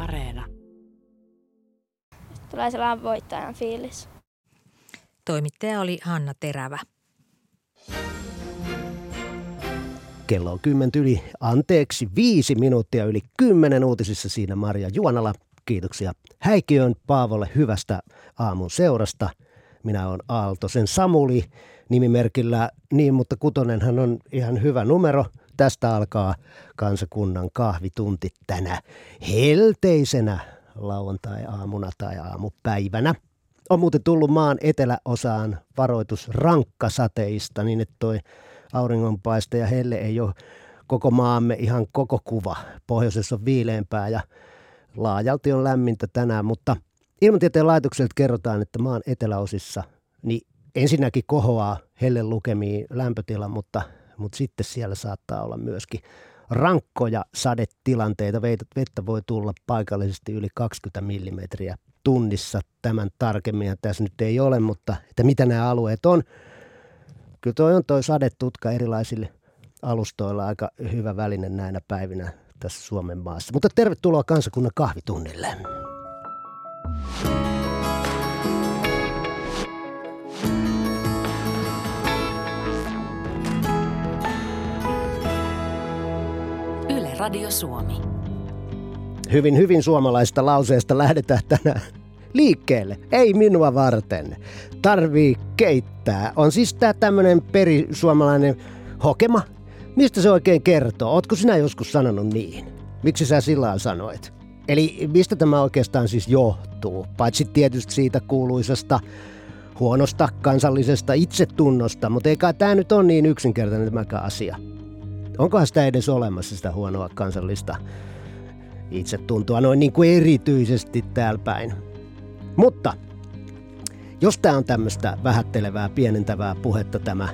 Areena. Tulee sellainen voittajan fiilis. Toimittaja oli Hanna Terävä. Kello on kymmentä yli, anteeksi, viisi minuuttia yli kymmenen uutisissa siinä Maria Juonala. Kiitoksia Häikiön Paavolle hyvästä aamun seurasta. Minä olen Aaltosen Samuli nimimerkillä, niin mutta kutonenhan on ihan hyvä numero. Tästä alkaa kansakunnan kahvitunti tänä helteisenä lauantai-aamuna tai aamupäivänä. On muuten tullut maan eteläosaan varoitus rankkasateista niin, että toi auringonpaiste ja helle ei ole koko maamme ihan koko kuva. Pohjoisessa on viileämpää ja laajalti on lämmintä tänään, mutta ilmatieteen laitokselta kerrotaan, että maan eteläosissa niin ensinnäkin kohoaa helle lukemiin lämpötila, mutta, mutta sitten siellä saattaa olla myöskin rankkoja sadetilanteita. Vettä voi tulla paikallisesti yli 20 mm tunnissa tämän tarkemmin. Ja tässä nyt ei ole, mutta että mitä nämä alueet on. Kyllä toi on toi sadetutka erilaisille alustoilla aika hyvä väline näinä päivinä tässä Suomen maassa. Mutta tervetuloa kansakunnan kahvitunnille. Yle Radio Suomi. Hyvin, hyvin suomalaista lauseesta lähdetään tänään liikkeelle. Ei minua varten. Tarvii keittää. On siis tämä tämmöinen perisuomalainen hokema. Mistä se oikein kertoo? Ootko sinä joskus sanonut niin? Miksi sä sillä sanoit? Eli mistä tämä oikeastaan siis johtuu? Paitsi tietysti siitä kuuluisesta huonosta kansallisesta itsetunnosta, mutta eikä tämä nyt ole niin yksinkertainen tämäkään asia. Onkohan sitä edes olemassa sitä huonoa kansallista itsetuntoa noin niin kuin erityisesti täällä päin? Mutta jos tämä on tämmöistä vähättelevää, pienentävää puhetta tämä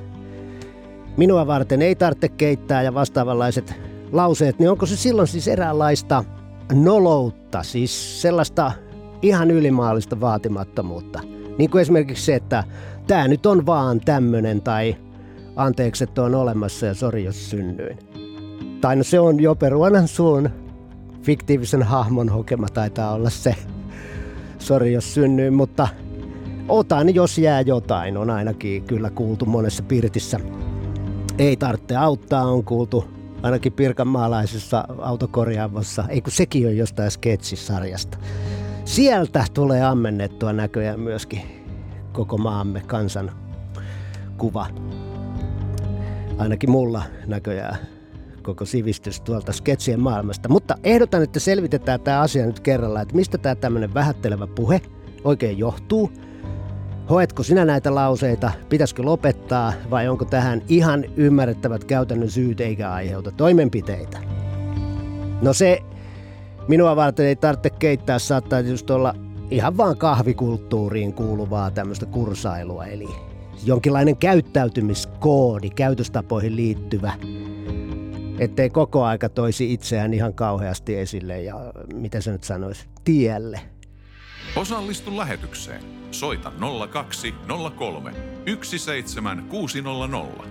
minua varten ei tarvitse keittää ja vastaavanlaiset lauseet, niin onko se silloin siis eräänlaista noloutta, siis sellaista ihan ylimaallista vaatimattomuutta? Niin kuin esimerkiksi se, että tämä nyt on vaan tämmöinen tai anteeksi, että on olemassa ja sori jos synnyin. Tai no se on jo peruanan suun fiktiivisen hahmon hokema taitaa olla se sori jos synnyin, mutta otan jos jää jotain, on ainakin kyllä kuultu monessa pirtissä. Ei tarvitse auttaa, on kuultu ainakin pirkanmaalaisessa autokorjaavassa, ei kun sekin on jostain sketsisarjasta. Sieltä tulee ammennettua näköjään myöskin koko maamme kansan kuva. Ainakin mulla näköjään koko sivistys tuolta sketsien maailmasta. Mutta ehdotan, että selvitetään tämä asia nyt kerralla, että mistä tämä tämmöinen vähättelevä puhe oikein johtuu. Hoetko sinä näitä lauseita? Pitäisikö lopettaa vai onko tähän ihan ymmärrettävät käytännön syyt eikä aiheuta toimenpiteitä? No se minua varten ei tarvitse keittää, saattaa just olla ihan vaan kahvikulttuuriin kuuluvaa tämmöistä kursailua, eli jonkinlainen käyttäytymiskoodi, käytöstapoihin liittyvä ettei koko aika toisi itseään ihan kauheasti esille ja mitä se nyt sanoisi, tielle. Osallistu lähetykseen. Soita 0203 17600.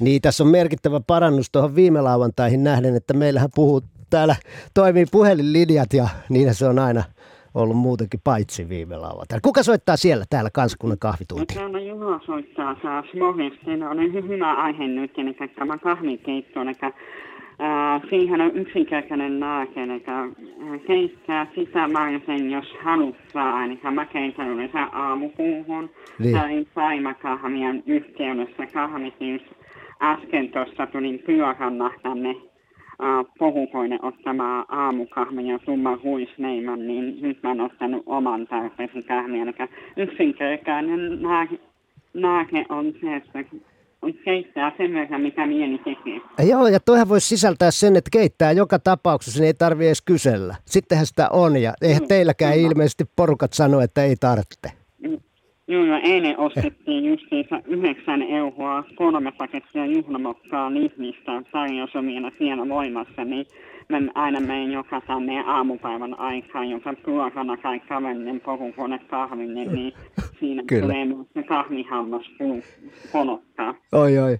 Niin, tässä on merkittävä parannus tuohon viime lauantaihin nähden, että meillähän puhuu täällä toimii puhelinlinjat ja niin se on aina – ollut muutenkin paitsi viime lauantaina. Kuka soittaa siellä täällä kansakunnan kahvitunti? No, täällä Juha soittaa taas Lohjasta. on hyvä aihe nyt, eli tämä kahvikeitto. Eli, äh, siihen on yksinkertainen lääke, eli äh, keittää sitä sen, jos haluttaa. Eli mä keitän yleensä aamupuuhun niin. tai päiväkahvien yhteydessä kahvitin. Äsken tuossa tulin pyörällä tänne pohukoinen ottamaan aamukahvin ja summa huisneiman, niin nyt mä oon ottanut oman tarpeesi kahvia. Eli yksinkertainen naake on se, että on keittää sen verran, mitä mieli tekee. Joo, ja toihan voisi sisältää sen, että keittää joka tapauksessa, niin ei tarvi edes kysellä. Sittenhän sitä on, ja eihän teilläkään ilmeisesti porukat sano, että ei tarvitse. Joo, ja eilen ostettiin justiinsa yhdeksän euroa kolme pakettia juhlamokkaa Lidlistä tarjousomina siellä voimassa, niin mä aina menen joka tänne aamupäivän aikaan, joka ruokana tai kävellen porukolle kahville, niin siinä Kyllä. tulee myös se kahvihammas ponottaa. Oi, oi.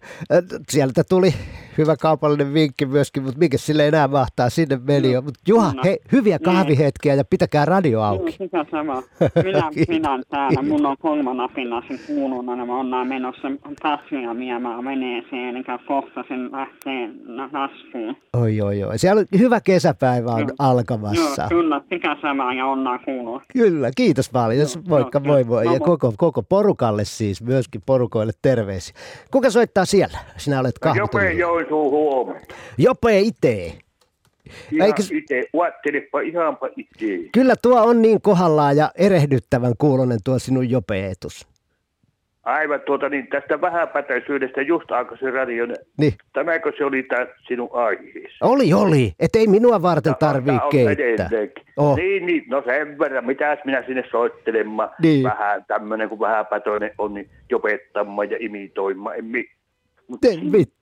Sieltä tuli hyvä kaupallinen vinkki myöskin, mutta mikä sille enää mahtaa, sinne meni jo. Mutta Juha, Kyllä. hei, hyviä Niin. kahvihetkiä ja pitäkää radio auki. Joo, sitä sama. Minä pidän täällä. Mun on kolmana pinnassa kuuluna. Mä ollaan menossa kasvia viemään veneeseen, eli kohta sen lähtee laskuun. Oi, oi, oi. Siellä on hyvä kesäpäivä on Joo. alkamassa. Joo, kyllä, sitä sama ja onnaa kuulua. Kyllä, kiitos paljon. Joo, Moikka, joo, moi moi. joo. Ja koko, koko porukalle siis, myöskin porukoille terveisiä. Kuka soittaa siellä? Sinä olet Jope kahvitunnilla. Joensuu huomenta. Jope itee. Ihan Eikös- itse, uattelepa ihanpa itse. Kyllä tuo on niin kohdallaan ja erehdyttävän kuulonen tuo sinun Jope-etus. Aivan tuota niin, tästä vähäpätöisyydestä just alkoi radio. Niin. Tämäkö se oli tää sinun aiheesi? Oli, oli. Et ei minua varten tarvii keittää. Oh. Niin, niin, no sen verran. Mitäs minä sinne soittelemaan? Niin. Vähän tämmönen, kun vähäpätöinen on, niin jopettamaan ja imitoimaan. En mi... Mut Te mitään.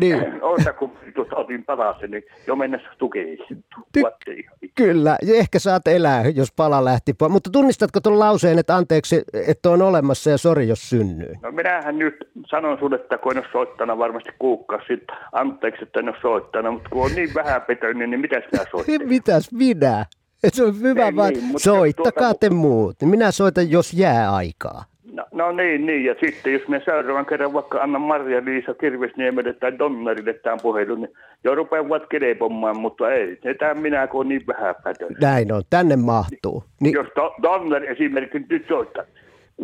Niin. Oota, kun tuossa otin palasen, niin jo mennessä tukeisiin. Ty-. Kyllä, ja ehkä saat elää, jos pala lähti. Mutta tunnistatko tuon lauseen, että anteeksi, että on olemassa ja sori, jos synnyin? No minähän nyt sanon sulle, että kun en ole soittanut varmasti kuukausi sitten, anteeksi, että en ole soittanut, mutta kun on niin vähän petöinen, niin mitäs minä soittelen? Mitäs minä? Se on hyvä Ei vaan, niin, soittakaa tuota- te muut. Minä soitan, jos jää aikaa. No, no niin, niin, ja sitten jos me seuraavan kerran vaikka annan Marja-Liisa Kirvesniemelle tai Donnarille tämän puhelun, niin jo rupeavat kelpomaan, mutta ei, tämä minä kun on niin vähän pätöinen. Näin on, tänne mahtuu. Niin, Jos Do- Donner esimerkiksi nyt soittaa,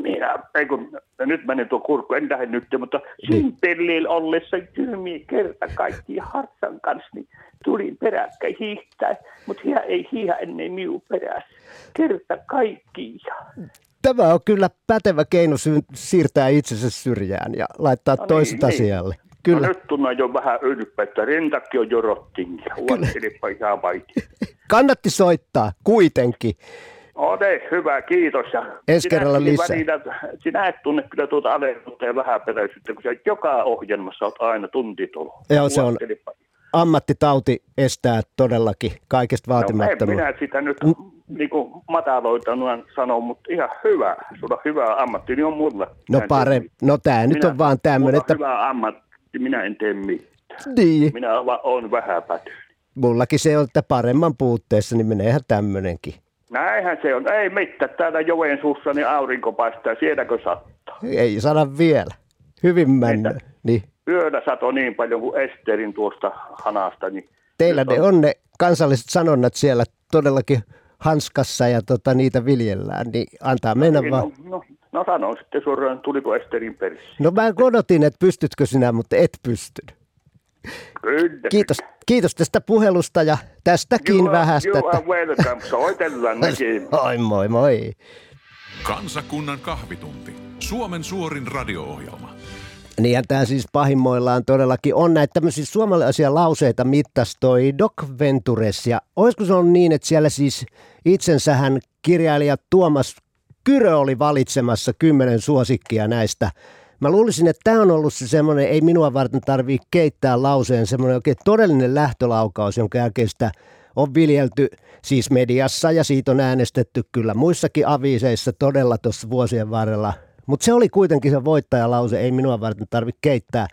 minä, ei kun, no nyt menen tuo kurkku, en lähde nyt, mutta Niin. Simpelliin ollessa kylmiä kerta kaikki Harsan kanssa, niin tulin peräkkäin hiihtää, mutta hän ei hiiha ennen minun perässä. Kerta kaikki. Tämä on kyllä pätevä keino sy- siirtää itsensä syrjään ja laittaa No niin, toiset niin. asialle. No Kyllä, nyt tunnen jo vähän ylpeä, että rintakki on jo rottingia. Uottelipa ihan vaikea. kannatti soittaa kuitenkin. Ole hyvä, kiitos. Ja Ensi sinä kerralla lisää. Välillä, sinä et tunne kyllä tuota alennusta ja vähäperäisyyttä, kun sä joka ohjelmassa oot aina tuntitolo. Joo, se on-. Ammattitauti estää todellakin kaikesta No, en vaatimattomuutta. minä sitä nyt niin kuin mataloitanut sano, mutta ihan hyvä. Sulla on hyvä ammatti, niin on mulla. No Minä en pare, tee no tää nyt on vaan tämmöinen, että on hyvä ammatti, minä en tee mitään. niin, Minä va- olen vähäpätö. mullakin se on, että paremman puutteessa, niin meneehän tämmöinenkin. Näinhän se on. Ei mitään. Täällä joen suussa niin aurinko paistaa. Sielläkö sattaa? Ei sana vielä. Hyvin. Mitä? Niin. Yöllä sato niin paljon kuin Esterin tuosta hanasta. Niin Teillä ne on ne kansalliset sanonnat siellä todellakin hanskassa ja tota, niitä viljellään, niin antaa mennä Niin, vaan. No, no, no sanon sitten suoraan, tuliko Esterin perissä. No mä odotin, että pystytkö sinä, mutta et pystynyt. Kyllä. Kiitos, kiitos tästä puhelusta ja tästäkin You are, vähästä. you are Että... welcome. Soitellaan nekin. Oi moi moi. Kansakunnan kahvitunti. Suomen suorin radio-ohjelma. Niinhän tämä siis pahimmoillaan todellakin on näitä tämmöisiä suomalaisia lauseita mittas toi Doc Ventures. Ja olisiko se on niin, että siellä siis itsensähän kirjailija Tuomas Kyrö oli valitsemassa kymmenen suosikkia näistä. Mä luulisin, että tämä on ollut se semmoinen, ei minua varten tarvii keittää lauseen, semmoinen oikein todellinen lähtölaukaus, jonka jälkeen sitä on viljelty siis mediassa ja siitä on äänestetty kyllä muissakin aviiseissa todella tuossa vuosien varrella. Mutta se oli kuitenkin se voittajalause, ei minua varten tarvitse keittää.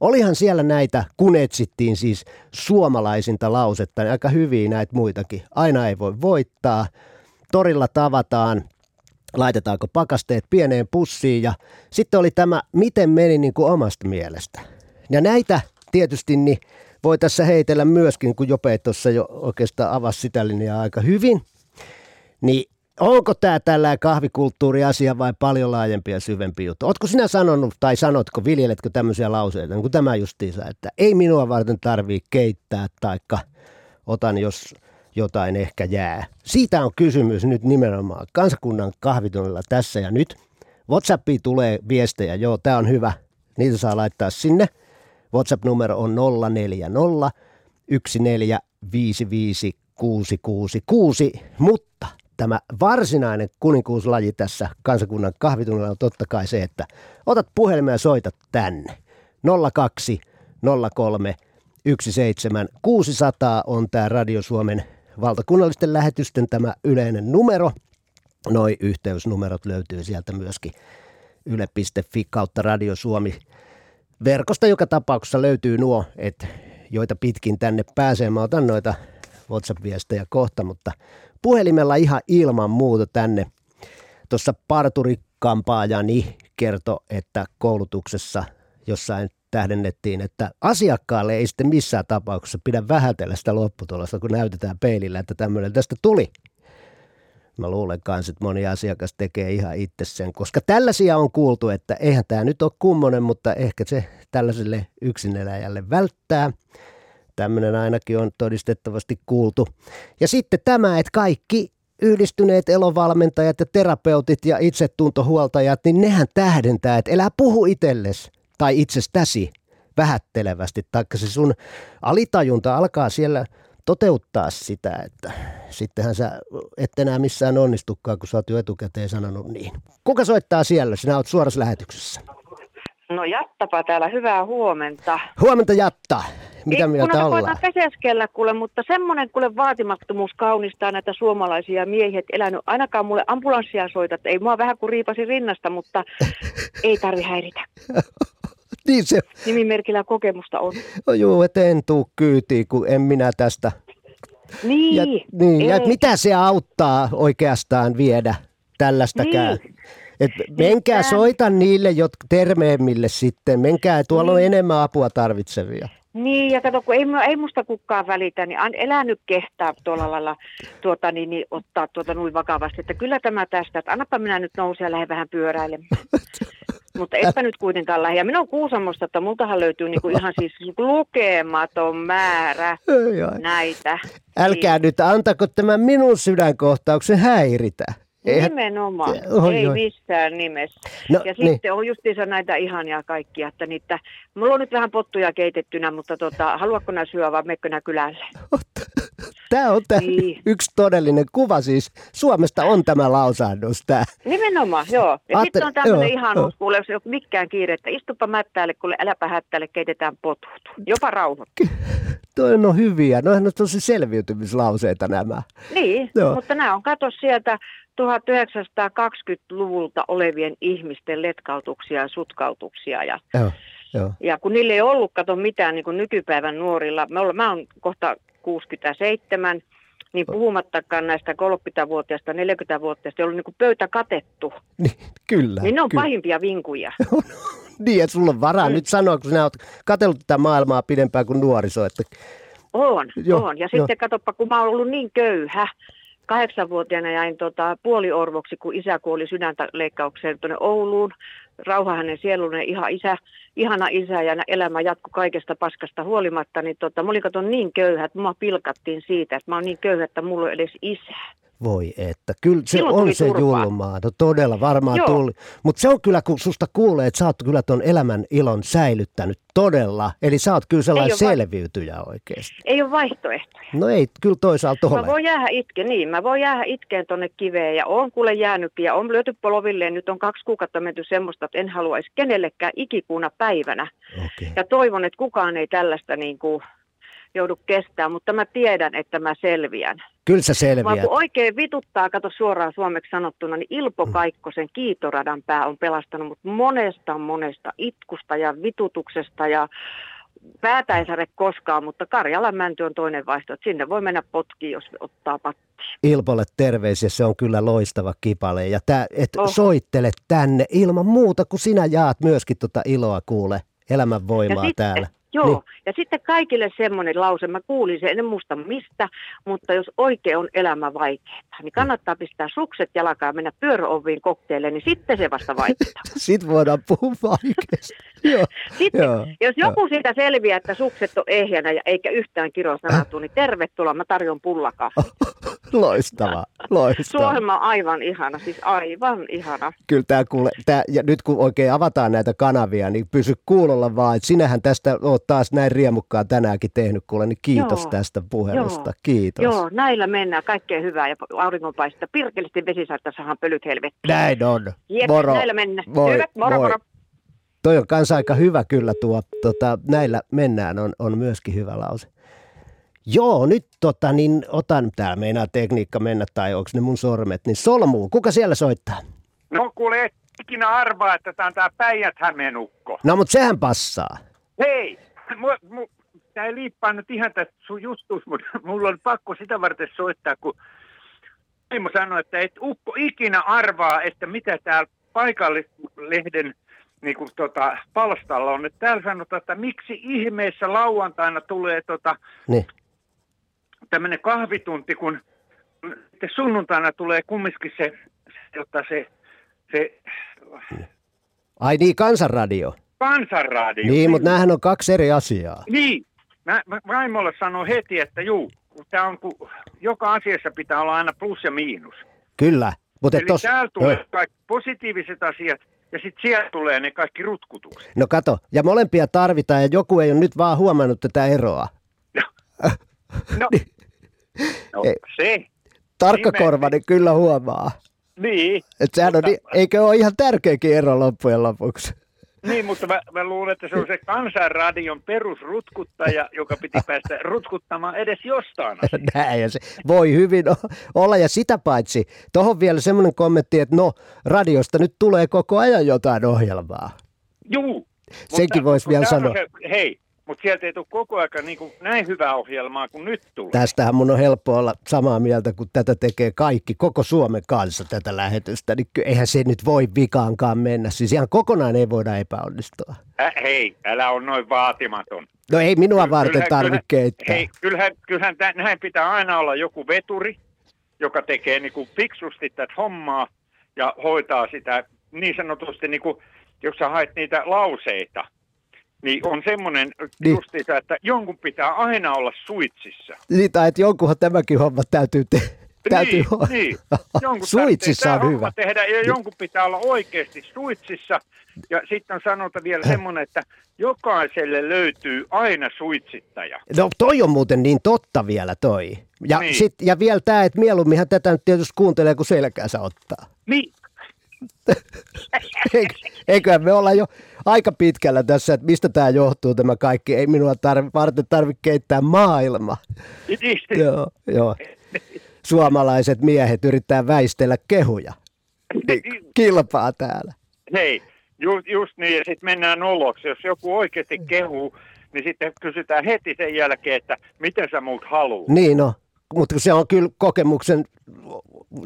Olihan siellä näitä, kun etsittiin siis suomalaisinta lausetta, niin aika hyviä näitä muitakin. Aina ei voi voittaa. Torilla tavataan, laitetaanko pakasteet pieneen pussiin ja sitten oli tämä, miten meni niin kuin omasta mielestä. Ja näitä tietysti niin voi tässä heitellä myöskin, kun Jope tuossa jo oikeastaan avasi sitä linjaa aika hyvin. Niin onko tämä tällä kahvikulttuuriasia vai paljon laajempi ja syvempi juttu? Oletko sinä sanonut tai sanotko, viljeletkö tämmöisiä lauseita, niin kuin tämä justiinsa, että ei minua varten tarvii keittää taikka otan jos jotain ehkä jää. Siitä on kysymys nyt nimenomaan kansakunnan kahvitunnilla tässä ja nyt. WhatsAppiin tulee viestejä, joo, tämä on hyvä. Niitä saa laittaa sinne. WhatsApp-numero on 040 1455 666, mutta tämä varsinainen kuninkuuslaji tässä kansakunnan kahvitunnilla on totta kai se, että otat puhelimen ja soitat tänne. 02 03 17 600 on tämä Radio Suomen valtakunnallisten lähetysten tämä yleinen numero. Noi yhteysnumerot löytyy sieltä myöskin yle.fi kautta Radio Suomi verkosta joka tapauksessa löytyy nuo, että joita pitkin tänne pääsee. Mä otan noita WhatsApp-viestejä kohta, mutta puhelimella ihan ilman muuta tänne. Tuossa parturikampaajani kertoi, että koulutuksessa jossain tähdennettiin, että asiakkaalle ei sitten missään tapauksessa pidä vähätellä sitä lopputulosta, kun näytetään peilillä, että tämmöinen tästä tuli. Mä luulen kanssa, että moni asiakas tekee ihan itse sen, koska tällaisia on kuultu, että eihän tämä nyt ole kummonen, mutta ehkä se tällaiselle yksineläjälle välttää. Tämmöinen ainakin on todistettavasti kuultu. Ja sitten tämä, että kaikki yhdistyneet elovalmentajat ja terapeutit ja itsetuntohuoltajat, niin nehän tähdentää, että elää puhu itsellesi tai itsestäsi vähättelevästi, taikka se sun alitajunta alkaa siellä toteuttaa sitä, että sittenhän sä et enää missään onnistukaan, kun sä oot jo etukäteen sanonut niin. Kuka soittaa siellä? Sinä oot suorassa lähetyksessä. No Jattapa täällä, hyvää huomenta. Huomenta Jatta. Mitä mieltä ollaan? peseskellä kuule, mutta semmoinen kuule vaatimattomuus kaunistaa näitä suomalaisia miehiä, että elänyt ainakaan mulle ambulanssia soitat. Ei mua vähän kuin riipasi rinnasta, mutta ei tarvi häiritä. niin se... Nimimerkillä kokemusta on. No juu, et en tuu kyytiin, kun en minä tästä. Niin. Ja, niin, ja mitä se auttaa oikeastaan viedä tällaistakään? Niin. Et menkää soita niille jotka terveemmille sitten. Menkää, tuolla on Niin. enemmän apua tarvitsevia. Niin, ja kato, kun ei, ei musta kukaan välitä, niin an, elänyt kehtaa tuolla lailla tuota, niin, niin, ottaa tuota noin vakavasti. Että kyllä tämä tästä, että annapa minä nyt nousen ja lähden vähän pyöräilemään. Mutta etpä nyt kuitenkaan lähde. Ja minä olen Kuusamosta, että multahan löytyy niinku ihan siis lukematon määrä näitä. Älkää Niin. nyt antako tämän minun sydänkohtauksen häiritä. Eihän- Nimenomaan, Oi, ei oi. missään nimessä. No, ja niin. sitten on justiinsa näitä ihania kaikkia, että niitä, mulla on nyt vähän pottuja keitettynä, mutta tota, haluatko nää syödä vai mekkö nää kylälle? Tämä on tämä Niin. yksi todellinen kuva siis. Suomesta on tämä lausahdus. Tämä. Nimenomaan, joo. Ja Aattele- sitten on tämmöinen joo, ihanuus, joo. kuule, jos ei ole mikään kiire, että istupa mättäälle, kuule äläpä hättäille, keitetään potut. Jopa rauhoit. Toi on hyviä. Noihän on tosi selviytymislauseita nämä. Niin, Joo. mutta nämä on kato sieltä 1920-luvulta olevien ihmisten letkautuksia ja sutkautuksia. Ja, Joo, joo. ja kun niillä ei ollut, kato mitään niin kuin nykypäivän nuorilla, me olla, mä oon kohta 67, niin puhumattakaan näistä 30-vuotiaista, 40-vuotiaista, joilla on niin pöytä katettu, Niin, kyllä. niin ne on kyllä. pahimpia vinkuja. Niin, että sulla on varaa Mm. nyt sanoa, kun sinä olet katsellut tätä maailmaa pidempään kuin nuoriso. Että, On, Joo, on. Ja joo. sitten katoppa, kun mä oon ollut niin köyhä, kahdeksanvuotiaana jäin tota, puoliorvoksi, kun isä kuoli sydäntäleikkaukseen tuonne Ouluun. Rauha hänen sieluneen, ihan isä, ihana isä ja elämä jatkui kaikesta paskasta huolimatta. Niin tota, mä olin niin köyhä, että mua pilkattiin siitä, että mä oon niin köyhä, että mulla ei edes isää. Voi että, kyllä se Silloin on se turpaa. julmaa. No todella varmaan Joo. tuli. Mutta se on kyllä, kun susta kuulee, että sä oot kyllä ton elämän ilon säilyttänyt todella. Eli sä oot kyllä sellainen selviytyjä oikeasti. Ei ole vaihtoehtoja. No ei kyllä toisaalta Mä ole. voin jäädä itke, niin, mä voin jäädä itkeen tonne kiveen ja on kuule jäänytkin ja on lyöty polvilleen. Nyt on kaksi kuukautta menty semmoista, että en haluaisi kenellekään ikikuuna päivänä. Okay. Ja toivon, että kukaan ei tällaista niin kuin joudu kestää, mutta mä tiedän, että mä selviän. Kyllä sä Vaan selviät. kun oikein vituttaa, kato suoraan suomeksi sanottuna, niin Ilpo Kaikkosen kiitoradan pää on pelastanut mut monesta monesta itkusta ja vitutuksesta ja päätä ei sade koskaan, mutta Karjalan mänty on toinen vaihtoehto. Sinne voi mennä potkiin, jos ottaa patti. Ilpolle terveisiä, se on kyllä loistava kipale. Ja tää, et Oh. soittele tänne ilman muuta, kun sinä jaat myöskin tota iloa kuule, elämän voimaa sitten, täällä. Joo, Niin. ja sitten kaikille semmoinen lause, mä kuulin sen, en muista mistä, mutta jos oikein on elämä vaikeaa, niin kannattaa pistää sukset jalkaan ja mennä pyöröoviin kokteille, niin sitten se vasta vaikuttaa. Sitten voidaan puhua vaikeasti. Joo, Sitten, joo, jos joku siitä selviää, että sukset on ehjänä ja eikä yhtään kirosanatua, niin tervetuloa, mä tarjon pullakahvia. loistava, loistava. Suomelma on aivan ihana, siis aivan ihana. Kyllä tämä kuule, tää, ja nyt kun oikein avataan näitä kanavia, niin pysy kuulolla vaan, että sinähän tästä oot taas näin riemukkaan tänäänkin tehnyt kuule, niin kiitos Joo, tästä puhelusta, joo, kiitos. Joo, näillä mennään, kaikkea hyvää ja auringonpaista. Pirkelisti vesisaarta saadaan pölyt helvettiin. Näin on. Jep, Moro. näillä mennään. Moi, Hyvä, moro, moi. moro. Toi on kanssa aika hyvä kyllä tuo, tota, näillä mennään on, on myöskin hyvä lause. Joo, nyt tota, niin otan, täällä meinaa tekniikka mennä, tai onko ne mun sormet, niin solmuun. Kuka siellä soittaa? No kuule, ikinä arvaa, että tämä on tämä päijät ukko. No mutta sehän passaa. Hei, mu, mu, tämä ei liippaa nyt ihan tästä sun justus, mutta mulla on pakko sitä varten soittaa, kun Timo sanoi, että et ukko ikinä arvaa, että mitä täällä paikallislehden niin kuin, tota, palstalla on. Että täällä sanotaan, että miksi ihmeessä lauantaina tulee tota, Niin. Tämmöinen kahvitunti, kun sitten sunnuntaina tulee kumminkin se, tota, se, se Ai niin, kansanradio. kansanradio. Niin, mutta näähän on kaksi eri asiaa. Niin. Mä, mä vaimolle sanon heti, että juu, tää on, kun joka asiassa pitää olla aina plus ja miinus. Kyllä. Mutta Eli tos... täällä tulee Joo. kaikki positiiviset asiat ja sitten siellä tulee ne kaikki rutkutukset. No kato, ja molempia tarvitaan ja joku ei ole nyt vaan huomannut tätä eroa. No, no Ei. se. Tarkkakorvainen kyllä huomaa. Niin. Että sehän on, Mutta- ni- eikö ole ihan tärkeäkin ero loppujen lopuksi? Niin, mutta mä, mä luulen, että se on se kansanradion perusrutkuttaja, joka piti päästä rutkuttamaan edes jostain asiasta. Näin, ja se voi hyvin olla. Ja sitä paitsi, tuohon vielä semmoinen kommentti, että no, radiosta nyt tulee koko ajan jotain ohjelmaa. Juu. Senkin voisi vielä on sanoa. Se, hei, mutta sieltä ei tule koko ajan niin kuin näin hyvää ohjelmaa kuin nyt tulee. Tästähän mun on helppo olla samaa mieltä, kun tätä tekee kaikki, koko Suomen kanssa tätä lähetystä. Niin eihän se nyt voi vikaankaan mennä. Siis ihan kokonaan ei voida epäonnistua. Äh, hei, älä on noin vaatimaton. No ei minua varten tarvitse keittää. Hei, kyllähän, kyllähän tä, näin pitää aina olla joku veturi, joka tekee niin kuin fiksusti tätä hommaa ja hoitaa sitä niin sanotusti, niin kuin, jos sä haet niitä lauseita, niin on semmoinen Niin. niin. justiinsa, että jonkun pitää aina olla suitsissa. Niin, tai että jonkunhan tämäkin homma täytyy tehdä. Täytyy niin, olla. niin. Jonkun Suitsissa on hyvä. Tehdä, ja jonkun pitää olla oikeasti suitsissa. Ja sitten on sanota vielä semmoinen, että jokaiselle löytyy aina suitsittaja. No toi on muuten niin totta vielä toi. Ja, Niin. sit, ja vielä tämä, että mieluumminhan tätä nyt tietysti kuuntelee, kun selkäänsä ottaa. Niin, Eikö- Eiköhän me olla jo aika pitkällä tässä, että mistä tämä johtuu tämä kaikki. Ei minua tarvi, varten tarvitse keittää maailma. niin. joo, joo. Suomalaiset miehet yrittää väistellä kehuja. Niin, kilpaa täällä. Hei, just, just niin, ja sitten mennään noloksi. Jos joku oikeasti kehuu, niin sitten kysytään heti sen jälkeen, että miten sä muut haluat. Niin no, mutta se on kyllä kokemuksen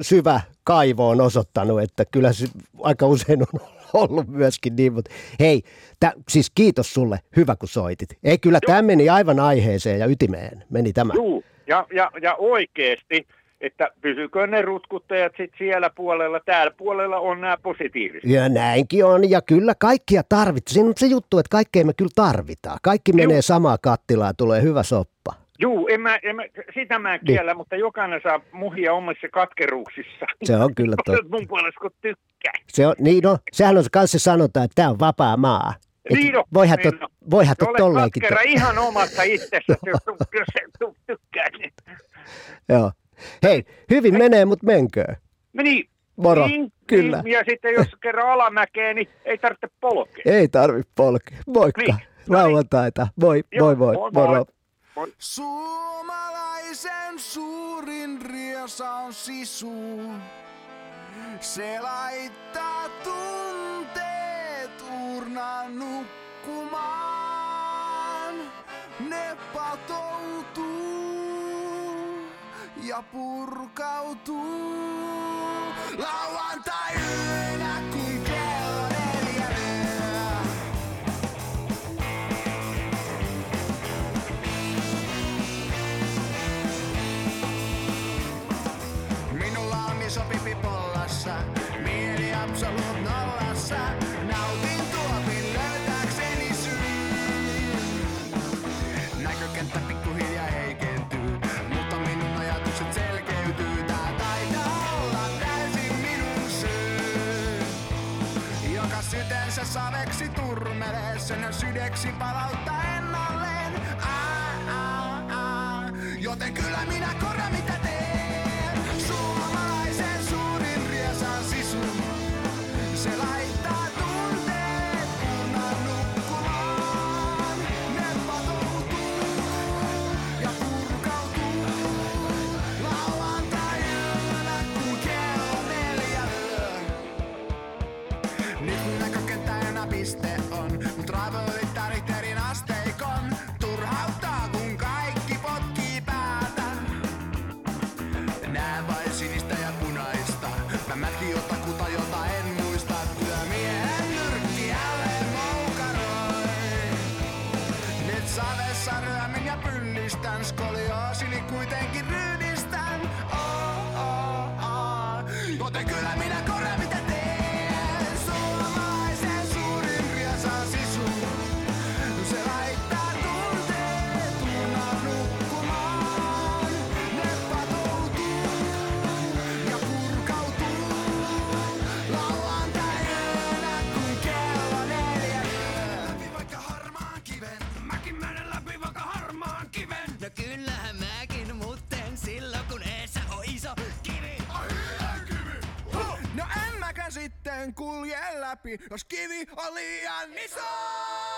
syvä kaivo on osoittanut, että kyllä se aika usein on ollut myöskin niin, mutta hei, tä, siis kiitos sulle, hyvä kun soitit. Ei kyllä, tämä meni aivan aiheeseen ja ytimeen, meni tämä. Juu, ja, ja, ja oikeasti, että pysyykö ne rutkuttajat sitten siellä puolella, täällä puolella on nämä positiiviset. Ja näinkin on, ja kyllä kaikkia tarvitaan. Siinä on se juttu, että kaikkea me kyllä tarvitaan. Kaikki menee samaa kattilaa, tulee hyvä soppa. Juu, en mä, en mä, sitä mä en Niin. kiellä, mutta jokainen saa muhia omissa katkeruuksissa. Se on kyllä totta. Mun puolesta kun tykkää. Se on, niin no, sehän on se kanssa sanotaan, että tämä on vapaa maa. Et Niin on, voihan niin tot, on. voihan olet tolleenkin. to- ihan omassa itsessä, jos, tykkää. Niin. Joo. Hei, hyvin menee, mutta menköön. Meni. Moro, Niin, kyllä. Niin, ja sitten jos kerran alamäkeen, niin ei tarvitse polkea. Ei tarvi polkea. Moikka. Niin. Lauantaita. Moi, Joo, moi, moi. moi, moi. Suomalaisen suurin riesa on sisu. Se laittaa tunteet urnaan nukkumaan. Ne patoutuu ja purkautuu. Lauantai y para kulje läpi, jos kivi on liian iso.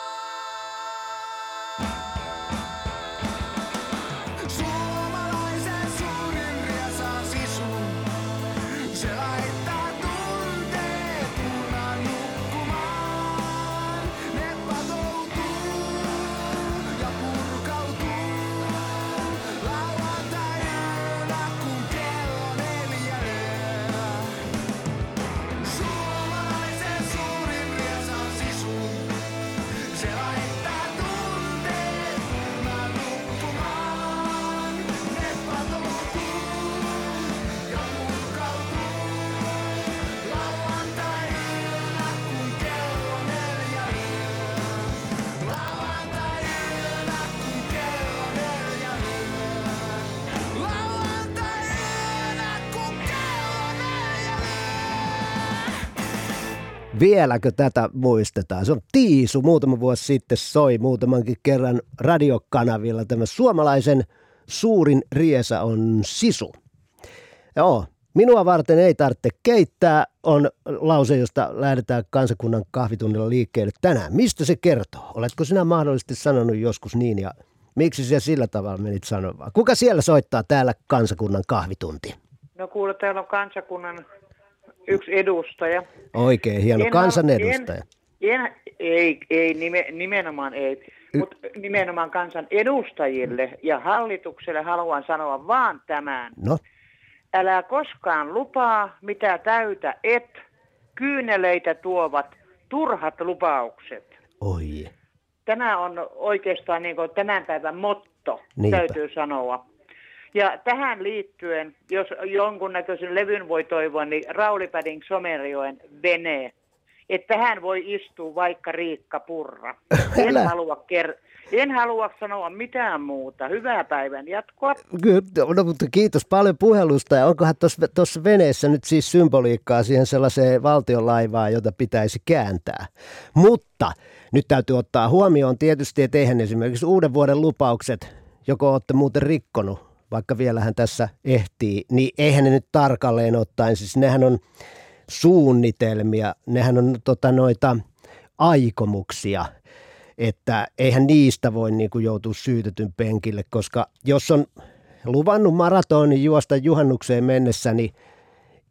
Vieläkö tätä muistetaan? Se on Tiisu. Muutama vuosi sitten soi muutamankin kerran radiokanavilla. Tämä suomalaisen suurin riesa on sisu. Joo, minua varten ei tarvitse keittää on lause, josta lähdetään kansakunnan kahvitunnilla liikkeelle tänään. Mistä se kertoo? Oletko sinä mahdollisesti sanonut joskus niin ja miksi se sillä tavalla menit sanomaan? Kuka siellä soittaa täällä kansakunnan kahvitunti? No kuule, täällä on kansakunnan yksi edustaja. Oikein hieno En- kansanedustaja. En, en, ei, ei nime, nimenomaan ei, mutta nimenomaan kansan edustajille ja hallitukselle haluan sanoa vaan tämän. No, Älä koskaan lupaa, mitä täytä et. Kyyneleitä tuovat turhat lupaukset. oi. Tämä on oikeastaan niin kuin tämän päivän motto, Niinpä. täytyy sanoa. Ja tähän liittyen, jos jonkunnäköisen levyn voi toivoa, niin Rauli Päding Somerjoen vene. Että tähän voi istua vaikka Riikka Purra. En Älä. halua, ker- en halua sanoa mitään muuta. Hyvää päivän jatkoa. Kyllä, no, mutta kiitos paljon puhelusta. Ja onkohan tuossa veneessä nyt siis symboliikkaa siihen sellaiseen valtionlaivaan, jota pitäisi kääntää. Mutta nyt täytyy ottaa huomioon tietysti, että eihän esimerkiksi uuden vuoden lupaukset, joko olette muuten rikkonut, vaikka vielähän tässä ehtii, niin eihän ne nyt tarkalleen ottaen, siis nehän on suunnitelmia, nehän on tota, noita aikomuksia, että eihän niistä voi niin kuin joutua syytetyn penkille, koska jos on luvannut maratonin juosta juhannukseen mennessä, niin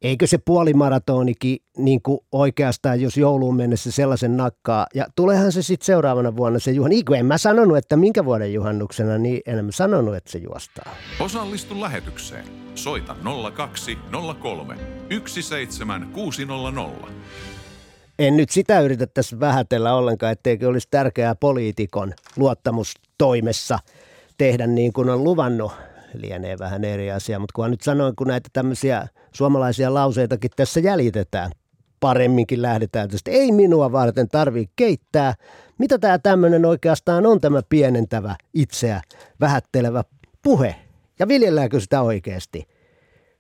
eikö se puolimaratonikin niin kuin oikeastaan, jos jouluun mennessä sellaisen nakkaa, ja tuleehan se sitten seuraavana vuonna se juhannus. Niin en mä sanonut, että minkä vuoden juhannuksena, niin en mä sanonut, että se juostaa. Osallistu lähetykseen. Soita 0203 17600. En nyt sitä yritä tässä vähätellä ollenkaan, etteikö olisi tärkeää poliitikon luottamustoimessa tehdä niin kuin on luvannut. Lienee vähän eri asia, mutta kun nyt sanoin, kun näitä tämmöisiä suomalaisia lauseitakin tässä jäljitetään, paremminkin lähdetään tästä. Ei minua varten tarvii keittää. Mitä tämä tämmöinen oikeastaan on tämä pienentävä, itseä vähättelevä puhe? Ja viljelläänkö sitä oikeasti,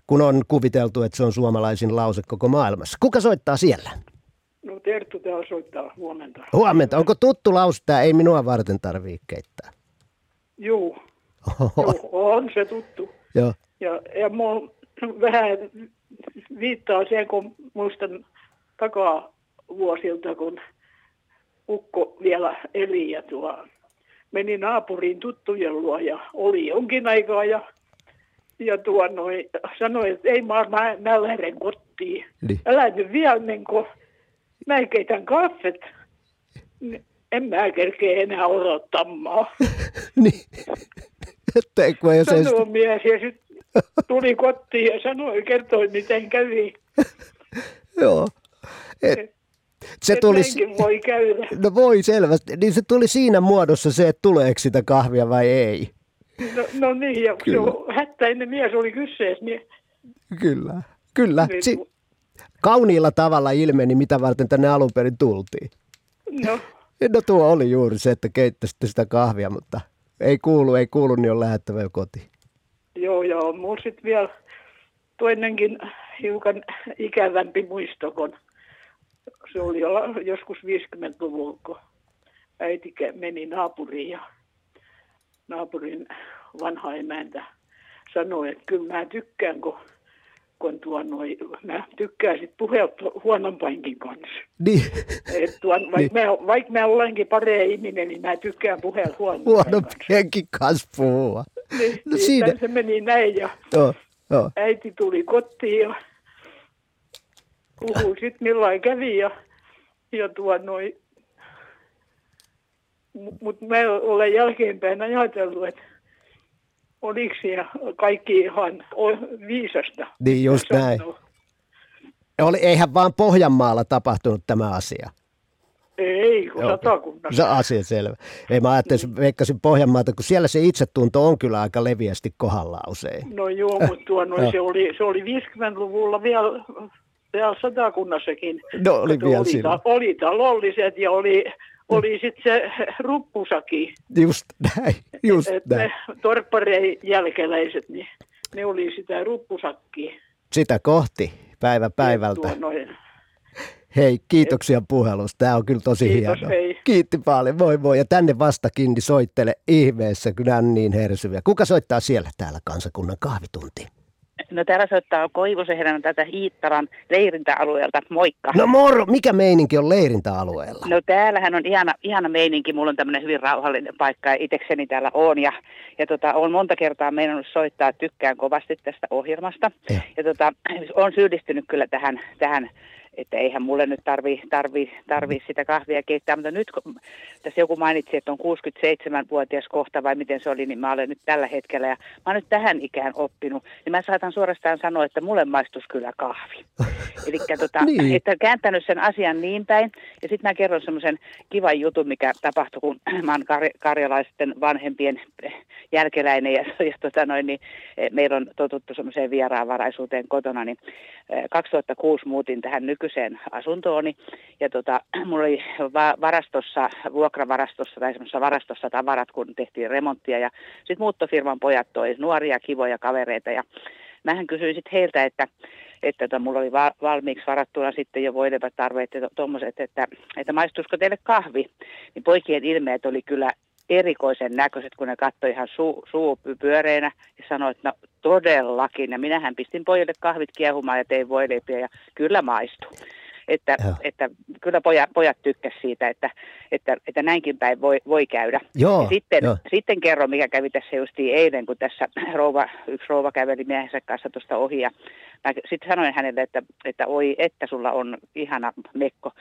kun on kuviteltu, että se on suomalaisin lause koko maailmassa? Kuka soittaa siellä? No Terttu täällä soittaa huomenta. Huomenta. Onko tuttu lause tämä, ei minua varten tarvii keittää? Juu, juu, on se tuttu. Joo. Ja, ja mulla vähän viittaa siihen, kun muistan takaa vuosilta, kun ukko vielä eli ja tuo, meni naapuriin tuttujen luo ja oli jonkin aikaa ja, ja tuo noi, sanoi, että ei mä, mä, mä lähden kotiin. Niin. Älä nyt vielä menko, mä keitän kaffet. En mä kerkeä enää odottamaan. Ettei, kun ei se... Sanoo mies ja sitten tuli kotiin ja sanoi, kertoi miten kävi. Joo. Et, se Et tuli, voi käydä. no voi selvästi, niin se tuli siinä muodossa se, että tuleeko sitä kahvia vai ei. No, no niin, ja se Kyllä. on hättäinen mies oli kyseessä, niin, Kyllä, kyllä. Niin. Si- kauniilla tavalla ilmeni, mitä varten tänne alun perin tultiin. no, No tuo oli juuri se, että keittäisitte sitä kahvia, mutta ei kuulu, ei kuulu, niin on lähettävä jo kotiin. Joo, ja on mulla sitten vielä toinenkin hiukan ikävämpi muisto, kun se oli joskus 50-luvulla, kun äiti meni naapuriin ja naapurin vanha emäntä sanoi, että kyllä mä tykkään, kun, kun tuo noi, mä tykkään sit puhelta huonompankin kanssa. Niin, Et tuon, vaikka, Niin. mä, vaikka mä olenkin parea ihminen, niin mä tykkään puhella huonompankin huonompienkin kanssa puhua. Niin, No siinä, se meni näin ja joo, joo. äiti tuli kotiin ja puhui sitten millain kävi ja, ja tuo noin. Mutta mä olen jälkeenpäin ajatellut, että oliko siellä kaikki ihan viisasta. Niin just näin. Oli, eihän vaan Pohjanmaalla tapahtunut tämä asia. Ei, kun Joo. satakunnassa. Asia selvä. Ei mä ajattelin, veikkasin Pohjanmaata, kun siellä se itsetunto on kyllä aika leviästi kohdalla usein. No joo, mutta tuo, no, se, oli, se oli 50-luvulla vielä, vielä satakunnassakin. No, oli Kato, vielä oli, silloin. oli talolliset ja oli, oli sitten se ruppusaki. Just näin, just Et näin. ne torppareen jälkeläiset, niin ne oli sitä ruppusakkia. Sitä kohti päivä päivältä. Tuo noin. Hei, kiitoksia puhelusta. Tämä on kyllä tosi Kiitos, hienoa. hei. Kiitti paljon. Voi voi. Ja tänne vastakin niin soittele ihmeessä, kun nämä on niin hersyviä. Kuka soittaa siellä täällä kansakunnan kahvitunti? No täällä soittaa Koivusen heränä tätä Hiittalan leirintäalueelta. Moikka. No moro, mikä meininki on leirintäalueella? No täällähän on ihana, ihana meininki. Mulla on tämmöinen hyvin rauhallinen paikka ja itsekseni täällä on. Ja, ja tota, olen monta kertaa meinannut soittaa, tykkään kovasti tästä ohjelmasta. Ja. Ja tota, on syyllistynyt kyllä tähän, tähän että eihän mulle nyt tarvi, tarvi, tarvi sitä kahvia keittää, mutta nyt kun tässä joku mainitsi, että on 67-vuotias kohta vai miten se oli, niin mä olen nyt tällä hetkellä ja mä olen nyt tähän ikään oppinut, niin mä saatan suorastaan sanoa, että mulle maistus kyllä kahvi. Eli tota, Niin. että kääntänyt sen asian niin päin. Ja sitten mä kerron semmoisen kivan jutun, mikä tapahtui, kun mä oon kar- karjalaisten vanhempien jälkeläinen ja, ja tota noin, niin, eh, meillä on totuttu semmoiseen vieraanvaraisuuteen kotona, niin eh, 2006 muutin tähän nykyiseen asuntooni. Ja tota, mulla oli va- varastossa, vuokravarastossa tai semmoisessa varastossa tavarat, kun tehtiin remonttia. Ja sitten muuttofirman pojat toi nuoria kivoja kavereita. Ja mähän kysyin sitten heiltä, että että tota, mulla oli va- valmiiksi varattuna sitten jo voileipätarveet ja tuommoiset, että, että maistuisiko teille kahvi. Niin poikien ilmeet oli kyllä erikoisen näköiset, kun ne katsoi ihan suu, suu py- pyöreänä ja sanoi, että no todellakin. Ja minähän pistin pojille kahvit kiehumaan ja tein voileipiä ja kyllä maistui. Että, Joo. että kyllä pojat, pojat tykkäsivät siitä, että, että, että näinkin päin voi, voi käydä. Joo, ja sitten, joo. sitten kerron, mikä kävi tässä justiin eilen, kun tässä rouva, yksi rouva käveli miehensä kanssa tuosta ohi. Ja sitten sanoin hänelle, että, että oi, että sulla on ihana mekko.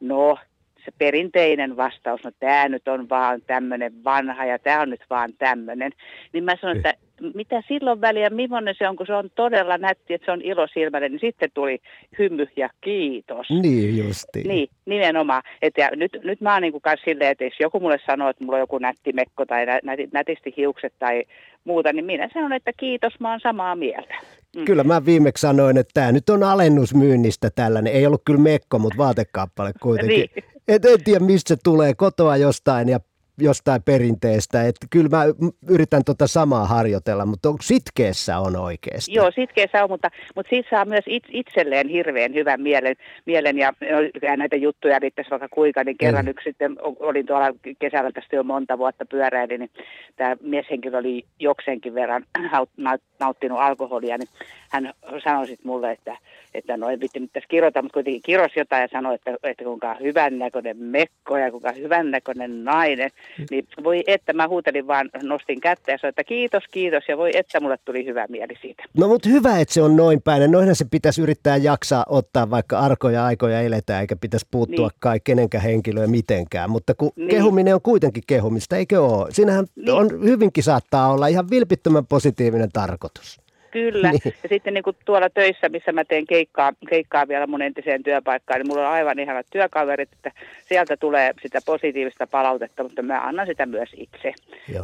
No, se perinteinen vastaus, no tämä nyt on vaan tämmöinen vanha ja tämä on nyt vaan tämmöinen. Niin mä sanoin, että mitä silloin väliä, millainen se on, kun se on todella nätti, että se on ilosilmäinen, niin sitten tuli hymy ja kiitos. Niin justiin. Niin, nimenomaan. Et ja nyt, nyt mä oon niinku kans silleen, että jos joku mulle sanoo, että mulla on joku nätti mekko tai nä, näti, nätisti hiukset tai muuta, niin minä sanon, että kiitos, mä oon samaa mieltä. Mm. Kyllä mä viimeksi sanoin, että tämä nyt on alennusmyynnistä tällainen. Ei ollut kyllä mekko, mutta vaatekappale kuitenkin. Niin. Et en tiedä, mistä se tulee kotoa jostain ja jostain perinteestä. Että kyllä mä yritän tota samaa harjoitella, mutta onko sitkeessä on oikeasti? Joo, sitkeässä on, mutta, mutta siitä saa myös it, itselleen hirveän hyvän mielen, mielen ja no, näitä juttuja riittäisi vaikka kuinka, niin kerran Mm. yksi sitten, olin tuolla kesällä tästä jo monta vuotta pyöräili, niin tämä mieshenkilö oli jokseenkin verran haut- naut- nauttinut alkoholia, niin hän sanoi sitten mulle, että, että no en vitti nyt tässä kirjoita, mutta kuitenkin kirosi jotain ja sanoi, että, että kuinka hyvän näköinen mekko ja kuinka hyvän näköinen nainen, niin voi että mä huutelin vaan, nostin kättä ja sanoin, että kiitos, kiitos ja voi että mulle tuli hyvä mieli siitä. No mutta hyvä, että se on noin päin. Ja Noinhan se pitäisi yrittää jaksaa ottaa, vaikka arkoja aikoja eletään, eikä pitäisi puuttua Niin. kai kenenkään henkilöön mitenkään. Mutta kun Niin. kehuminen on kuitenkin kehumista, eikö ole? Siinähän Niin. on hyvinkin saattaa olla ihan vilpittömän positiivinen tarkoitus. Kyllä. Niin. Ja sitten niin kuin tuolla töissä, missä mä teen keikkaa, keikkaa vielä mun entiseen työpaikkaan, niin mulla on aivan ihanat työkaverit, että sieltä tulee sitä positiivista palautetta, mutta mä annan sitä myös itse.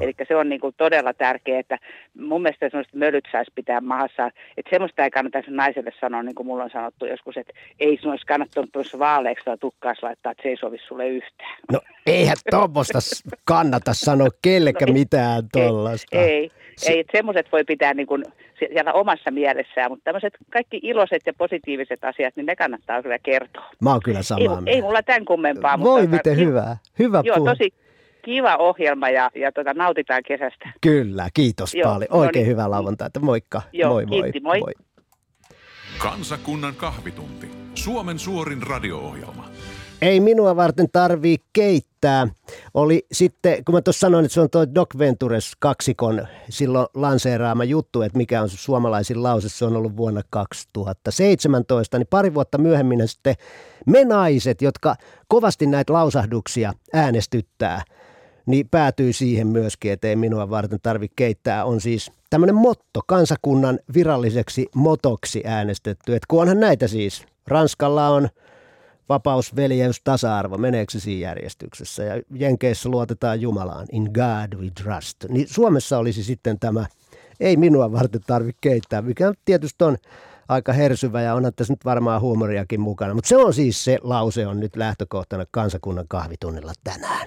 Eli se on niin kuin todella tärkeää, että mun mielestä semmoista mölyt saisi pitää mahassa. Että semmoista ei kannata naiselle sanoa, niin kuin mulla on sanottu joskus, että ei sun olisi kannattanut tuossa vaaleeksi tai tukkaas laittaa, että se ei sovi sulle yhtään. No eihän tuommoista kannata sanoa kellekään mitään tollasta. No Ei, ei että semmoiset voi pitää niin kuin siellä omassa mielessään, mutta tämmöiset kaikki iloiset ja positiiviset asiat, niin ne kannattaa kyllä kertoa. Mä oon kyllä Ei, samaa ei mieltä. mulla tämän kummempaa. Voi mutta miten ki- hyvää. Hyvä Joo, puhe. tosi kiva ohjelma ja, ja tota, nautitaan kesästä. Kyllä, kiitos Joo, paljon. no Oikein niin. hyvää lauantaita. Moikka. Joo, moi, moi, kiitti, moi. Kansakunnan kahvitunti. Suomen suorin radio-ohjelma. Ei minua varten tarvii keittää. Oli sitten, kun mä tuossa sanoin, että se on tuo Doc Ventures kaksikon silloin lanseeraama juttu, että mikä on suomalaisin lause, se on ollut vuonna 2017, niin pari vuotta myöhemmin sitten me naiset, jotka kovasti näitä lausahduksia äänestyttää, niin päätyy siihen myöskin, että ei minua varten tarvitse keittää, on siis tämmöinen motto, kansakunnan viralliseksi motoksi äänestetty. Että kun onhan näitä siis, Ranskalla on vapaus, veljeys, tasa-arvo, meneekö se siinä järjestyksessä? Ja Jenkeissä luotetaan Jumalaan, in God we trust. Niin Suomessa olisi sitten tämä, ei minua varten tarvitse keittää, mikä tietysti on aika hersyvä ja onhan tässä nyt varmaan huumoriakin mukana. Mutta se on siis se lause on nyt lähtökohtana kansakunnan kahvitunnilla tänään.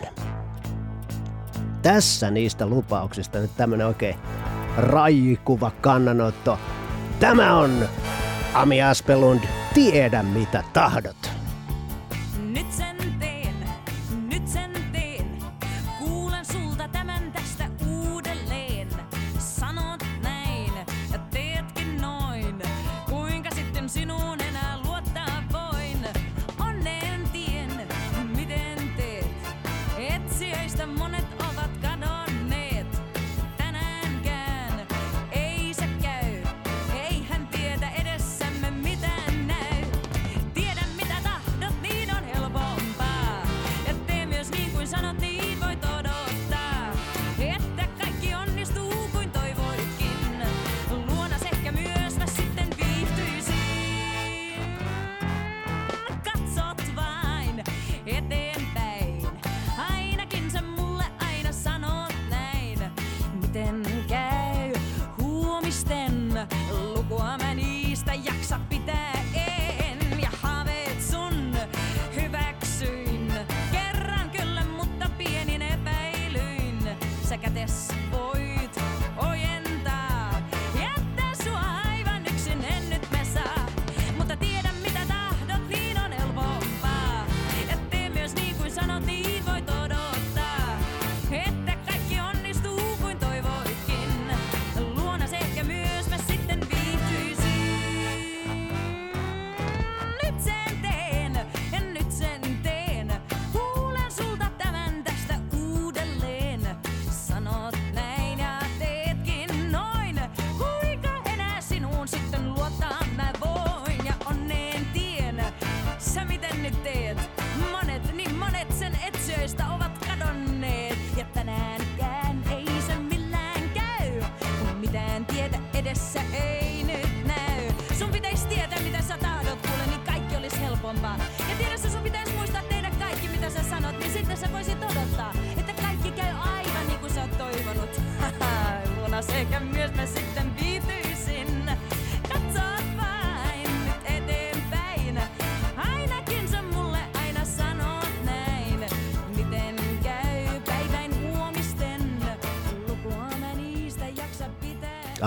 Tässä niistä lupauksista nyt tämmönen oikein raikuva kannanotto. Tämä on Ami Aspelund, tiedä mitä tahdot. Nyt sen teen,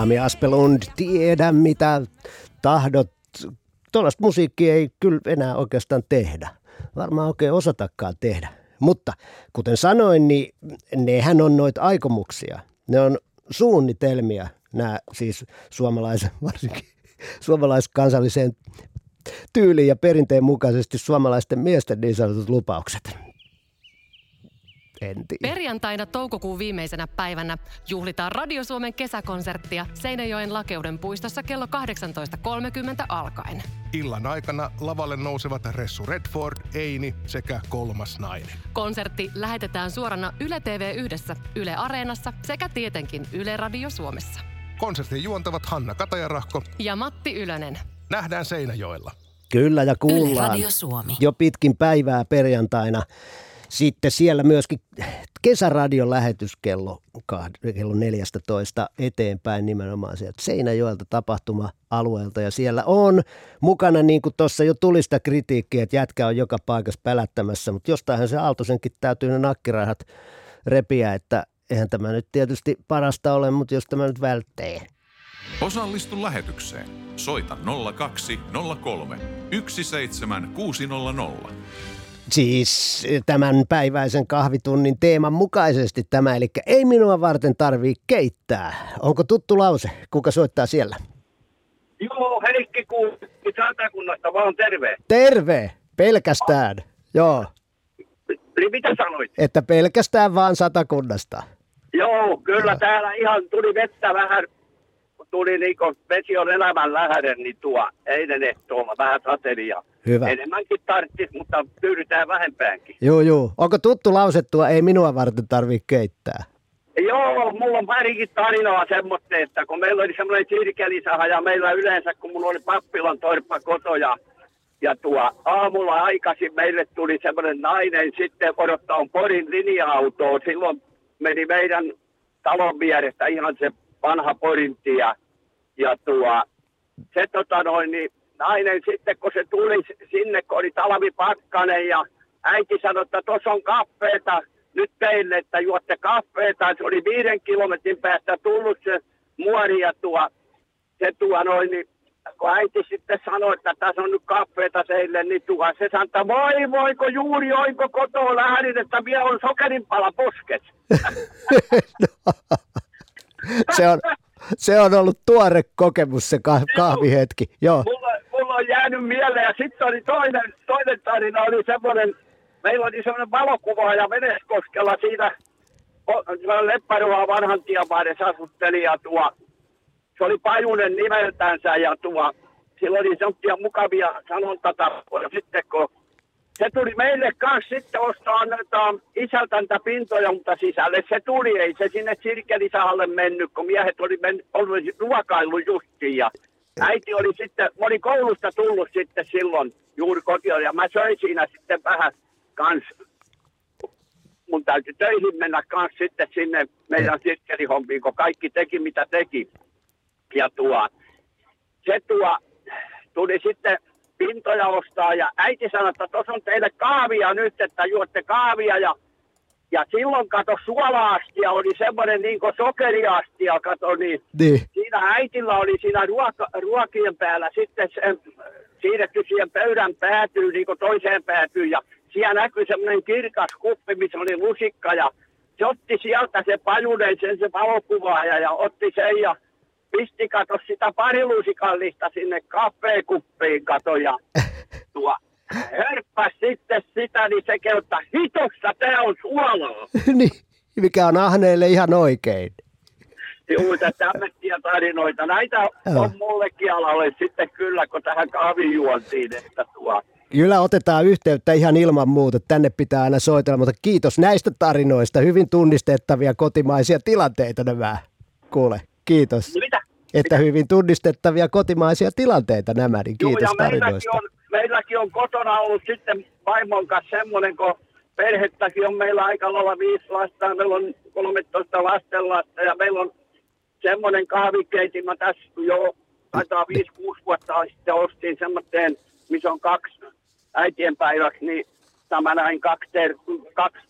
pitää. Ami Aspelund, tiedä mitä tahdot. Tuollaista musiikkia ei kyllä enää oikeastaan tehdä. Varmaan oikein osatakaan tehdä. Mutta kuten sanoin, niin nehän on noita aikomuksia. Ne on suunnitelmia, nämä siis suomalaisen, varsinkin suomalaiskansalliseen tyyliin ja perinteen mukaisesti suomalaisten miesten niin sanotut lupaukset. En tiedä. Perjantaina toukokuun viimeisenä päivänä juhlitaan Radio Suomen kesäkonserttia Seinäjoen Lakeuden puistossa kello 18.30 alkaen. Illan aikana lavalle nousevat Ressu Redford, Eini sekä kolmas nainen. Konsertti lähetetään suorana Yle TV yhdessä Yle Areenassa sekä tietenkin Yle Radio Suomessa. Konsertin juontavat Hanna Katajarahko. Ja Matti Ylönen. Nähdään Seinäjoella. Kyllä ja Yle kuullaan Radio Suomi. jo pitkin päivää perjantaina. Sitten siellä myöskin kesäradion lähetys kello, kah- kello 14 eteenpäin nimenomaan sieltä Seinäjoelta tapahtuma-alueelta. Ja siellä on mukana, niin kuin tuossa jo tuli sitä kritiikkiä, että jätkä on joka paikassa pälättämässä, mutta jostainhan se Aaltosenkin täytyy ne nakkirahat repiä, että eihän tämä nyt tietysti parasta ole, mutta jos tämä nyt välttää. Osallistu lähetykseen. Soita 02 03 17600. Siis tämän päiväisen kahvitunnin teeman mukaisesti tämä, eli ei minua varten tarvii keittää. Onko tuttu lause? Kuka soittaa siellä? Joo, Heikki Kuusikki Satakunnasta vaan terve. Terve! Pelkästään. Joo, Eli mitä sanoit? että pelkästään vaan satakunnasta. Joo, kyllä täällä ihan tuli vettä vähän, tuli niinku, vesi on elämän lähden, niin tuo eilen ehtoolla vähän sateli ja Hyvä. enemmänkin tarttis, mutta tyydytään vähempäänkin. Joo, joo. Onko tuttu lause tuo, ei minua varten tarvii keittää? Joo, mulla on parikin tarinaa semmoista, että kun meillä oli semmoinen sirkelisaha ja meillä yleensä, kun mulla oli pappilan torppa koto ja, tuo aamulla aikaisin meille tuli semmoinen nainen sitten odottaa Porin linja-autoa. Silloin meni meidän talon vierestä ihan se vanha Porin tie. Ja tuo, se tota noin, niin nainen sitten kun se tuli sinne, kun oli talvipakkanen ja äiti sanoi, että tuossa on kaffeeta nyt teille, että juotte kaffeeta. Se oli viiden kilometrin päästä tullut se muori ja tuo, se tuo noin, niin kun äiti sitten sanoi, että tässä on nyt kaffeeta teille, niin tuo se sanoi, että voi voiko juuri oiko kotoa lähdin, että vielä on sokerinpala poskessa. Se on, se on ollut tuore kokemus se kah- kahvihetki. Joo. mulla on jäänyt mieleen. Ja sitten oli toinen, toinen tarina oli semmoinen, meillä oli semmoinen valokuvaaja Veneskoskella siinä, Leppäruoha vanhan tien varressa asutteli ja tuo, se oli Pajunen nimeltänsä ja tuo, sillä oli semmoisia mukavia sanontatapoja sitten kun se tuli meille kanssa sitten ostaa noita isältä niitä pintoja, mutta sisälle se tuli, ei se sinne sirkelisahalle mennyt, kun miehet oli mennyt, oli ruokailu justiin ja äiti oli sitten, mä olin koulusta tullut sitten silloin juuri kotiin ja mä söin siinä sitten vähän kans, mun täytyy töihin mennä kans sitten sinne meidän sirkkelihommiin, kun kaikki teki mitä teki. Ja tuo, se tuo, tuli sitten pintoja ostaa ja äiti sanoi, että tuossa on teille kaavia nyt, että juotte kaavia ja ja silloin kato suolaastia oli semmoinen niin kuin sokeriastia, kato niin. Niin. Siinä äitillä oli siinä ruoka, ruokien päällä sitten se, siirretty siihen pöydän päätyyn niin kuin toiseen päätyyn ja siellä näkyi semmoinen kirkas kuppi, missä oli lusikka ja se otti sieltä se pajunen, sen se valokuvaaja ja otti sen ja pisti kato sitä parilusikallista sinne kaffeekuppiin kato ja tuo hörppäs sitten sitä, niin se keuttaa, hitossa tää on suolaa. niin, mikä on ahneelle ihan oikein. Juuri tämmöisiä tarinoita. Näitä Joo. on mullekin alalle sitten kyllä, kun tähän kahvin juontiin, että tuo. Kyllä otetaan yhteyttä ihan ilman muuta. Tänne pitää aina soitella, mutta kiitos näistä tarinoista. Hyvin tunnistettavia kotimaisia tilanteita nämä. Kuule, kiitos. Mitä? Että hyvin tunnistettavia kotimaisia tilanteita nämä, niin Joo, kiitos ja meilläkin tarinoista. on, meilläkin on kotona ollut sitten vaimon kanssa semmoinen, kun perhettäkin on meillä aika lailla viisi lasta, meillä on 13 lastenlasta ja meillä on semmoinen kahvikeitin, mä tässä jo taitaa 5-6 vuotta sitten ostin semmoisen, missä on kaksi äitien päiväksi, niin tämä näin kaksi, ter- kaksi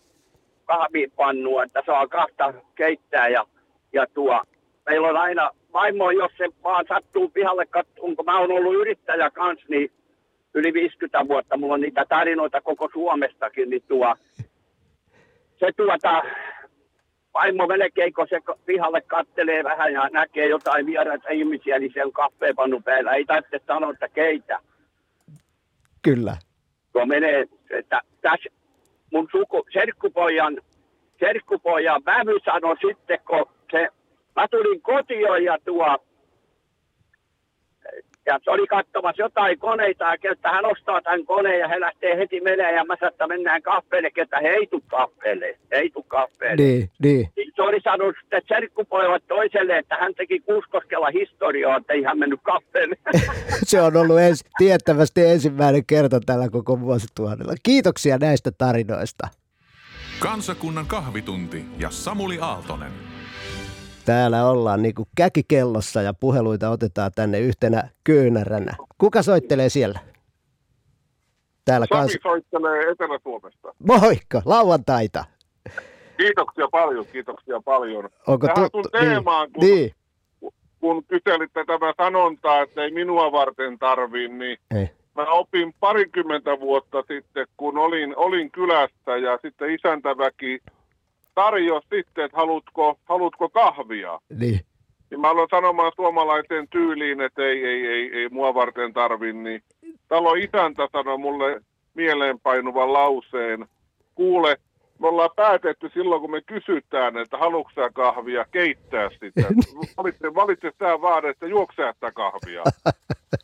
kahvipannua, että saa kahta keittää ja, ja tuo. Meillä on aina vaimo, jos se vaan sattuu pihalle katsomaan, kun mä oon ollut yrittäjä kanssa, niin yli 50 vuotta, mulla on niitä tarinoita koko Suomestakin, niin tuo, se tuota, vaimo melkein, kun se pihalle kattelee vähän ja näkee jotain vieraita ihmisiä, niin se on kaffeepannu päällä. Ei tarvitse sanoa, että keitä. Kyllä. Kun menee, että tässä mun suku, serkkupojan, serkkupojan vävy sanoi sitten, kun se, mä tulin kotiin ja tuo, Ja se oli katsomassa jotain koneita ja että hän ostaa tämän koneen ja he lähtee heti menee ja mä sanoin, että mennään kahveelle, että he ei tuu kahveelle, ei tuu kahveelle. Niin, niin. Se oli sanonut sitten serkkupojat toiselle, että hän teki Kuuskoskella historiaa, että ei hän mennyt kahveelle. Se on ollut ens, tiettävästi ensimmäinen kerta tällä koko vuosituhannella. Kiitoksia näistä tarinoista. Kansakunnan kahvitunti ja Samuli Aaltonen. Täällä ollaan niin kuin käkikellossa ja puheluita otetaan tänne yhtenä kyynäränä. Kuka soittelee siellä? Täällä Sami kans... soittelee Etelä-Suomesta. Moikka, lauantaita. Kiitoksia paljon, kiitoksia paljon. Onko Tähän tuttu? sun teemaan, kun, Niin. kun kyselitte tämä sanontaa, että ei minua varten tarvii, niin Ei. mä opin parikymmentä vuotta sitten, kun olin, olin kylässä ja sitten isäntäväki tarjosi sitten, että haluatko, haluatko kahvia. Niin. Niin mä aloin sanomaan suomalaiseen tyyliin, että ei, ei, ei, ei mua varten tarvi, niin talon isäntä sanoi mulle mieleenpainuvan lauseen. Kuule, me ollaan päätetty silloin, kun me kysytään, että haluatko kahvia, keittää sitä. Valitse, valitse sä vaan, että juoksää sitä kahvia.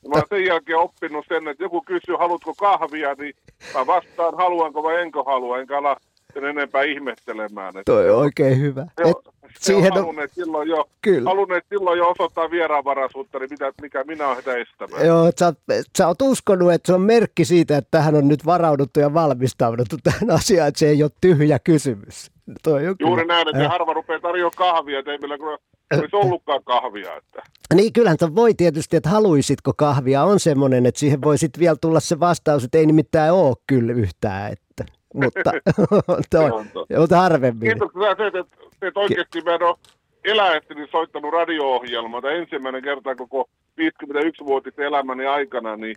Mä oon sen jälkeen oppinut sen, että joku kysyy, haluatko kahvia, niin mä vastaan, haluanko vai enkö halua, enkä ala sen enempää ihmettelemään. Että Toi on oikein hyvä. se on, Et se siihen on on, halunneet silloin jo, Kyllä. halunneet silloin jo osoittaa vieraanvaraisuutta, niin mitä, mikä minä olen heitä estämään. joo, sä, oot, sä oot uskonut, että se on merkki siitä, että tähän on nyt varauduttu ja valmistauduttu tähän asiaan, että se ei ole tyhjä kysymys. Toi on Juuri kyllä. näin, että Joo. harva rupeaa tarjoamaan kahvia, että ei meillä kyllä olisi ollutkaan kahvia. Että. Niin kyllähän tuon voi tietysti, että haluisitko kahvia, on semmoinen, että siihen voi sitten vielä tulla se vastaus, että ei nimittäin ole kyllä yhtään. Että, mutta, Se on mutta harvemmin. Kiitoksia se, että, että oikeasti mä en ole eläessäni soittanut radio-ohjelmaa. Tämä ensimmäinen kerta koko 51-vuotisen elämäni aikana, niin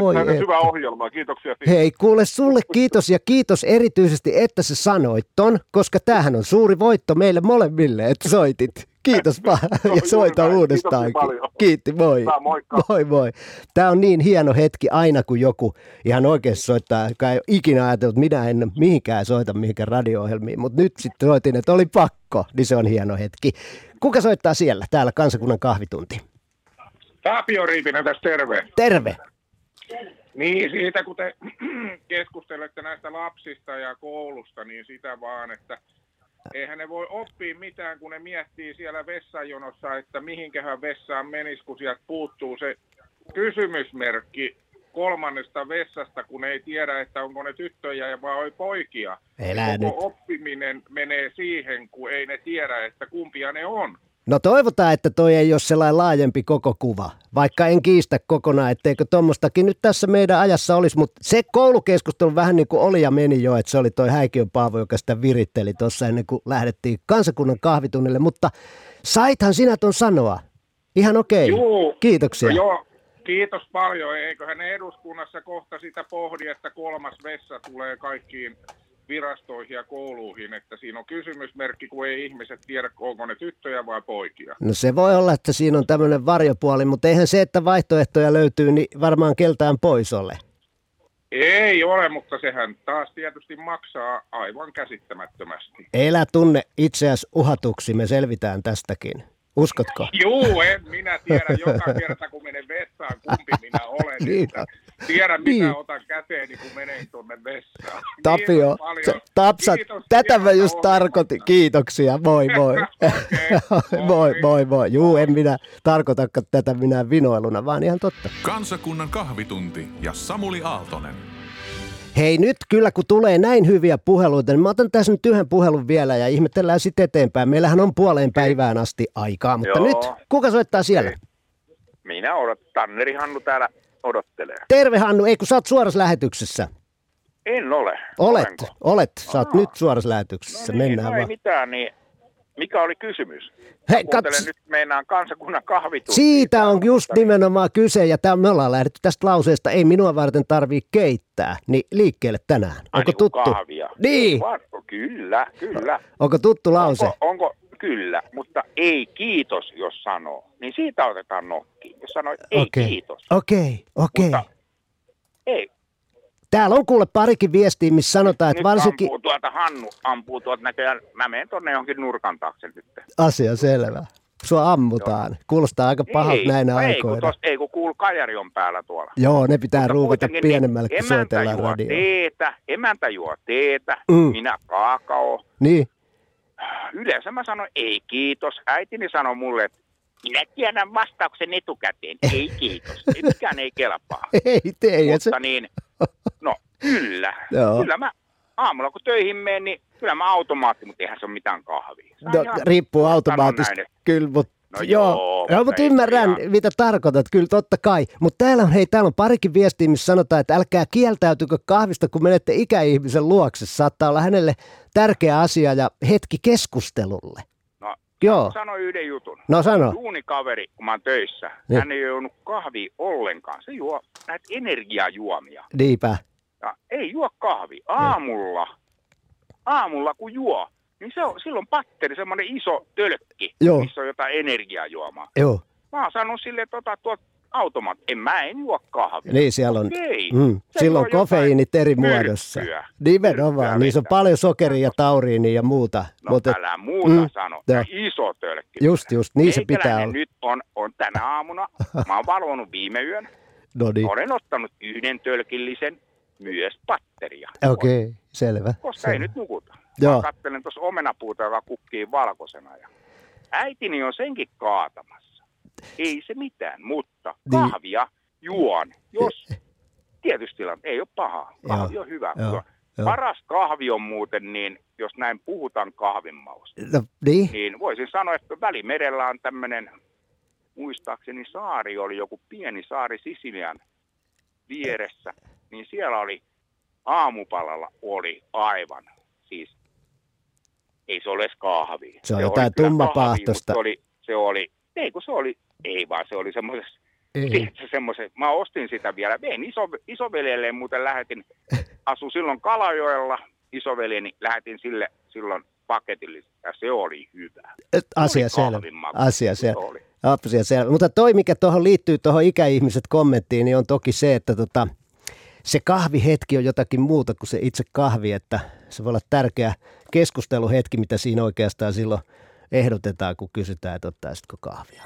Voi tämä on hyvä ohjelma. Kiitoksia siitä. Hei, kuule sulle kiitos ja kiitos erityisesti, että sä sanoit ton, koska tämähän on suuri voitto meille molemmille, että soitit. Kiitos vaan ja soita näin. uudestaankin. Kiitoksia paljon. Kiitti, moi. Hyvä, moikka. Moi moi. Tämä on niin hieno hetki aina, kun joku ihan oikeasti soittaa, joka ei ikinä ajatellut, että minä en mihinkään soita mihinkään radio-ohjelmiin, mutta nyt sitten soitin, että oli pakko, niin se on hieno hetki. Kuka soittaa siellä, täällä kansakunnan kahvitunti? Tapio Riipinen tässä terve. Terve. Niin, siitä kun te keskustelette näistä lapsista ja koulusta, niin sitä vaan, että eihän ne voi oppia mitään, kun ne miettii siellä vessajonossa, että mihinkähän vessaan menisi, kun sieltä puuttuu se kysymysmerkki kolmannesta vessasta, kun ei tiedä, että onko ne tyttöjä vai poikia. Elää Koko nyt. oppiminen menee siihen, kun ei ne tiedä, että kumpia ne on. No toivotaan, että toi ei ole sellainen laajempi koko kuva, vaikka en kiistä kokonaan, etteikö tuommoistakin nyt tässä meidän ajassa olisi, mutta se koulukeskustelu vähän niin kuin oli ja meni jo, että se oli toi Häikiön Paavo, joka sitä viritteli tuossa ennen kuin lähdettiin kansakunnan kahvitunnille, mutta saithan sinä ton sanoa. Ihan okei. Juu. Kiitoksia. Joo, kiitos paljon. Eiköhän ne eduskunnassa kohta sitä pohdi, että kolmas vessa tulee kaikkiin virastoihin ja kouluihin, että siinä on kysymysmerkki, kun ei ihmiset tiedä, onko ne tyttöjä vai poikia. No se voi olla, että siinä on tämmöinen varjopuoli, mutta eihän se, että vaihtoehtoja löytyy, niin varmaan keltään pois ole. Ei ole, mutta sehän taas tietysti maksaa aivan käsittämättömästi. Elä tunne itseäsi uhatuksi, me selvitään tästäkin. Uskotko? Juu, en minä tiedä joka kerta, kun menen vessaan, kumpi minä olen. Niin että tiedän, mitä Niin. otan käteeni, kun menen tuonne vessaan. Tapio, Tapsa, Kiitos tätä mä just tarkoitin. Kiitoksia, moi moi. moi moi moi. Juu, en minä tarkoitakaan tätä minä vinoiluna, vaan ihan totta. Kansakunnan kahvitunti ja Samuli Aaltonen. Hei nyt kyllä kun tulee näin hyviä puheluita, niin mä otan tässä nyt yhden puhelun vielä ja ihmetellään sitten eteenpäin. Meillähän on puoleen päivään asti aikaa, mutta Joo. nyt kuka soittaa siellä? Minä odot, Tanneri Hannu täällä odottelee. Terve Hannu, ei kun sä oot suorassa lähetyksessä. En ole. Olet, Olenko? olet, sä oot nyt suorassa lähetyksessä, No niin, mennään no ei vaan. mitään, niin mikä oli kysymys? Hei, kats- nyt meinaan kansakunnan kahvituntia. Siitä on just nimenomaan kyse, ja tää, me ollaan lähdetty tästä lauseesta, ei minua varten tarvii keittää, niin liikkeelle tänään. Ai Onko niin kuin tuttu? Kahvia. Niin. Kyllä, kyllä. Onko tuttu lause? Onko, onko, kyllä, mutta ei kiitos, jos sanoo. Niin siitä otetaan nokki. Jos sanoo, ei Okei. kiitos. Okei, okei. Ei. Täällä on kuule parikin viestiä, missä sanotaan, että Nyt varsinkin... ampuu tuolta Hannu, ampuu tuolta näköjään. Mä menen tonne johonkin nurkan taakse nyt. Asia selvä. Sua ammutaan. Kuulostaa aika pahalta ei, näinä ei, kun aikoina. tos, ei kun kuulu kajari on päällä tuolla. Joo, ne pitää Mutta kuitenkin pienemmälle, kun emäntä soitellaan juo radioon. teetä, emäntä juo teetä, Mm. minä kaakao. Niin, Yleensä mä sanon ei kiitos. Äitini sanoi mulle, että minä tiedän vastauksen etukäteen. Ei kiitos. Mikään ei kelpaa. ei tee. ja Se, Mutta niin, no kyllä. Joo. Kyllä mä aamulla kun töihin menen, niin kyllä mä automaatti, mutta eihän se ole mitään kahvia. No, riippuu että- Kyllä, mutta No joo, joo, joo mutta ymmärrän, ihan- mitä tarkoitat, kyllä totta kai. Mutta täällä on, hei, täällä on parikin viestiä, missä sanotaan, että älkää kieltäytykö kahvista, kun menette ikäihmisen luokse. Saattaa olla hänelle tärkeä asia ja hetki keskustelulle. No, Joo. sano yhden jutun. No sano. Duunikaveri, kun mä oon töissä, Niin. hän ei juonut kahvia ollenkaan. Se juo näitä energiajuomia. Niinpä. Ja ei juo kahvi. Aamulla, aamulla kun juo, niin se on, silloin patteri, semmoinen iso tölkki, Joo. missä on jotain energiajuomaa. Joo. Mä oon sanonut silleen, että ota tuot automaat. En mä en juo kahvia. Niin siellä on, Okei. mm, Se silloin kofeiinit eri muodossa. myrkkyä. Nimenomaan, niissä on paljon sokeria ja tauriinia ja muuta. No Mut et- älä muuta mm, sano. Ja iso tölkki. Just, just, niin se pitää olla. nyt on, on tänä aamuna, mä oon valvonut viime yön, No niin, olen ottanut yhden tölkillisen myös patteria. okei, okay, selvä. Koska ei selvä. nyt nukuta. Joo. Mä katselen tuossa omenapuuta, joka kukkii valkoisena. Ja äitini on senkin kaatamassa. Ei se mitään, mutta Niin. kahvia juon, jos tietysti ei ole pahaa. Kahvi on hyvä. joo, joo. Paras kahvi on muuten, niin jos näin puhutaan kahvin mausta, No, niin, niin voisin sanoa, että Välimerellä on tämmöinen, muistaakseni saari oli joku pieni saari Sisilian vieressä, niin siellä oli aamupalalla oli aivan, siis ei se ole edes kahvi. Se on oli jotain mutta Se oli, se oli, ei kun se oli, ei vaan se oli semmoisessa, Ei. tiedätkö, semmoisen, mä ostin sitä vielä, vein iso, isoveljelle muuten lähetin, asu silloin Kalajoella, isoveljeni, lähetin sille silloin paketillisen, ja se oli hyvä. Et asia Oli selvä. Asia Se selvä. oli. Asia selvä. Mutta toi, mikä tuohon liittyy tuohon ikäihmiset kommenttiin, niin on toki se, että tota, se kahvihetki on jotakin muuta kuin se itse kahvi, että se voi olla tärkeä keskusteluhetki, mitä siinä oikeastaan silloin ehdotetaan, kun kysytään, että ottaisitko kahvia.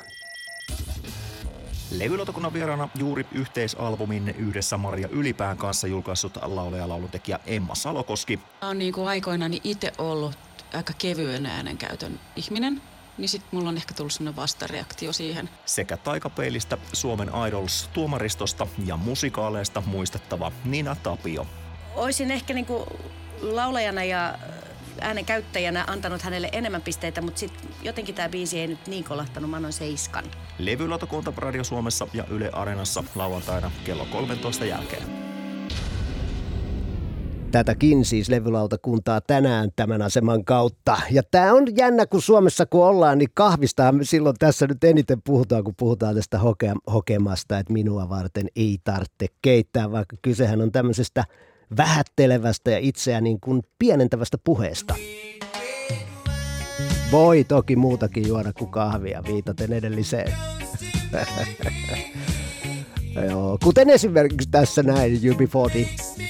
Levylautakunnan vieraana juuri yhteisalbumin yhdessä Maria Ylipään kanssa julkaissut laulaja ja lauluntekijä Emma Salokoski. Mä oon niin kuin aikoinani itse ollut aika kevyen äänenkäytön ihminen, niin sit mulla on ehkä tullut semmoinen vastareaktio siihen. Sekä taikapeilistä, Suomen Idols tuomaristosta ja musikaaleista muistettava Nina Tapio. Oisin ehkä niinku laulajana ja äänen käyttäjänä antanut hänelle enemmän pisteitä, mutta sitten jotenkin tämä biisi ei nyt niin kolahtanut, mä annoin seiskan. Levylautakunta Radio Suomessa ja Yle Areenassa lauantaina kello 13 jälkeen. Tätäkin siis levylautakuntaa tänään tämän aseman kautta. Ja tämä on jännä, kun Suomessa kun ollaan, niin kahvista silloin tässä nyt eniten puhutaan, kun puhutaan tästä hoke- hokemasta, että minua varten ei tarvitse keittää, vaikka kysehän on tämmöisestä vähättelevästä ja itseä niin kuin pienentävästä puheesta. Voi toki muutakin juoda kuin kahvia, viitaten edelliseen. Joo, kuten esimerkiksi tässä näin UB40.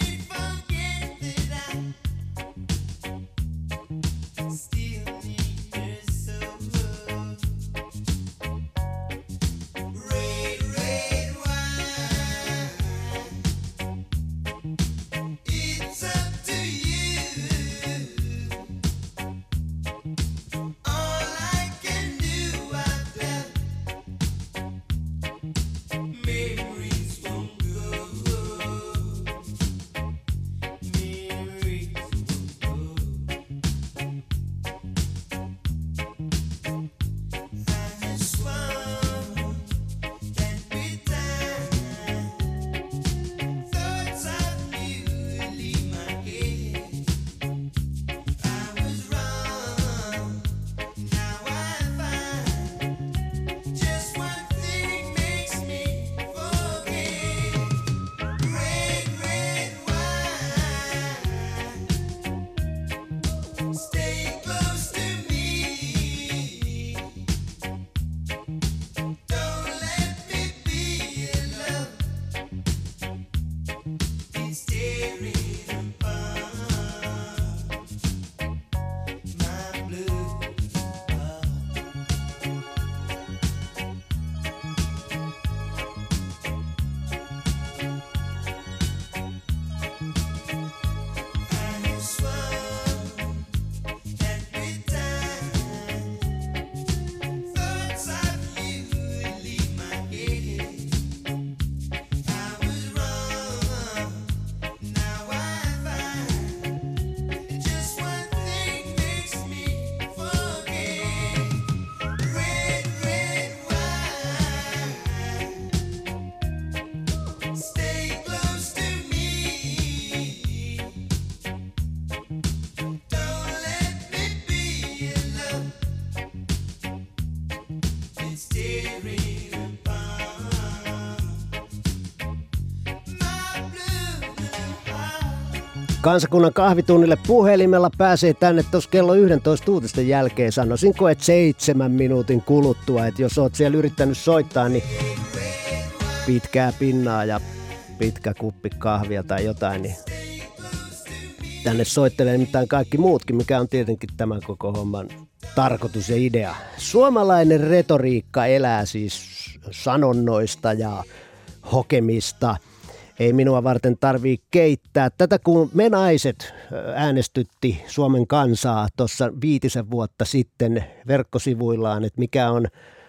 Kansakunnan kahvitunnille puhelimella pääsee tänne tuossa kello 11 uutisten jälkeen. Sanoisinko, että seitsemän minuutin kuluttua. Että jos oot siellä yrittänyt soittaa, niin pitkää pinnaa ja pitkä kuppi kahvia tai jotain, niin tänne soittelee nimittäin kaikki muutkin, mikä on tietenkin tämän koko homman tarkoitus ja idea. Suomalainen retoriikka elää siis sanonnoista ja hokemista. Ei minua varten tarvii keittää. Tätä kun me naiset äänestytti Suomen kansaa tuossa viitisen vuotta sitten verkkosivuillaan, että mikä on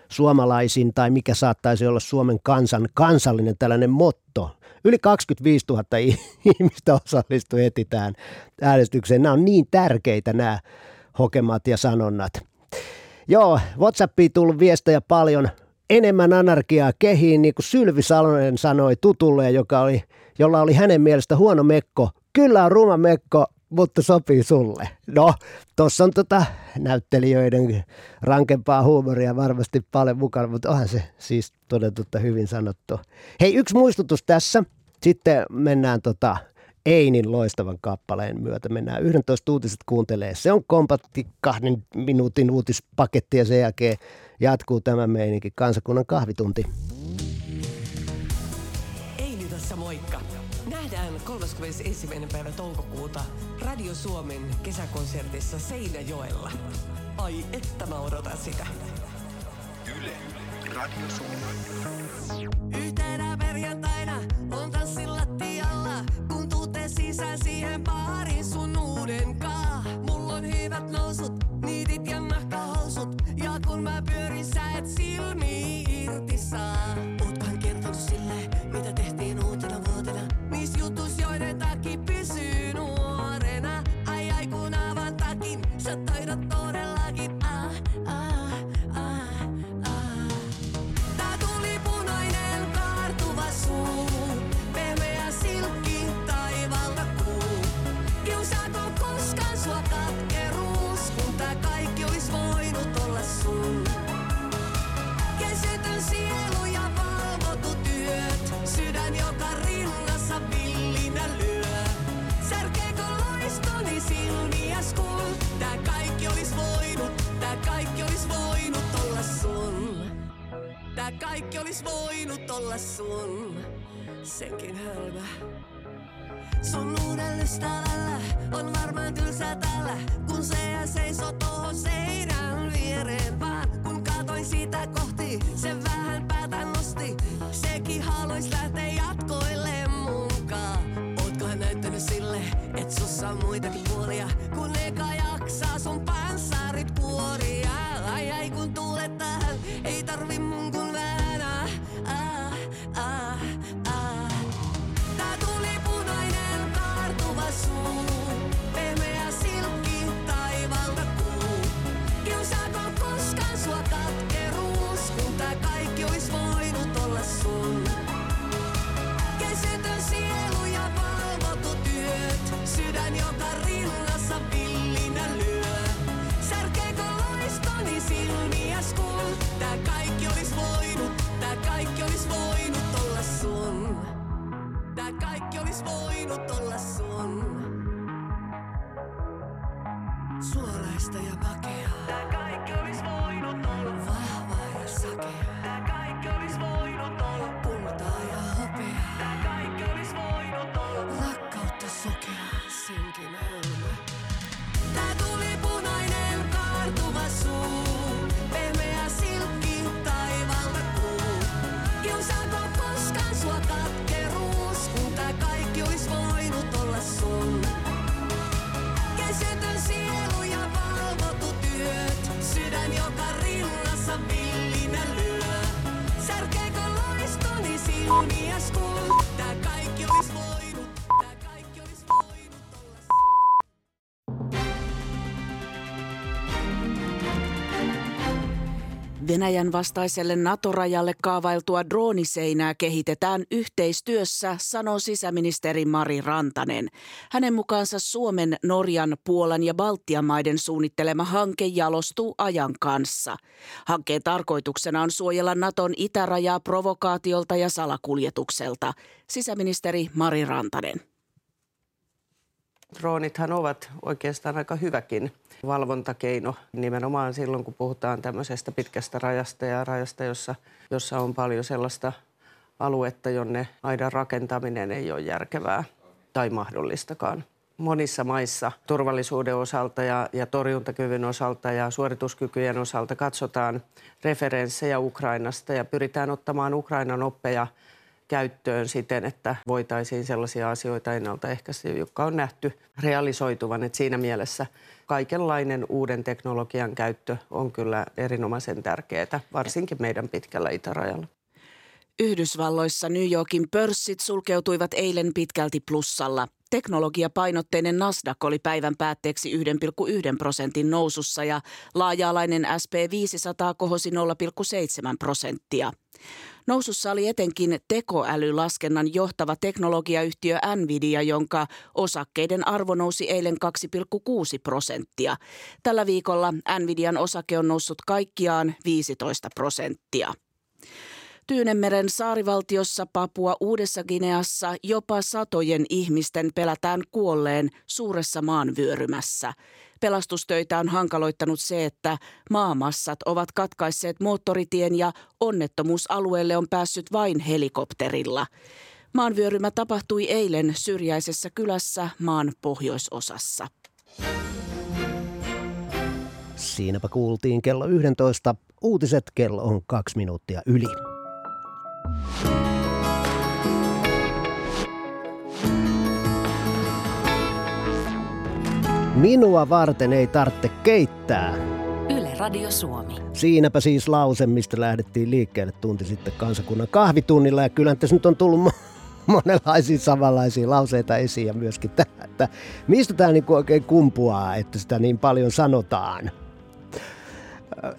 suomalaisin tai mikä saattaisi olla Suomen kansan kansallinen tällainen motto. Yli 25 000 ihmistä osallistui heti tähän äänestykseen. Nämä on niin tärkeitä nämä hokemat ja sanonnat. Joo, WhatsAppiin tullut viestejä paljon. Enemmän anarkiaa kehiin, niin kuin Sylvi Salonen sanoi tutulle, joka oli, jolla oli hänen mielestä huono mekko. Kyllä on ruma mekko, mutta sopii sulle. No, tuossa on tota näyttelijöiden rankempaa huumoria varmasti paljon mukana, mutta onhan se siis todetutta hyvin sanottu. Hei, yksi muistutus tässä. Sitten mennään tota Einin loistavan kappaleen myötä. Mennään 11 uutiset kuuntelee. Se on kompakti kahden minuutin uutispaketti ja sen jälkeen jatkuu tämä meininki kansakunnan kahvitunti. Eini tässä moikka. Nähdään 31. päivä toukokuuta Radio Suomen kesäkonsertissa Seinäjoella. Ai että mä odotan sitä. Yle, Radio. Yhtenä perjantaina on tanssin lattialla, kun tuutte sisään siihen baarin sun uuden kaa. Mulla on hyvät nousut, niitit ja nahkahousut, ja kun mä pyörin sä et silmi irti saa. Ootkohan kertonut sille, mitä tehtiin uutena vuotena, niis jutus joiden takia pysyy nuorena. Ai ai kun avaan takin, sä taidat todellakin Tää kaikki olis voinut olla sun, senkin hölmö. Sun uudella ystävällä on varmaan tylsä tällä, kun se ja seisoo tohon seinän viereen vaan. Kun katoin sitä kohti, se vähän päätä nosti, sekin haluais lähteä jatkoille munkaan. Ootkohan näyttänyt sille, et sussa on muitakin puolia, kun eka jaksaa sun Venäjän vastaiselle NATO-rajalle kaavailtua drooniseinää kehitetään yhteistyössä, sanoo sisäministeri Mari Rantanen. Hänen mukaansa Suomen, Norjan, Puolan ja Baltian maiden suunnittelema hanke jalostuu ajan kanssa. Hankkeen tarkoituksena on suojella Naton itärajaa provokaatiolta ja salakuljetukselta. Sisäministeri Mari Rantanen. Droonithan ovat oikeastaan aika hyväkin valvontakeino nimenomaan silloin, kun puhutaan tämmöisestä pitkästä rajasta ja rajasta, jossa, jossa on paljon sellaista aluetta, jonne aidan rakentaminen ei ole järkevää tai mahdollistakaan. Monissa maissa turvallisuuden osalta ja, ja torjuntakyvyn osalta ja suorituskykyjen osalta katsotaan referenssejä Ukrainasta ja pyritään ottamaan Ukrainan oppeja käyttöön siten, että voitaisiin sellaisia asioita ennaltaehkäistä, jotka on nähty realisoituvan. Et siinä mielessä kaikenlainen uuden teknologian käyttö on kyllä erinomaisen tärkeää, varsinkin meidän pitkällä itärajalla. Yhdysvalloissa New Yorkin pörssit sulkeutuivat eilen pitkälti plussalla. Teknologiapainotteinen Nasdaq oli päivän päätteeksi 1,1 prosentin nousussa ja laaja-alainen SP500 kohosi 0,7 prosenttia. Nousussa oli etenkin tekoälylaskennan johtava teknologiayhtiö Nvidia, jonka osakkeiden arvo nousi eilen 2,6 prosenttia. Tällä viikolla Nvidian osake on noussut kaikkiaan 15 prosenttia. Tyynemeren saarivaltiossa Papua Uudessa Gineassa jopa satojen ihmisten pelätään kuolleen suuressa maanvyörymässä. Pelastustöitä on hankaloittanut se, että maamassat ovat katkaisseet moottoritien ja onnettomuusalueelle on päässyt vain helikopterilla. Maanvyörymä tapahtui eilen syrjäisessä kylässä maan pohjoisosassa. Siinäpä kuultiin kello 11. Uutiset kello on kaksi minuuttia yli. Minua varten ei tarvitse keittää. Yle Radio Suomi. Siinäpä siis lause, mistä lähdettiin liikkeelle tunti sitten kansakunnan kahvitunnilla. Ja kyllä tässä nyt on tullut monenlaisia samanlaisia lauseita esiin ja myöskin tämä, että mistä tämä niin oikein kumpuaa, että sitä niin paljon sanotaan.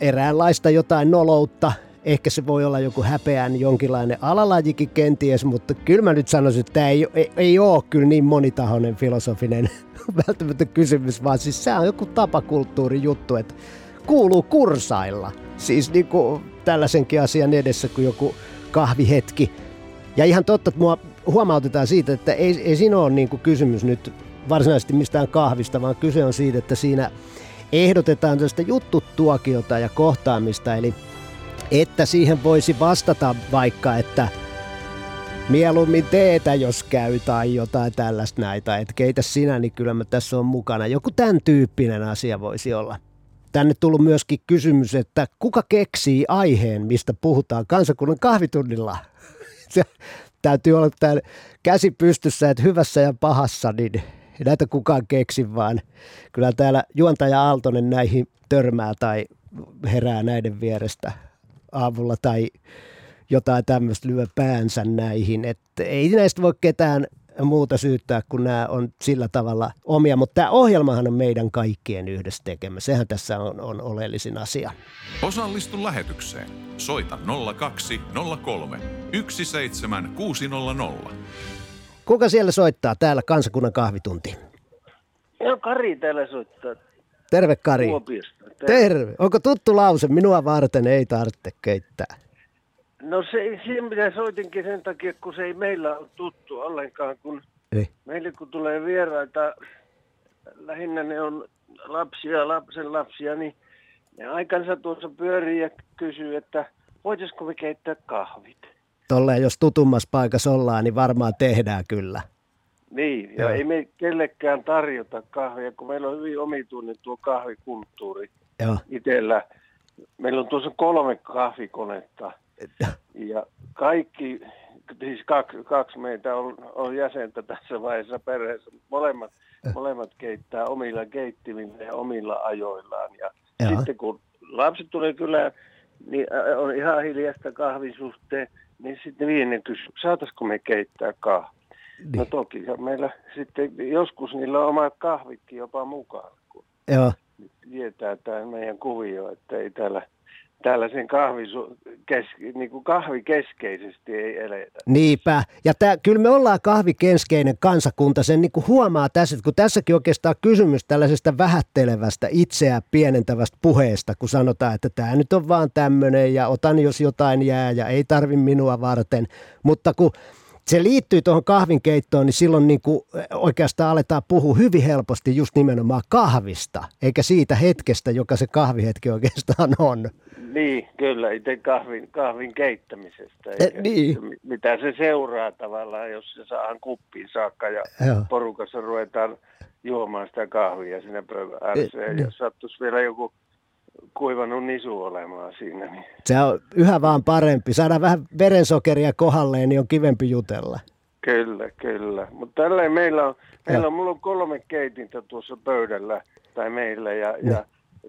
Eräänlaista jotain noloutta, ehkä se voi olla joku häpeän jonkinlainen alalajikin kenties, mutta kyllä mä nyt sanoisin, että tämä ei, ei, ei ole kyllä niin monitahoinen filosofinen välttämättä kysymys, vaan siis se on joku tapakulttuuri juttu, että kuuluu kursailla. Siis niin kuin tällaisenkin asian edessä kuin joku kahvihetki. Ja ihan totta, että mua huomautetaan siitä, että ei, ei siinä ole niin kuin kysymys nyt varsinaisesti mistään kahvista, vaan kyse on siitä, että siinä ehdotetaan tästä juttutuokiota ja kohtaamista, eli että siihen voisi vastata vaikka, että mieluummin teetä, jos käy tai jotain tällaista näitä, että keitä sinä, niin kyllä mä tässä on mukana. Joku tämän tyyppinen asia voisi olla. Tänne tullut myöskin kysymys, että kuka keksii aiheen, mistä puhutaan kansakunnan kahvitunnilla? Se täytyy olla täällä käsi pystyssä, että hyvässä ja pahassa, niin näitä kukaan keksi, vaan kyllä täällä juontaja Aaltonen näihin törmää tai herää näiden vierestä aavulla tai jotain tämmöistä lyö päänsä näihin. Että ei näistä voi ketään muuta syyttää, kun nämä on sillä tavalla omia. Mutta tämä ohjelmahan on meidän kaikkien yhdessä tekemä. Sehän tässä on, on oleellisin asia. Osallistu lähetykseen. Soita 0203 17600. Kuka siellä soittaa täällä kansakunnan kahvitunti? Joo, Kari täällä soittaa. Terve Kari. Kuopiosta. Terve. Onko tuttu lause, minua varten ei tarvitse keittää? No se, siihen mitä soitinkin sen takia, kun se ei meillä ole tuttu ollenkaan, kun ei. meille kun tulee vieraita, lähinnä ne on lapsia, lapsen lapsia, niin ne aikansa tuossa pyörii ja kysyy, että voitaisiko me keittää kahvit. Tolleen, jos tutummassa paikassa ollaan, niin varmaan tehdään kyllä. Niin, ja Joo. ei me kellekään tarjota kahvia, kun meillä on hyvin omituinen tuo kahvikulttuuri Joo. itsellä. Meillä on tuossa kolme kahvikonetta ja kaikki, siis kaksi, kaksi meitä on, on jäsentä tässä vaiheessa perheessä. Molemmat, molemmat keittää omilla keittimillä ja omilla ajoillaan. Ja Joo. sitten kun lapset tulee kyllä, niin ä, on ihan hiljasta kahvin suhteen, niin sitten viimeinen kysyy, saataisiko me keittää kahvia? Niin. No toki, ja meillä sitten joskus niillä on omat kahvitkin jopa mukaan, kun Joo. Tietää tämä meidän kuvio, että ei täällä, täällä sen kahvi, kes, niin kuin kahvikeskeisesti ei eletä. Niinpä. Ja tää, kyllä me ollaan kahvikenskeinen kansakunta. Sen niin kuin huomaa tässä, kun tässäkin oikeastaan kysymys tällaisesta vähättelevästä, itseä pienentävästä puheesta, kun sanotaan, että tämä nyt on vaan tämmöinen ja otan jos jotain jää ja ei tarvi minua varten. Mutta kun se liittyy tuohon kahvinkeittoon, niin silloin niin kuin oikeastaan aletaan puhua hyvin helposti just nimenomaan kahvista, eikä siitä hetkestä, joka se kahvihetki oikeastaan on. Niin, kyllä, itse kahvin, kahvin keittämisestä. Eikä niin. Mitä se seuraa tavallaan, jos se saadaan kuppiin saakka ja Joo. porukassa ruvetaan juomaan sitä kahvia siinä pöydän ääressä. Eh, Ja niin. jos sattuisi vielä joku kuivannut nisu olemaan siinä, niin Se on yhä vaan parempi. Saadaan vähän verensokeria kohdalleen, niin on kivempi jutella. Kyllä, kyllä. Mutta tälleen meillä on, meillä on, mulla on kolme keitintä tuossa pöydällä, tai meillä, ja, ja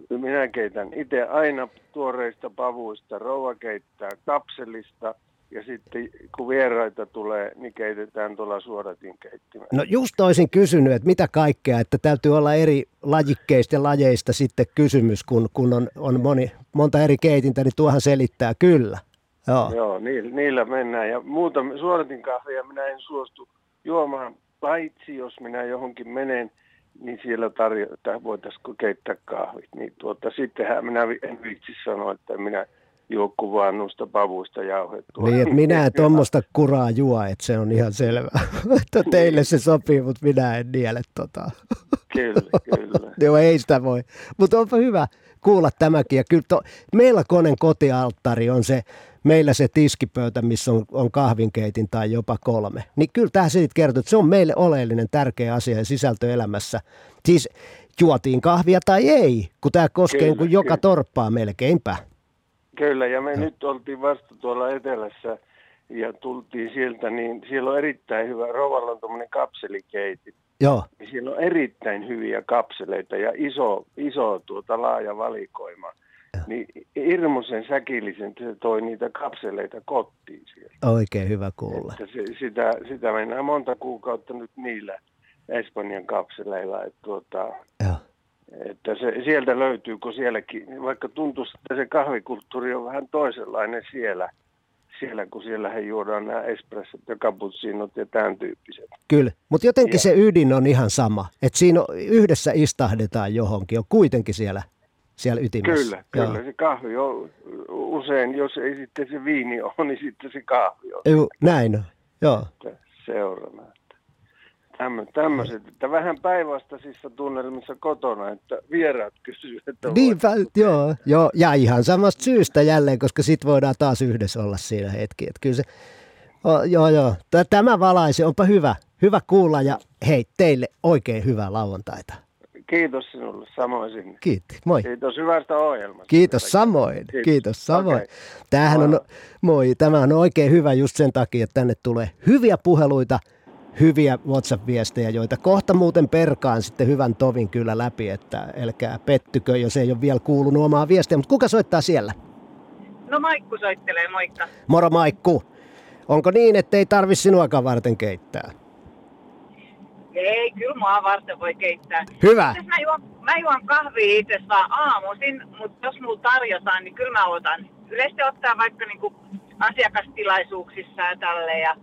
minä keitän itse aina tuoreista pavuista, rouva keittää kapselista, ja sitten kun vieraita tulee, niin keitetään tuolla suodatin keittimellä. No just olisin kysynyt, että mitä kaikkea, että täytyy olla eri lajikkeista ja lajeista sitten kysymys, kun, kun on, on moni, monta eri keitintä, niin tuohan selittää kyllä. Joo. Joo, niillä, niillä mennään. Ja muuta suodatin kahvia minä en suostu juomaan, paitsi jos minä johonkin menen, niin siellä tarjotaan, voitaisiinko keittää kahvit. Niin tuota, sittenhän minä en viitsi sanoa, että minä juo kuin vaan noista pavuista jauhettua. Niin, että minä tuommoista kuraa juo, että se on ihan selvä. että teille se sopii, mutta minä en niele tota. Kyllä, kyllä. Joo, ei sitä voi. Mutta onpa hyvä kuulla tämäkin. Ja kyllä to, melkoinen kotialttari on se, meillä se tiskipöytä, missä on, on kahvinkeitin tai jopa kolme. Niin kyllä tämä siitä kertoo, että se on meille oleellinen tärkeä asia ja sisältö elämässä. Siis juotiin kahvia tai ei, kun tämä koskee Kyllä, kyllä, kun joka kyllä. torppaa melkeinpä. Kyllä, ja me nyt oltiin vasta tuolla etelässä ja tultiin sieltä, niin siellä on erittäin hyvä, Rovalla on tuommoinen kapselikeitin. Joo. Niin siellä on erittäin hyviä kapseleita ja iso, iso tuota laaja valikoima. Niin hirmuisen säkillisen se toi niitä kapseleita kotiin siellä. Oikein hyvä kuulla. Että se, sitä, sitä mennään monta kuukautta nyt niillä Espanjan kapseleilla. Että, tuota, että se, sieltä löytyy, kun sielläkin, vaikka tuntuu, että se kahvikulttuuri on vähän toisenlainen siellä, siellä kun siellä he juodaan nämä espressot ja cappuccinot ja tämän tyyppiset. Kyllä, mutta jotenkin Ja- se ydin on ihan sama. Että siinä on, yhdessä istahdetaan johonkin, on kuitenkin siellä, siellä ytimessä. Kyllä, kyllä. Se kahvi on usein, jos ei sitten se viini ole, niin sitten se kahvi on Joo, näin on, joo. seurana. Tämmö, tämmöiset, että vähän päinvastaisissa tunnelmissa kotona, että vieraat kysyvät, että Niinpä, joo, joo, ja ihan samasta syystä jälleen, koska sit voidaan taas yhdessä olla siinä hetki. Että kyllä se, o, joo, joo, Tä- tämä valaisi, onpa hyvä, hyvä kuulla ja hei, teille oikein hyvää lauantaita. kiitos sinulle, samoin sinne. Kiitti, moi. Kiitos hyvästä ohjelmasta. Kiitos samoin, Kiitos. kiitos samoin. Okei. Tämähän on, moi, tämä on oikein hyvä just sen takia, että tänne tulee hyviä puheluita, hyviä WhatsApp-viestejä, joita kohta muuten perkaan sitten hyvän tovin kyllä läpi, että älkää pettykö, jos ei ole vielä kuulunut omaa viestiä, mutta kuka soittaa siellä? No Maikku soittelee, moikka. Moro Maikku. Onko niin, että ei tarvi sinuakaan varten keittää? Ei, kyllä mua varten voi keittää. Hyvä. Itse Mä juon, mä juon kahvia itse vaan aamuisin, mutta jos mulla tarjotaan, niin kyllä mä otan. Yleisesti ottaa vaikka niinku asiakastilaisuuksissa ja tälle. Ja,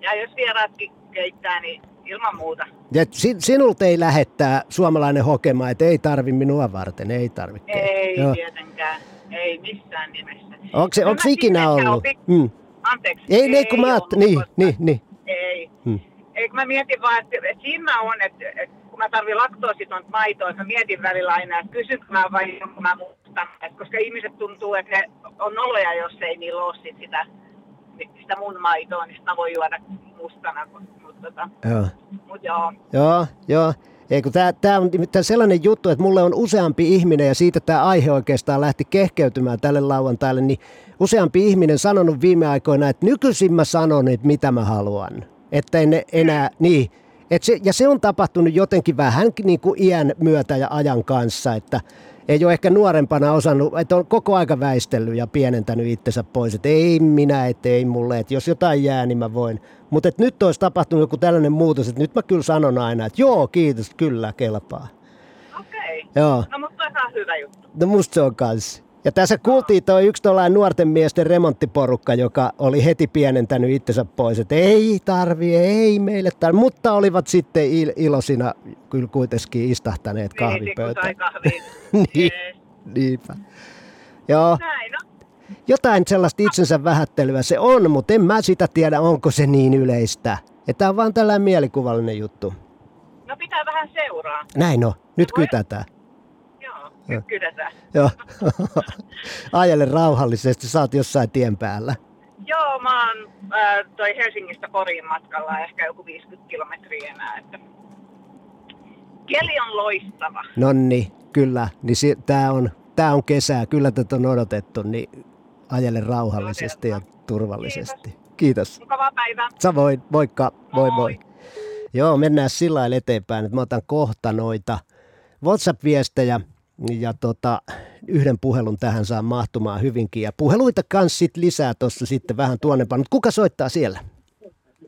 ja jos vieraatkin keittää, niin ilman muuta. Ja si- sinulta ei lähettää suomalainen hokema, että ei tarvi minua varten, ei tarvi. Ei Joo. tietenkään. Ei missään nimessä. Onko se, mä ikinä ollut? opi- Mm. Anteeksi. Ei, ei, kun mä ajatt- niin, koskaan. niin, niin. Ei. Hmm. Eikö mä mietin vaan, että, että siinä mä on, että, että kun mä tarvin laktoositonta maitoa, että mä mietin välillä aina, että kysynkö mä vai onko mä. Että koska ihmiset tuntuu, että ne on noloja, jos ei niillä ole sit sitä, sitä mun maitoa, niin sit mä voin juoda mustana. Mutta tota, Joo. mut joo. Joo, joo. Ei, kun tää, tää on sellainen juttu, että mulle on useampi ihminen, ja siitä tämä aihe oikeastaan lähti kehkeytymään tälle lauantaille, niin useampi ihminen sanonut viime aikoina, että nykyisin mä sanon, että mitä mä haluan. Että en enää, niin. Et se, ja se on tapahtunut jotenkin vähän niin kuin iän myötä ja ajan kanssa, että ei ole ehkä nuorempana osannut, että on koko aika väistellyt ja pienentänyt itsensä pois, että ei minä, että ei mulle, että jos jotain jää, niin mä voin. Mutta nyt olisi tapahtunut joku tällainen muutos, että nyt mä kyllä sanon aina, että joo, kiitos, kyllä, kelpaa. Okei. Joo. No mutta on ihan hyvä juttu. No musta se on kans. Ja tässä kuultiin toi yksi tuollainen nuorten miesten remonttiporukka, joka oli heti pienentänyt itsensä pois, että ei tarvi, ei meille tarvi, mutta olivat sitten il- ilosina kyllä kuitenkin istahtaneet Niin, kahvipöytään. kahvia. niin, niinpä. Joo, Näin on. jotain sellaista itsensä vähättelyä se on, mutta en mä sitä tiedä, onko se niin yleistä. Että tämä on vaan tällainen mielikuvallinen juttu. No pitää vähän seuraa. Näin on. Nyt kytätään. Kytetään. Joo. Ajele rauhallisesti, sä oot jossain tien päällä. Joo, mä oon äh, toi Helsingistä Poriin matkalla ehkä joku 50 kilometriä enää. Että... Keli on loistava. Nonni, kyllä. Niin si- tää on, tää on kesää. Kyllä tätä on odotettu, niin ajele rauhallisesti ja turvallisesti. Kiitos. Mukavaa päivää. Samoin, moikka, moi moi. Joo, mennään sillä lailla eteenpäin, että mä otan kohta noita WhatsApp-viestejä ja tota, yhden puhelun tähän saa mahtumaan hyvinkin. Ja puheluita kans sit lisää tuossa sitten vähän tuonnepaan. Mutta kuka soittaa siellä?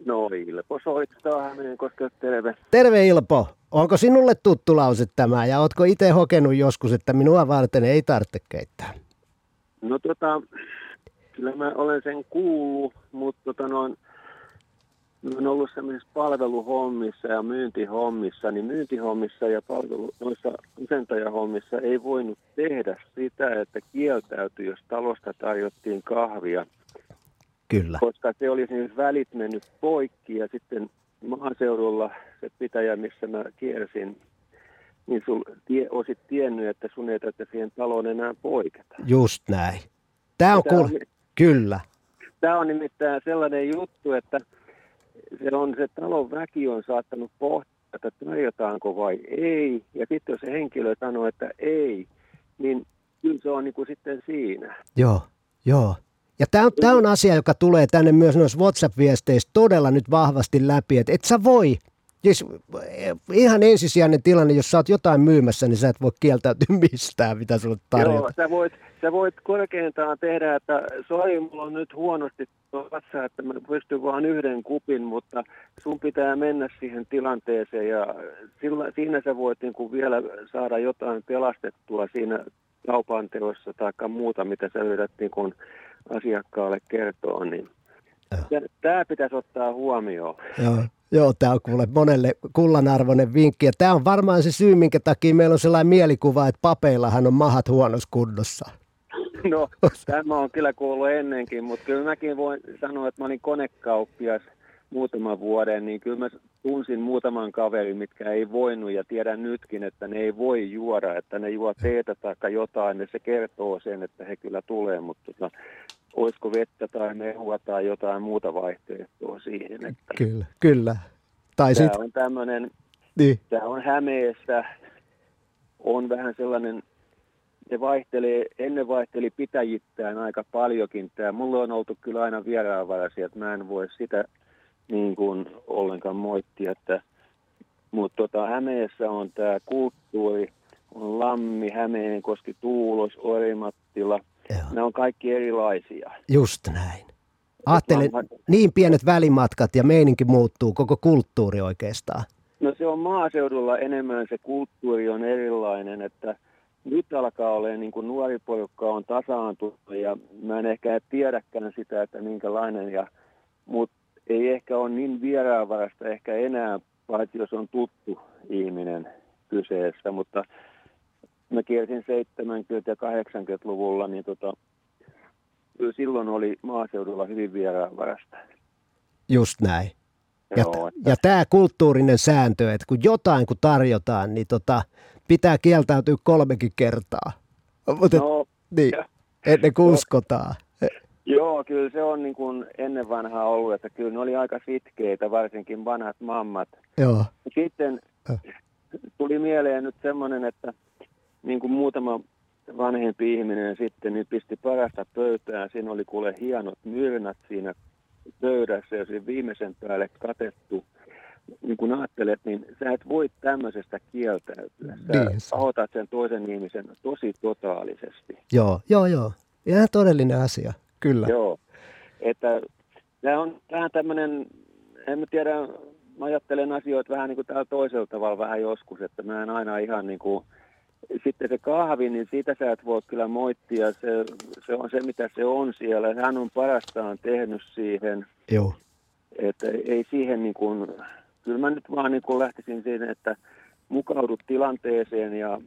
No Ilpo soittaa hänen, koska terve. Terve Ilpo. Onko sinulle tuttu lause tämä ja ootko itse hokenut joskus, että minua varten ei tarvitse keittää? No tota, kyllä mä olen sen kuullut, mutta tota noin, olen ollut sellaisissa palveluhommissa ja myyntihommissa, niin myyntihommissa ja palvelu, noissa asentajahommissa ei voinut tehdä sitä, että kieltäytyi, jos talosta tarjottiin kahvia. Kyllä. Koska se oli siis välit mennyt poikki ja sitten maaseudulla se pitäjä, missä mä kiersin, niin sul tie, olisit tiennyt, että sun ei tarvitse siihen taloon enää poiketa. Just näin. Tämä on kuul... on- Kyllä. Tämä on nimittäin sellainen juttu, että se, on, se talon väki on saattanut pohtia, että tarjotaanko vai ei. Ja sitten jos se henkilö sanoo, että ei, niin kyllä se on niin kuin sitten siinä. Joo, joo. Ja tämä on, on asia, joka tulee tänne myös noissa WhatsApp-viesteissä todella nyt vahvasti läpi, että et sä voi, siis eh, ihan ensisijainen tilanne, jos sä oot jotain myymässä, niin sä et voi kieltäytyä mistään, mitä sulle Joo, tarjotaan. sä voit, sä voit korkeintaan tehdä, että sori, mulla on nyt huonosti tuossa, että mä pystyn vain yhden kupin, mutta sun pitää mennä siihen tilanteeseen ja sillä, siinä sä voit niin kuin vielä saada jotain pelastettua siinä kaupan teossa tai muuta, mitä sä yrität niin kuin asiakkaalle kertoa, niin tämä pitäisi ottaa huomioon. Joo, joo tämä on kuule monelle kullanarvoinen vinkki. Ja tämä on varmaan se syy, minkä takia meillä on sellainen mielikuva, että papeillahan on mahat huonossa kunnossa. No, tämä on kyllä kuullut ennenkin, mutta kyllä mäkin voin sanoa, että mä olin konekauppias muutaman vuoden, niin kyllä mä tunsin muutaman kaverin, mitkä ei voinut ja tiedän nytkin, että ne ei voi juoda, että ne juo teetä tai jotain, ja se kertoo sen, että he kyllä tulee, mutta tota, olisiko vettä tai mehua tai jotain muuta vaihtoehtoa siihen. Että Kyllä, kyllä. Tai tämä sitten, on tämmöinen, niin, tämä on Hämeessä, on vähän sellainen, ne vaihtelee, ennen vaihteli pitäjittäin aika paljonkin. Tämä, mulla on oltu kyllä aina vieraanvaraisia, että mä en voi sitä niin kuin ollenkaan moittia, että mutta tota, Hämeessä on tämä kulttuuri, on Lammi, Hämeenkoski, Tuulos, Orimattila. Nämä on kaikki erilaisia. just näin. Ajattelen, niin pienet välimatkat ja meininki muuttuu, koko kulttuuri oikeastaan. No se on maaseudulla enemmän se kulttuuri on erilainen, että nyt alkaa olemaan niin kuin nuori porukka on tasaantunut ja mä en ehkä tiedäkään sitä, että minkälainen, ja, mutta ei ehkä ole niin vieraanvarasta ehkä enää, paitsi jos on tuttu ihminen kyseessä, mutta mä kiersin 70- ja 80-luvulla, niin tota, silloin oli maaseudulla hyvin vieraanvarasta. Just näin. Ja, Joo, ja tämä kulttuurinen sääntö, että kun jotain kun tarjotaan, niin tota, pitää kieltäytyä kolmekin kertaa. Mutta, No, niin, ennen kuin uskotaan. Joo, kyllä se on niin kuin ennen vanhaa ollut, että kyllä ne oli aika sitkeitä, varsinkin vanhat mammat. Joo. Sitten tuli mieleen nyt semmoinen, että niin kuin muutama vanhempi ihminen sitten niin pisti parasta pöytään. Siinä oli kuule hienot myrnät siinä pöydässä ja se viimeisen päälle katettu. Niin kun ajattelet, niin sä et voi tämmöisestä kieltäytyä. Sä Niin. pahoitat sen toisen ihmisen tosi totaalisesti. Joo, joo, joo. Ihan todellinen asia, kyllä. Joo, että tämä on vähän tämmöinen, en mä tiedä, mä ajattelen asioita vähän niin kuin täällä toisella tavalla vähän joskus, että mä en aina ihan niin kuin, sitten se kahvi, niin siitä sä et voi kyllä moittia, se, se on se mitä se on siellä, hän on parastaan tehnyt siihen, Joo. että ei siihen niin kuin, kyllä mä nyt vaan niin kuin lähtisin siihen, että mukaudut tilanteeseen ja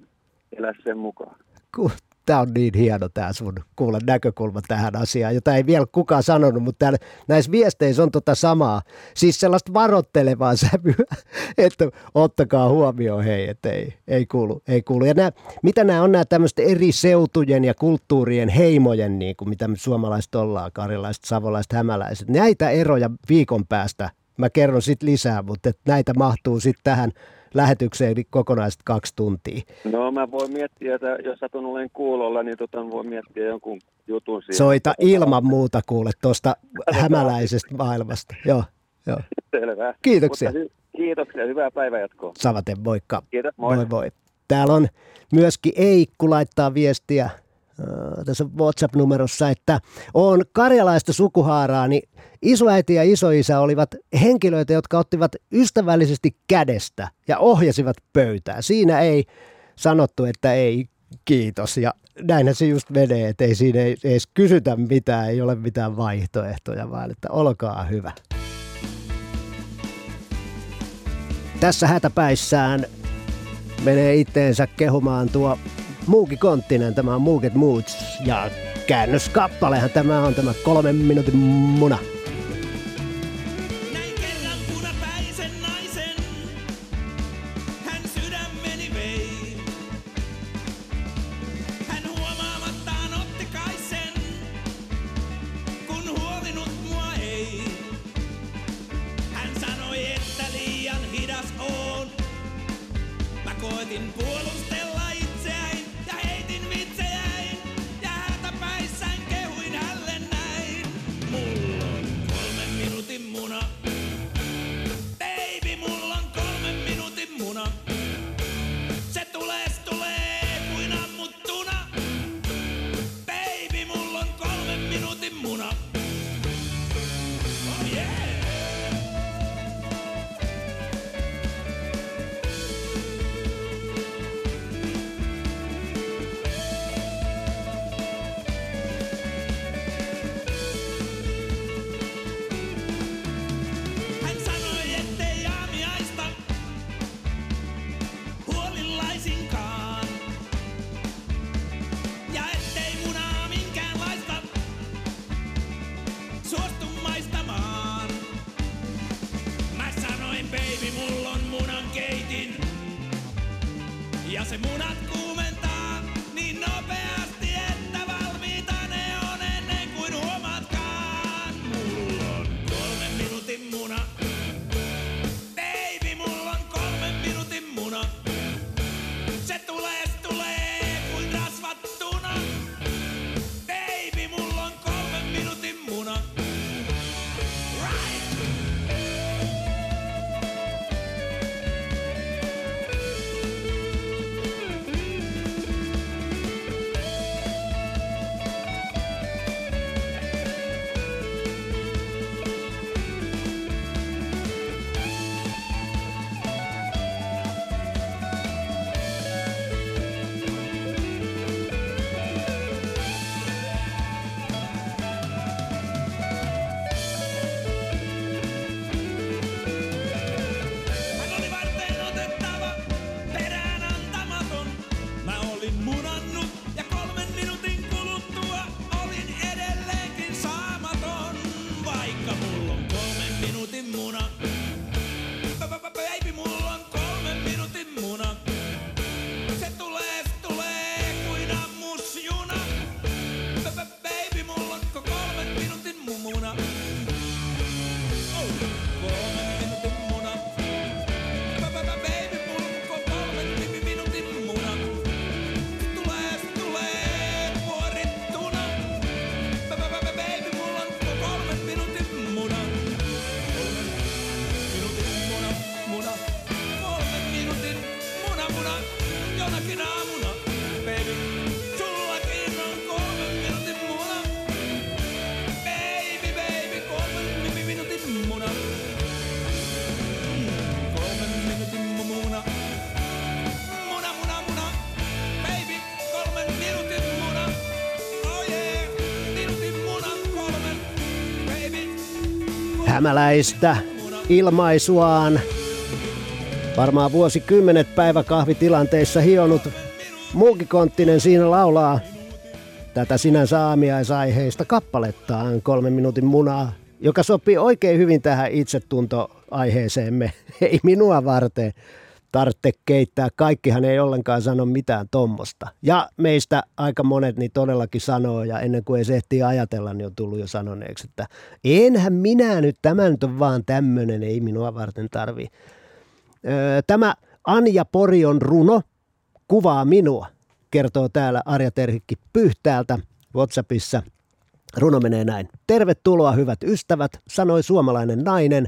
elä sen mukaan. Ku, Tämä on niin hieno tämä sun kuule näkökulma tähän asiaan, jota ei vielä kukaan sanonut, mutta täällä, näissä viesteissä on tota samaa. Siis sellaista varottelevaa sävyä, että ottakaa huomioon hei, että ei, ei kuulu. Ei kuulu. Ja nämä, mitä nämä on nämä tämmöiset eri seutujen ja kulttuurien heimojen, niin kuin mitä me suomalaiset ollaan, karilaiset, savolaiset, hämäläiset. Näitä eroja viikon päästä mä kerron sitten lisää, mutta näitä mahtuu sitten tähän lähetykseen kokonaiset kaksi tuntia. No mä voin miettiä, että jos satun olen kuulolla, niin tota, voin miettiä jonkun jutun siihen. Soita ilman muuta kuule tuosta hämäläisestä maailmasta. Joo, joo. Selvä. Kiitoksia. Mutta kiitoksia, hyvää päivänjatkoa. Savaten, moikka. Kiitos, moi. Moi moi. Täällä on myöskin Eikku laittaa viestiä tässä WhatsApp-numerossa, että on karjalaista sukuhaaraa, niin isoäiti ja isoisä olivat henkilöitä, jotka ottivat ystävällisesti kädestä ja ohjasivat pöytää. Siinä ei sanottu, että ei kiitos ja näinhän se just menee, että ei siinä ei edes kysytä mitään, ei ole mitään vaihtoehtoja, vaan että olkaa hyvä. Tässä hätäpäissään menee itteensä kehumaan tuo Muuki Konttinen, tämä on Muuket Moods ja käännöskappalehan tämä on tämä kolmen minuutin muna. Hän sydämeni hämäläistä ilmaisuaan. Varmaan vuosikymmenet päiväkahvitilanteissa hionut Muukikonttinen siinä laulaa tätä sinänsä aamiaisaiheista kappalettaan kolmen minuutin munaa, joka sopii oikein hyvin tähän itsetuntoaiheeseemme. Ei minua varten tarvitse keittää. Kaikkihan ei ollenkaan sano mitään tommosta. Ja meistä aika monet niin todellakin sanoo, ja ennen kuin ei ehtii ajatella, niin on tullut jo sanoneeksi, että enhän minä nyt, tämä nyt on vaan tämmöinen, ei minua varten tarvi. Tämä Anja Porion runo kuvaa minua, kertoo täällä Arja Terhikki Pyhtäältä WhatsAppissa. Runo menee näin. Tervetuloa hyvät ystävät, sanoi suomalainen nainen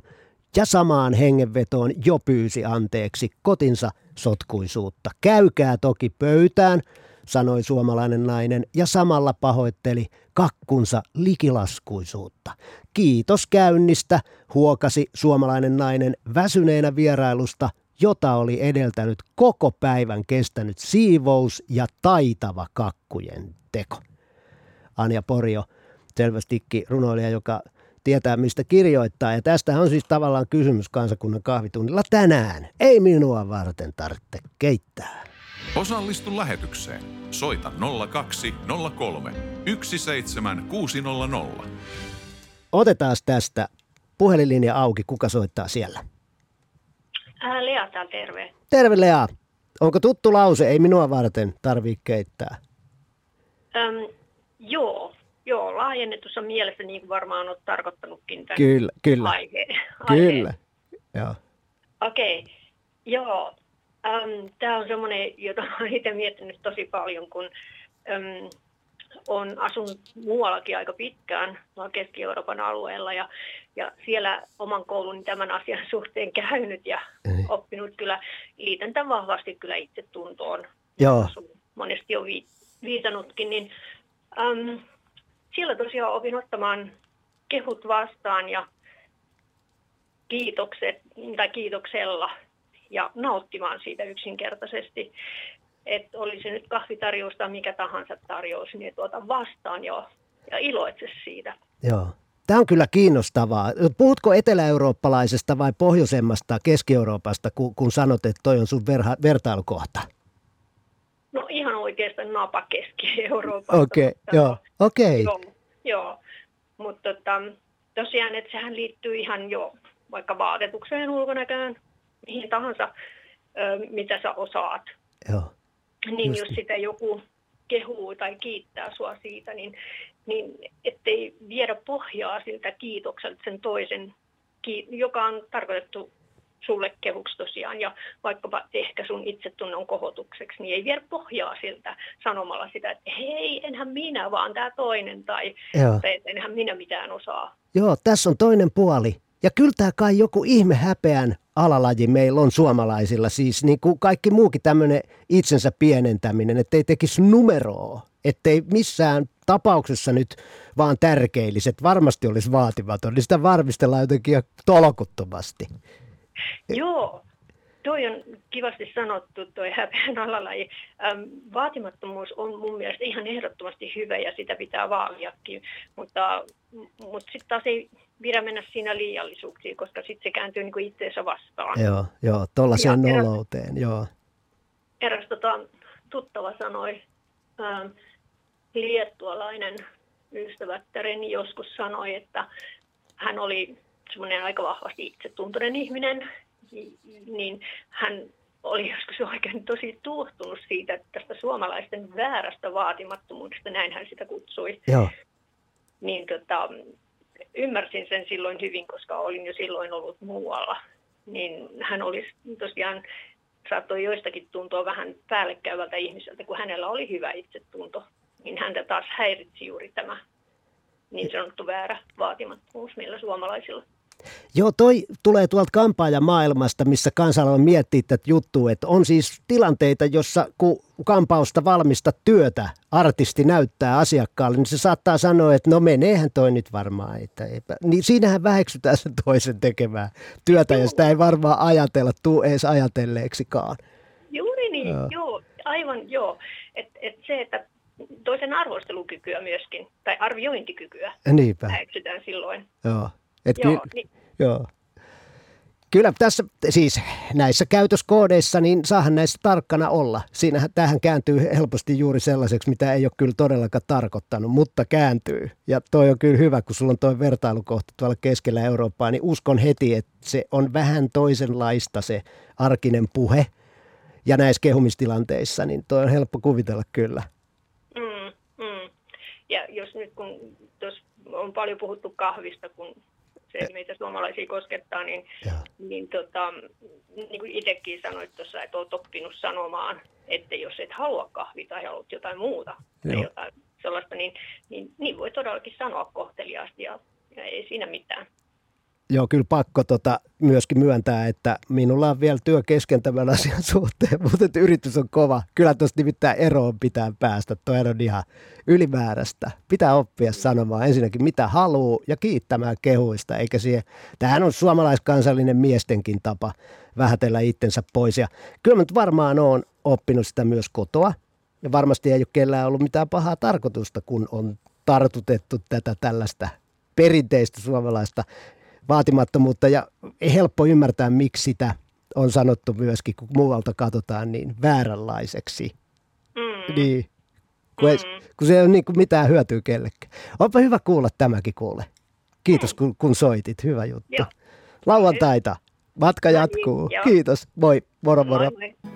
ja samaan hengenvetoon jo pyysi anteeksi kotinsa sotkuisuutta. Käykää toki pöytään, sanoi suomalainen nainen ja samalla pahoitteli kakkunsa likilaskuisuutta. Kiitos käynnistä, huokasi suomalainen nainen väsyneenä vierailusta, jota oli edeltänyt koko päivän kestänyt siivous ja taitava kakkujen teko. Anja Porio, selvästikin runoilija, joka tietää mistä kirjoittaa. Ja tästä on siis tavallaan kysymys kansakunnan kahvitunnilla tänään. Ei minua varten tarvitse keittää. Osallistu lähetykseen. Soita 0203 17600. Otetaan tästä puhelinlinja auki. Kuka soittaa siellä? Ää, Lea täällä terve. Terve Lea. Onko tuttu lause, ei minua varten tarvii keittää? Öm, joo, joo, laajennetussa mielessä niin kuin varmaan olet tarkoittanutkin tämän Kyllä, kyllä. aiheen. Kyllä. Joo. Okei, okay. joo. Um, Tämä on semmoinen, jota olen itse miettinyt tosi paljon, kun um, on asunut muuallakin aika pitkään, Keski-Euroopan alueella ja, ja siellä oman koulun tämän asian suhteen käynyt ja oppinut kyllä, liitän tämän vahvasti kyllä itsetuntoon. Joo. Monesti on vi, viitannutkin, niin um, siellä tosiaan opin ottamaan kehut vastaan ja kiitokset tai kiitoksella ja nauttimaan siitä yksinkertaisesti. Että oli se nyt kahvitarjous tai mikä tahansa tarjous, niin tuota vastaan ja, ja iloitse siitä. Joo. Tämä on kyllä kiinnostavaa. Puhutko etelä-eurooppalaisesta vai pohjoisemmasta Keski-Euroopasta, kun, kun sanot, että toi on sun verha, vertailukohta? Oikeastaan napa Keski-Euroopasta. Okei, okay, joo, okei. Okay. Joo, joo. mutta tota, tosiaan, että sehän liittyy ihan jo vaikka vaatetukseen, ulkonäköön, mihin tahansa, ö, mitä sä osaat. Joo. Niin Just jos niin. sitä joku kehuu tai kiittää sua siitä, niin, niin ettei viedä pohjaa siltä kiitokselta sen toisen, joka on tarkoitettu sulle kehuksi tosiaan ja vaikkapa ehkä sun itsetunnon kohotukseksi, niin ei viedä pohjaa siltä sanomalla sitä, että hei, enhän minä, vaan tämä toinen tai, Joo. tai että enhän minä mitään osaa. Joo, tässä on toinen puoli. Ja kyllä tämä kai joku ihme häpeän alalaji meillä on suomalaisilla, siis niin kuin kaikki muukin tämmöinen itsensä pienentäminen, ettei tekisi numeroa, ettei missään tapauksessa nyt vaan tärkeilliset, varmasti olisi vaatimaton, niin sitä varmistellaan jotenkin jo tolkuttomasti. Joo, toi on kivasti sanottu, toi häpeän alalaji. Ähm, vaatimattomuus on mun mielestä ihan ehdottomasti hyvä ja sitä pitää vaaliakin, mutta, mutta sitten taas ei pidä mennä siinä liiallisuuksiin, koska sitten se kääntyy niin kuin itseensä vastaan. Joo, joo, eräs- nolouteen, joo. Eräs tota, tuttava sanoi, ähm, liettualainen ystävättäreni joskus sanoi, että hän oli semmoinen aika vahvasti itsetuntoinen ihminen, niin hän oli joskus oikein tosi tuohtunut siitä, että tästä suomalaisten väärästä vaatimattomuudesta, näin hän sitä kutsui. Joo. Niin tota, ymmärsin sen silloin hyvin, koska olin jo silloin ollut muualla. Niin hän olisi tosiaan, saattoi joistakin tuntua vähän päällekäyvältä ihmiseltä, kun hänellä oli hyvä itsetunto. Niin häntä taas häiritsi juuri tämä niin sanottu väärä vaatimattomuus meillä suomalaisilla. Joo, toi tulee tuolta kampaajamaailmasta, missä kansalla on miettiä tätä juttua, että on siis tilanteita, jossa kun kampausta valmista työtä artisti näyttää asiakkaalle, niin se saattaa sanoa, että no meneehän toi nyt varmaan. Että eipä. Niin siinähän väheksytään sen toisen tekemää työtä ja sitä ei varmaan ajatella, tuu edes ajatelleeksikaan. Juuri niin, Joo. joo, joo aivan joo. Et, et se, että toisen arvostelukykyä myöskin, tai arviointikykyä Niinpä. väheksytään silloin. Joo. Et Joo, kyllä- niin- joo. Kyllä tässä siis näissä käytöskoodeissa, niin saahan näissä tarkkana olla. Siinähän tähän kääntyy helposti juuri sellaiseksi, mitä ei ole kyllä todellakaan tarkoittanut, mutta kääntyy. Ja toi on kyllä hyvä, kun sulla on toi vertailukohta tuolla keskellä Eurooppaa, niin uskon heti, että se on vähän toisenlaista se arkinen puhe. Ja näissä kehumistilanteissa, niin toi on helppo kuvitella kyllä. Mm, mm. Ja jos nyt kun tuossa on paljon puhuttu kahvista, kun se meitä suomalaisia koskettaa, niin, niin, tota, niin kuin itsekin sanoit tuossa, että olet oppinut sanomaan, että jos et halua kahvia tai haluat jotain muuta tai jotain sellaista, niin, niin, niin voi todellakin sanoa kohteliaasti ja, ja ei siinä mitään. Joo, kyllä pakko tota myöskin myöntää, että minulla on vielä työ kesken tämän asian suhteen, mutta että yritys on kova. Kyllä tuosta nimittäin eroon pitää päästä, tuo on ihan ylimääräistä. Pitää oppia sanomaan ensinnäkin mitä haluaa ja kiittämään kehuista, eikä siihen, tämähän on suomalaiskansallinen miestenkin tapa vähätellä itsensä pois. Ja kyllä mä nyt varmaan olen oppinut sitä myös kotoa, ja varmasti ei ole kellään ollut mitään pahaa tarkoitusta, kun on tartutettu tätä tällaista perinteistä suomalaista vaatimattomuutta ja helppo ymmärtää, miksi sitä on sanottu myöskin, kun muualta katsotaan niin vääränlaiseksi. Mm. Niin, kun, ei, kun se ei ole niin kuin mitään hyötyä kellekään. Onpa hyvä kuulla tämäkin kuule. Kiitos kun, kun soitit, hyvä juttu. Joo. Lauantaita, matka No niin, jatkuu. joo. Kiitos, moi, moro moro. Moi, moi.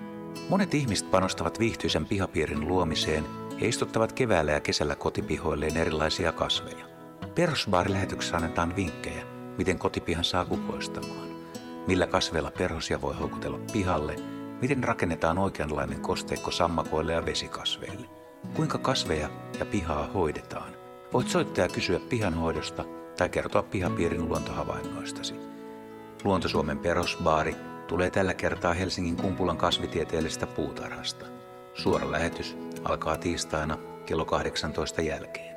Monet ihmiset panostavat viihtyisän pihapiirin luomiseen ja istuttavat keväällä ja kesällä kotipihoilleen erilaisia kasveja. Perhosbaarilähetyksessä annetaan vinkkejä, miten kotipihan saa kukoistamaan. Millä kasveilla perhosia voi houkutella pihalle, miten rakennetaan oikeanlainen kosteikko sammakoille ja vesikasveille. Kuinka kasveja ja pihaa hoidetaan. Voit soittaa ja kysyä pihanhoidosta tai kertoa pihapiirin luontohavainnoistasi. Luontosuomen perhosbaari tulee tällä kertaa Helsingin Kumpulan kasvitieteellisestä puutarhasta. Suora lähetys alkaa tiistaina kello 18 jälkeen.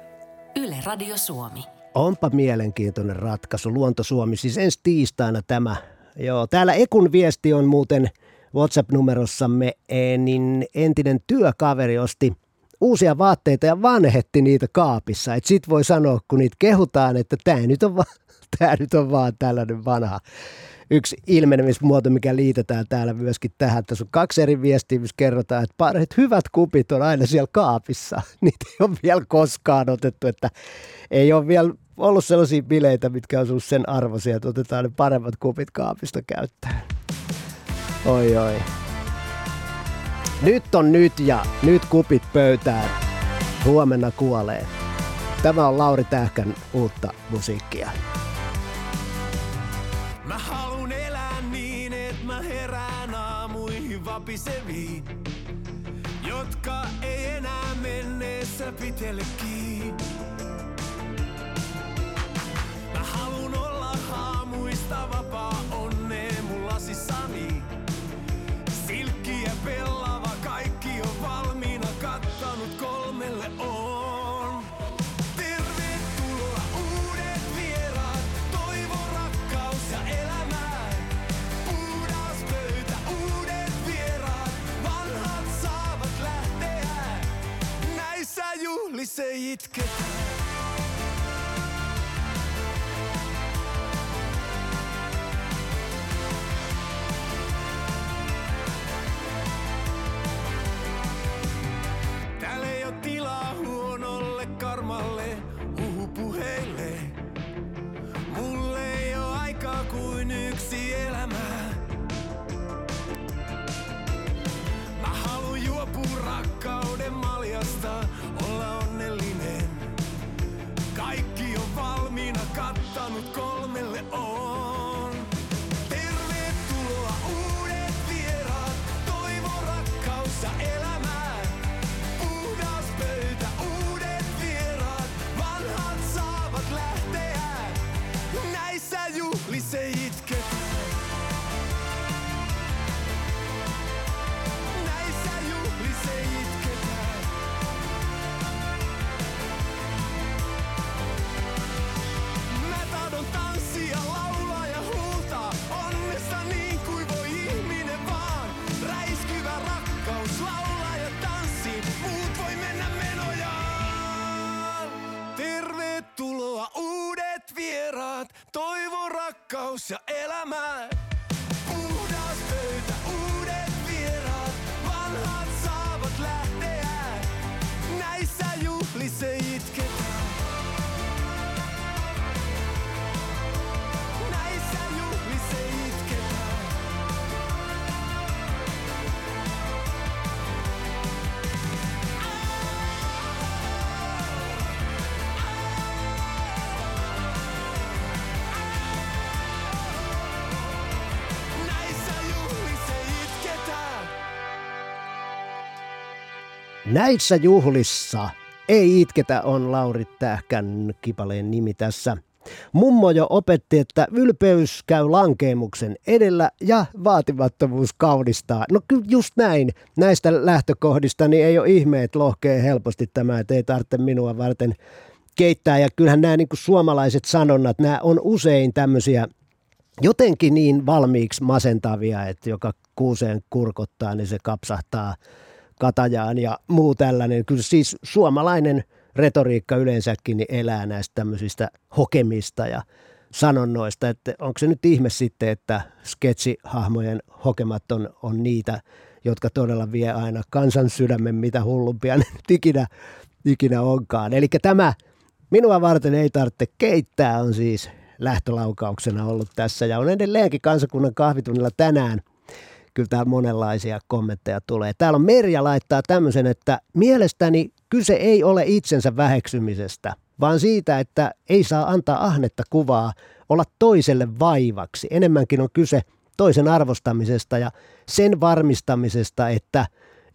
Yle Radio Suomi. Onpa mielenkiintoinen ratkaisu. Luonto Suomi, siis ensi tiistaina tämä. Joo, täällä Ekun viesti on muuten WhatsApp-numerossamme, eh, niin entinen työkaveri osti uusia vaatteita ja vanhetti niitä kaapissa. Et sit voi sanoa, kun niitä kehutaan, että tämä nyt on, nyt on vaan tällainen vanha. Yksi ilmenemismuoto, mikä liitetään täällä myöskin tähän. Tässä on kaksi eri viestiä, missä kerrotaan, että parhaat hyvät kupit on aina siellä kaapissa. Niitä ei ole vielä koskaan otettu, että ei ole vielä ollut sellaisia bileitä, mitkä on ollut sen arvoisia, että otetaan ne paremmat kupit kaapista käyttöön. Oi oi. Nyt on nyt ja nyt kupit pöytään. Huomenna kuolee. Tämä on Lauri Tähkän uutta musiikkia. Mä aamuihin vapiseviin, jotka ei enää menneessä pitele kiinni. Mä halun olla haamuista vapaa onneen mun lasissani. Juhlissa itketään. Täällä ei oo tilaa huonolle karmalle, huhupuheille. Mulle ei oo aikaa kuin yksi elämä. Mä haluun juopua rakkauden maljasta, olla onnellinen. Kaikki on valmiina, kattanut kolmelle on. Tervetuloa uudet vieraat, toivo, rakkaus ja elämää. Näissä juhlissa ei itketä on Lauri Tähkän kipaleen nimi tässä. Mummo jo opetti, että ylpeys käy lankeemuksen edellä ja vaatimattomuus kaunistaa. No kyllä just näin. Näistä lähtökohdista niin ei ole ihme, että lohkee helposti tämä, että ei tarvitse minua varten keittää. Ja kyllähän nämä niin suomalaiset sanonnat, nämä on usein tämmöisiä jotenkin niin valmiiksi masentavia, että joka kuuseen kurkottaa, niin se kapsahtaa katajaan ja muu tällainen. Kyllä siis suomalainen retoriikka yleensäkin niin elää näistä tämmöisistä hokemista ja sanonnoista, että onko se nyt ihme sitten, että sketsihahmojen hokemat on, on niitä, jotka todella vie aina kansan sydämen, mitä hullumpia ne nyt ikinä, ikinä onkaan. Eli tämä Minua varten ei tarvitse keittää on siis lähtölaukauksena ollut tässä ja on edelleenkin kansakunnan kahvitunnilla tänään. Kyllä täällä monenlaisia kommentteja tulee. Täällä on Merja laittaa tämmöisen, että mielestäni kyse ei ole itsensä väheksymisestä, vaan siitä, että ei saa antaa ahnetta kuvaa olla toiselle vaivaksi. Enemmänkin on kyse toisen arvostamisesta ja sen varmistamisesta, että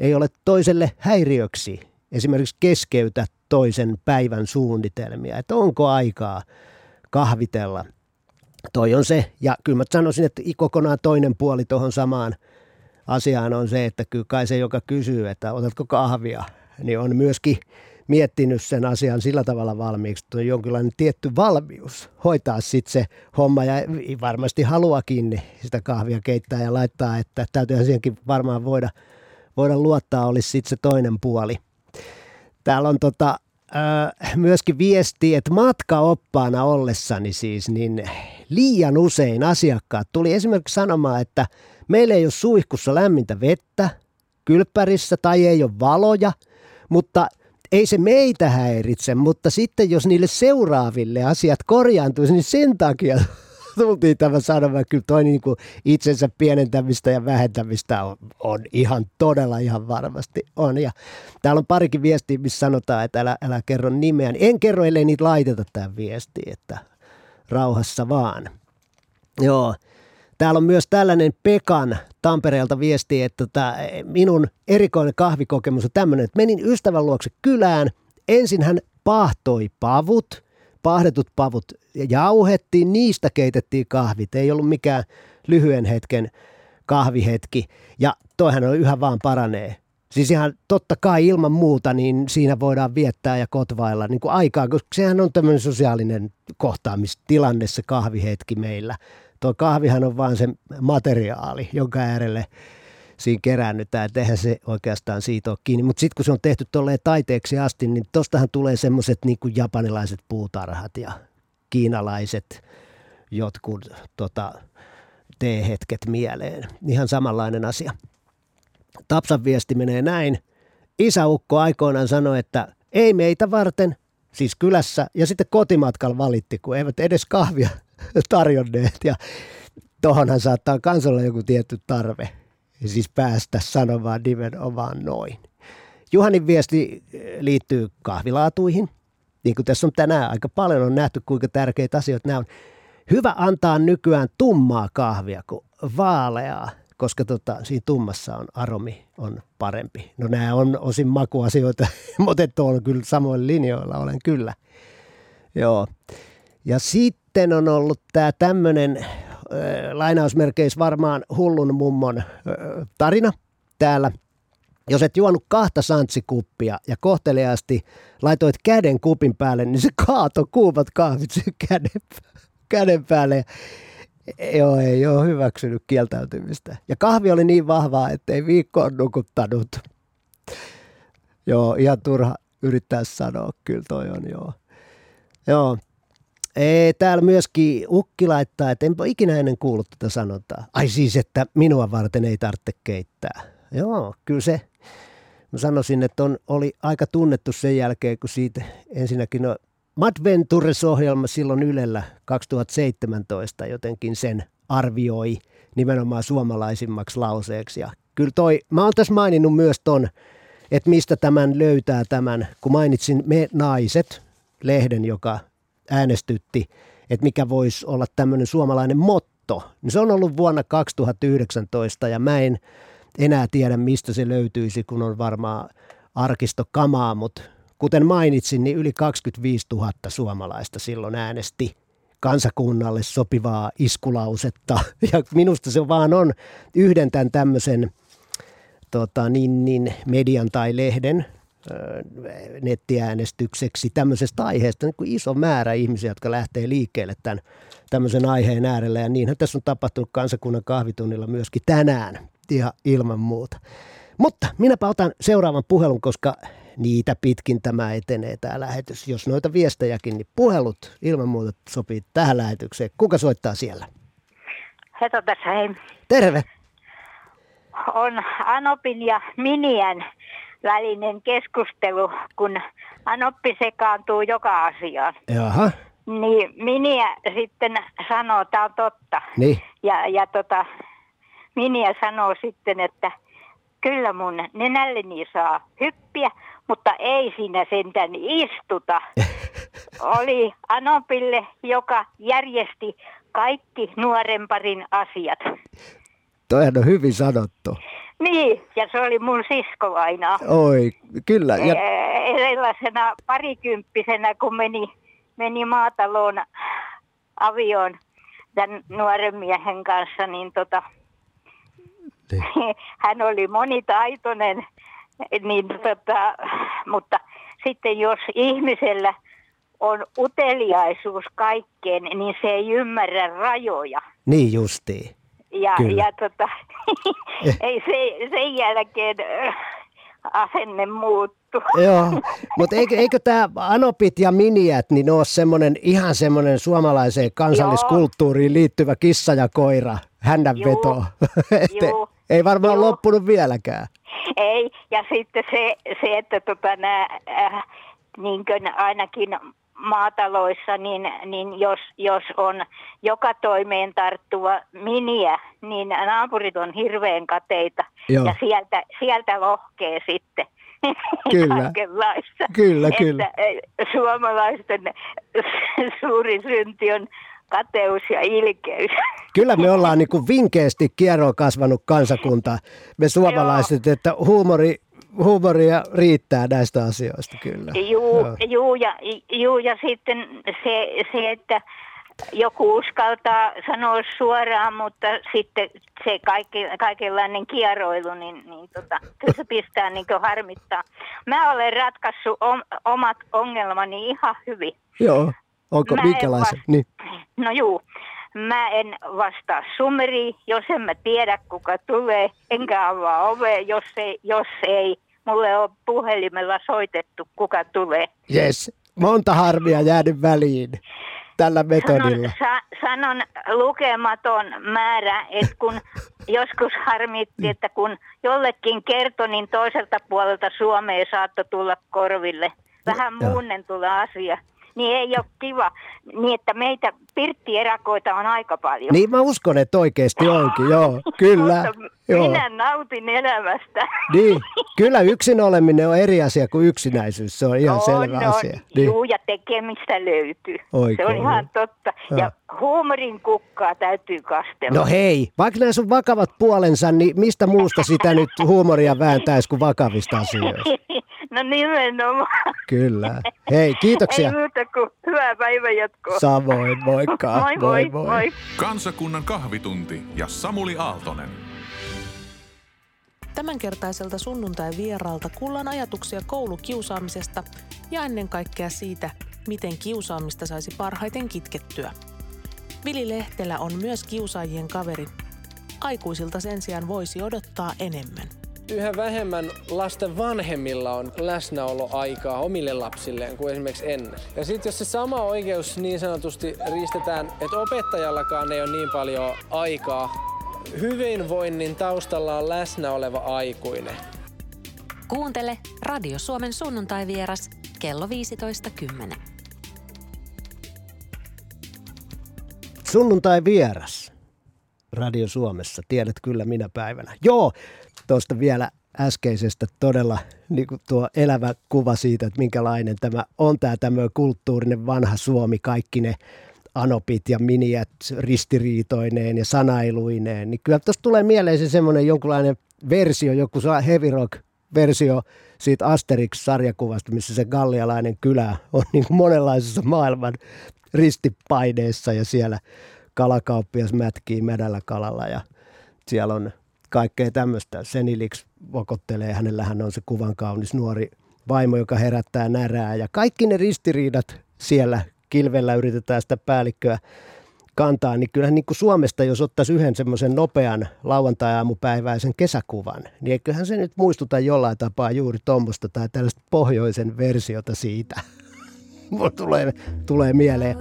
ei ole toiselle häiriöksi. Esimerkiksi keskeytä toisen päivän suunnitelmia, että onko aikaa kahvitella. Toi on se, ja kyllä mä sanoisin, että kokonaan toinen puoli tuohon samaan asiaan on se, että kyllä kai se, joka kysyy, että otatko kahvia, niin on myöskin miettinyt sen asian sillä tavalla valmiiksi, että on jonkinlainen tietty valmius hoitaa sitten se homma ja varmasti haluakin sitä kahvia keittää ja laittaa, että täytyyhän siihenkin varmaan voida, voida luottaa, olisi sitten se toinen puoli. Täällä on tota, myöskin viesti, että matkaoppaana ollessani siis, niin liian usein asiakkaat tuli esimerkiksi sanomaan, että meillä ei ole suihkussa lämmintä vettä kylppärissä tai ei ole valoja, mutta ei se meitä häiritse, mutta sitten jos niille seuraaville asiat korjaantuisi, niin sen takia tultiin tämä sanoma. Kyllä toi niin kuin itsensä pienentämistä ja vähentämistä on, on ihan todella ihan varmasti on. Ja täällä on parikin viestiä, missä sanotaan, että älä, älä kerro nimeä. En kerro, ellei niitä laiteta tämän viesti, että rauhassa vaan. Joo. Täällä on myös tällainen Pekan Tampereelta viesti, että tota, minun erikoinen kahvikokemus on tämmöinen, että menin ystävän luokse kylään. Ensin hän pahtoi pavut – pahdetut pavut jauhettiin, niistä keitettiin kahvit. Ei ollut mikään lyhyen hetken kahvihetki. Ja toihan on yhä vaan paranee. Siis ihan totta kai ilman muuta, niin siinä voidaan viettää ja kotvailla niin kuin aikaa, koska sehän on tämmöinen sosiaalinen kohtaamistilanne se kahvihetki meillä. Tuo kahvihan on vaan se materiaali, jonka äärelle siinä kerännytään, että eihän se oikeastaan siitä ole kiinni. Mutta sitten kun se on tehty tolleen taiteeksi asti, niin tostahan tulee semmoiset niin japanilaiset puutarhat ja kiinalaiset jotkut tota, teehetket mieleen. Ihan samanlainen asia. Tapsan viesti menee näin. Isäukko aikoinaan sanoi, että ei meitä varten, siis kylässä, ja sitten kotimatkalla valitti, kun eivät edes kahvia tarjonneet. Ja tohonhan saattaa kansalle joku tietty tarve siis päästä sanomaan nimenomaan noin. Juhanin viesti eh, liittyy kahvilaatuihin. Niin kuin tässä on tänään aika paljon on nähty, kuinka tärkeitä asioita nämä on. Hyvä antaa nykyään tummaa kahvia kuin vaaleaa, koska tota, siinä tummassa on aromi on parempi. No nämä on osin makuasioita, mutta on kyllä samoin linjoilla, olen kyllä. Joo. Ja sitten on ollut tämä tämmöinen lainausmerkeissä varmaan hullun mummon tarina täällä. Jos et juonut kahta santsikuppia ja kohteliaasti laitoit käden kupin päälle, niin se kaato kuumat kahvit sen käden, käden päälle. Joo, ei ole hyväksynyt kieltäytymistä. Ja kahvi oli niin vahvaa, ettei viikkoon nukuttanut. Joo, ihan turha yrittää sanoa, kyllä toi on joo. Joo, ei, täällä myöskin Ukki laittaa, että enpä ikinä ennen kuullut tätä sanontaa. Ai siis, että minua varten ei tarvitse keittää. Joo, kyllä se. Mä sanoisin, että on, oli aika tunnettu sen jälkeen, kun siitä ensinnäkin no, Madventures-ohjelma silloin Ylellä 2017 jotenkin sen arvioi nimenomaan suomalaisimmaksi lauseeksi. Ja kyllä toi, mä oon tässä maininnut myös ton, että mistä tämän löytää tämän, kun mainitsin Me naiset, lehden, joka äänestytti, että mikä voisi olla tämmöinen suomalainen motto. Niin se on ollut vuonna 2019 ja mä en enää tiedä, mistä se löytyisi, kun on varmaan arkistokamaa, mutta kuten mainitsin, niin yli 25 000 suomalaista silloin äänesti kansakunnalle sopivaa iskulausetta. Ja minusta se vaan on yhden tämän tämmöisen tota, niin, niin, median tai lehden nettiäänestykseksi tämmöisestä aiheesta niin kuin iso määrä ihmisiä, jotka lähtee liikkeelle tämän tämmöisen aiheen äärellä. Ja niinhän tässä on tapahtunut kansakunnan kahvitunnilla myöskin tänään ja ilman muuta. Mutta minäpä otan seuraavan puhelun, koska niitä pitkin tämä etenee tämä lähetys. Jos noita viestejäkin, niin puhelut ilman muuta sopii tähän lähetykseen. Kuka soittaa siellä? Heto tässä, hei. Terve. On Anopin ja Miniän välinen keskustelu, kun Anoppi sekaantuu joka asiaan. Jaha. Niin Miniä sitten sanoo, että tämä on totta. Niin. Ja, ja tota, Miniä sanoo sitten, että kyllä mun nenälleni saa hyppiä, mutta ei siinä sentään istuta. Oli Anopille, joka järjesti kaikki nuorenparin asiat. Toihan on hyvin sanottu. Niin, ja se oli mun sisko aina. Oi, kyllä. Ja, Sellaisena parikymppisenä, kun meni, meni maataloon avioon tämän nuoren miehen kanssa, niin tota, hän oli monitaitoinen, niin tota, mutta sitten jos ihmisellä on uteliaisuus kaikkeen, niin se ei ymmärrä rajoja. niin justiin. Ja, Kyllä. ja tota, ei se, sen jälkeen äh, asenne muuttu. Joo, mutta eikö, eikö tämä Anopit ja Miniät, niin ne ole semmoinen ihan semmoinen suomalaiseen kansalliskulttuuriin liittyvä kissa ja koira, hännänveto. Juu, ei varmaan loppunut vieläkään. Ei, ja sitten se, se että tota, nää, äh, niin ainakin maataloissa, niin, niin jos, jos on joka toimeen tarttuva miniä, niin naapurit on hirveän kateita. Joo. Ja sieltä, sieltä lohkee sitten Kyllä. kaikenlaista. Kyllä, että kyllä. äh, suomalaisten suuri synti on kateus ja ilkeys. Kyllä me ollaan niin kuin vinkeästi kierroon kasvanut kansakunta, me suomalaiset, että huumori, huumoria riittää näistä asioista kyllä. Juu, Joo. juu, ja, juu, ja sitten se, se, että joku uskaltaa sanoa suoraan, mutta sitten se kaikki, kaikenlainen kieroilu, niin, niin tota, kyllä se pistää niin harmittaa. Mä olen ratkaissut om, omat ongelmani ihan hyvin. Joo, onko Mä en minkälaisia? vasta- Niin. No juu, mä en vastaa sumeriin, jos en mä tiedä kuka tulee, enkä avaa ovea, jos ei, jos ei mulle on puhelimella soitettu kuka tulee. Yes, monta harmia jäänyt väliin tällä metodilla. Sanon, sa, sanon lukematon määrä, että kun joskus harmitti, että kun jollekin kertoi, niin toiselta puolelta Suomea saattoi tulla korville. Vähän Joo. muunnentula asia. Niin ei ole kiva. Niin, että meitä pirttierakoita on aika paljon. Niin mä uskon, että oikeasti onkin, joo, kyllä. Mutta Joo. minä nautin elämästä. Niin, kyllä yksin oleminen on eri asia kuin yksinäisyys, se on ihan on, selvä on. asia. Niin. Juu, ja tekemistä löytyy. Oikein, se on ihan totta. Ja huumorin kukkaa täytyy kastella. No hei, vaikka nämä sun vakavat puolensa, niin mistä muusta sitä nyt huumoria vääntäisi kuin vakavista asioista? no nimenomaan. Kyllä. Hei, kiitoksia. Ei muuta kuin hyvää päivänjatkoa. Samoin, moikka. Moi moi, moi. moi. Kansakunnan kahvitunti ja Samuli Aaltonen. Tämänkertaiselta sunnuntai-vieraalta kuullaan ajatuksia koulukiusaamisesta ja ennen kaikkea siitä, miten kiusaamista saisi parhaiten kitkettyä. Vili Lehtelä on myös kiusaajien kaveri. Aikuisilta sen sijaan voisi odottaa enemmän. Yhä vähemmän lasten vanhemmilla on läsnäoloaikaa omille lapsilleen kuin esimerkiksi ennen. Ja sitten jos se sama oikeus niin sanotusti riistetään, että opettajallakaan ei ole niin paljon aikaa, hyvinvoinnin taustalla on läsnä oleva aikuinen. Kuuntele Radio Suomen sunnuntai-vieras kello 15.10. Sunnuntai vieras. Radio Suomessa, tiedät kyllä minä päivänä. Joo, tuosta vielä äskeisestä todella niin kuin tuo elävä kuva siitä, että minkälainen tämä on tämä tämmöinen kulttuurinen vanha Suomi, kaikki ne anopit ja miniät ristiriitoineen ja sanailuineen, niin kyllä tuosta tulee mieleen se semmoinen jonkunlainen versio, joku heavy rock versio siitä Asterix-sarjakuvasta, missä se gallialainen kylä on niin kuin monenlaisessa maailman ristipaineessa ja siellä kalakauppias mätkii medällä kalalla ja siellä on kaikkea tämmöistä. Seniliksi vokottelee, hänellähän on se kuvan kaunis nuori vaimo, joka herättää närää ja kaikki ne ristiriidat siellä kilvellä yritetään sitä päällikköä kantaa, niin kyllähän niin kuin Suomesta, jos ottaisi yhden semmoisen nopean lauantai-aamupäiväisen kesäkuvan, niin eiköhän se nyt muistuta jollain tapaa juuri tuommoista tai tällaista pohjoisen versiota siitä. Mulla tulee, tulee mieleen.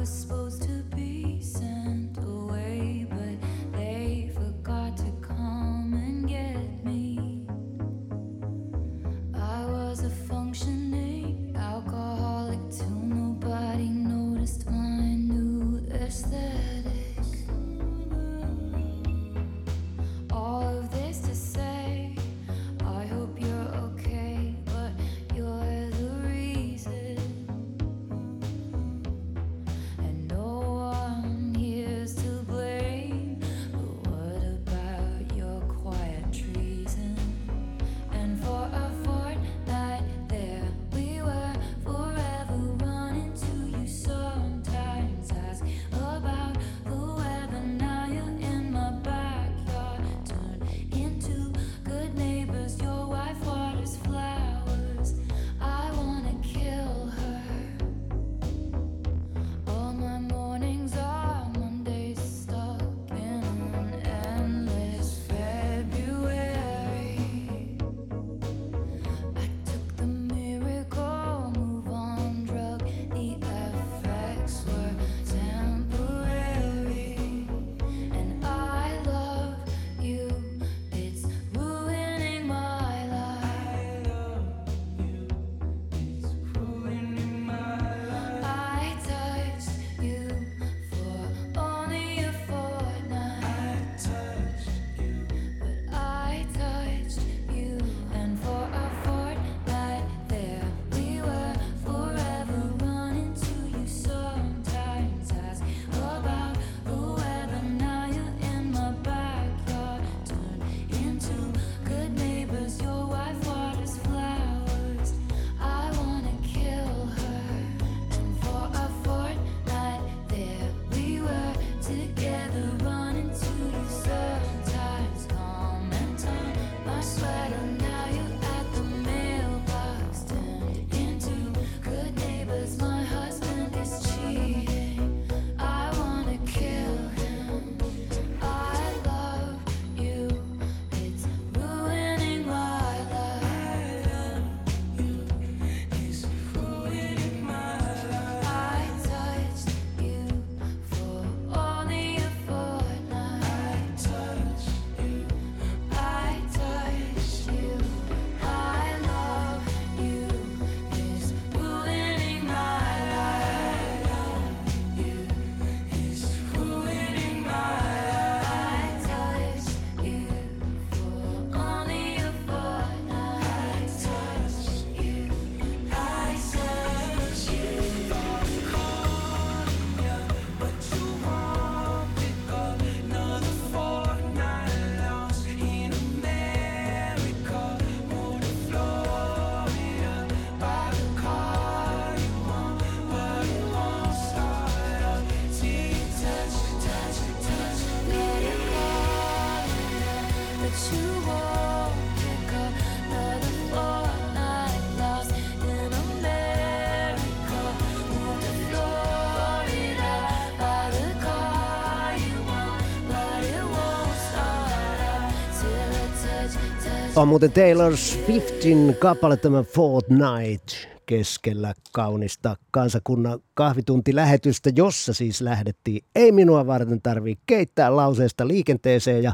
On muuten Taylor Swiftin kappale tämä Fortnight keskellä kaunista kansakunnan kahvituntilähetystä, jossa siis lähdettiin Ei minua varten tarvii keittää lauseesta liikenteeseen ja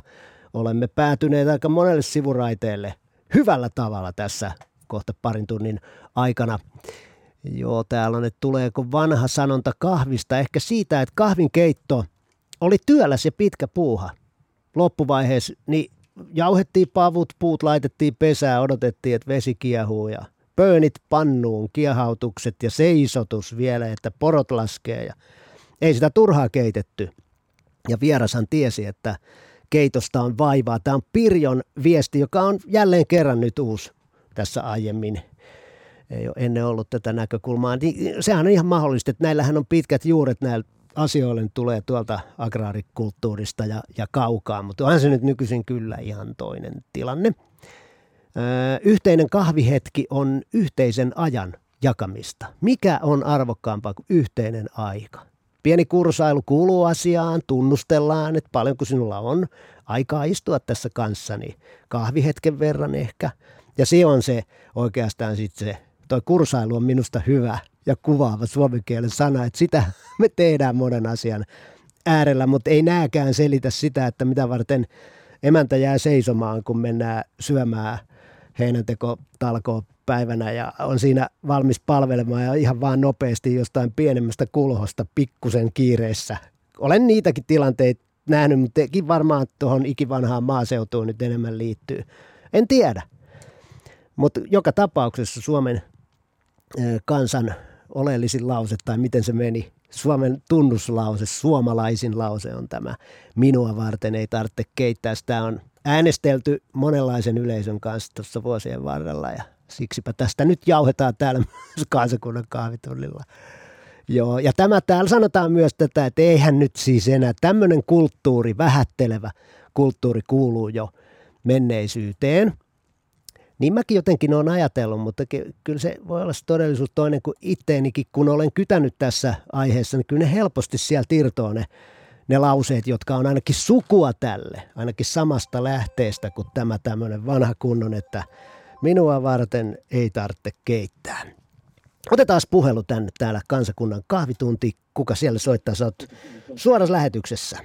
olemme päätyneet aika monelle sivuraiteelle hyvällä tavalla tässä kohta parin tunnin aikana. Joo, täällä on, että tuleeko vanha sanonta kahvista, ehkä siitä, että kahvin keitto oli työläs ja pitkä puuha. Loppuvaiheessa niin jauhettiin pavut, puut laitettiin pesää, odotettiin, että vesi kiehuu ja pöönit pannuun, kiehautukset ja seisotus vielä, että porot laskee ja ei sitä turhaa keitetty. Ja vierashan tiesi, että keitosta on vaivaa. Tämä on Pirjon viesti, joka on jälleen kerran nyt uusi tässä aiemmin ei ole ennen ollut tätä näkökulmaa. Niin sehän on ihan mahdollista, että näillähän on pitkät juuret näillä asioille tulee tuolta agraarikulttuurista ja, ja kaukaa, mutta onhan se nyt nykyisin kyllä ihan toinen tilanne. Öö, yhteinen kahvihetki on yhteisen ajan jakamista. Mikä on arvokkaampaa kuin yhteinen aika? Pieni kursailu kuuluu asiaan, tunnustellaan, että paljonko sinulla on aikaa istua tässä kanssani, kahvihetken verran ehkä. Ja se on se oikeastaan sitten se, toi kursailu on minusta hyvä ja kuvaava suomen kielen sana, että sitä me tehdään monen asian äärellä, mutta ei nääkään selitä sitä, että mitä varten emäntä jää seisomaan, kun mennään syömään heinänteko talkoo päivänä ja on siinä valmis palvelemaan ja ihan vaan nopeasti jostain pienemmästä kulhosta pikkusen kiireessä. Olen niitäkin tilanteita nähnyt, mutta tekin varmaan tuohon ikivanhaan maaseutuun nyt enemmän liittyy. En tiedä. Mutta joka tapauksessa Suomen kansan oleellisin lause, tai miten se meni, Suomen tunnuslause, suomalaisin lause on tämä. Minua varten ei tarvitse keittää. Sitä on äänestelty monenlaisen yleisön kanssa tuossa vuosien varrella ja siksipä tästä nyt jauhetaan täällä myös kansakunnan kahvitunnilla. Joo, ja tämä täällä sanotaan myös tätä, että eihän nyt siis enää tämmöinen kulttuuri, vähättelevä kulttuuri kuuluu jo menneisyyteen. Niin mäkin jotenkin olen ajatellut, mutta kyllä se voi olla se todellisuus toinen kuin itteenikin, kun olen kytänyt tässä aiheessa, niin kyllä ne helposti sieltä irtoaa ne ne lauseet, jotka on ainakin sukua tälle, ainakin samasta lähteestä kuin tämä tämmöinen vanha kunnon, että minua varten ei tarvitse keittää. Otetaan puhelu tänne täällä kansakunnan kahvitunti. Kuka siellä soittaa? Sä oot suorassa lähetyksessä.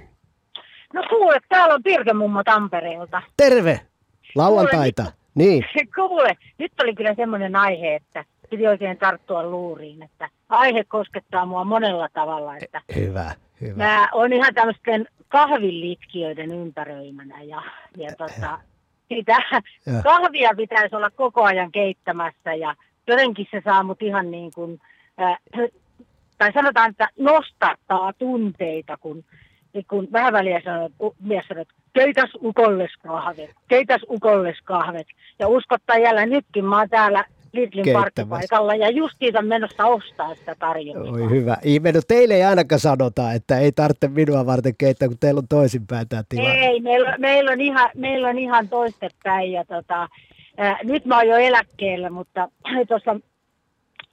No kuule, täällä on Pirke mummo Tampereelta. Terve! Lauantaita. Kuule, niin. Kuule, nyt oli kyllä semmoinen aihe, että piti oikein tarttua luuriin, että aihe koskettaa mua monella tavalla. Että Hyvä. Hyvä. Mä oon ihan tämmöisten kahvilitkijöiden ympäröimänä ja, ja tota, sitä Ja. kahvia pitäisi olla koko ajan keittämässä ja jotenkin se saa mut ihan niin kuin, äh, tai sanotaan, että nostattaa tunteita, kun, kun vähän väliä u- mies sanoo, että keitäs ukolles kahvet, keitäs ukolles kahvet. Ja uskottaa jälleen nytkin, mä oon täällä Lidlin parkkipaikalla ja justiinsa menossa ostaa sitä tarjousta. Oi hyvä. Ihme, no teille ei ainakaan sanota, että ei tarvitse minua varten keittää, kun teillä on toisinpäin tämä tilanne. Ei, meillä, meillä, on ihan, meillä on ihan toistepäin ja tota, ää, nyt mä oon jo eläkkeellä, mutta tuossa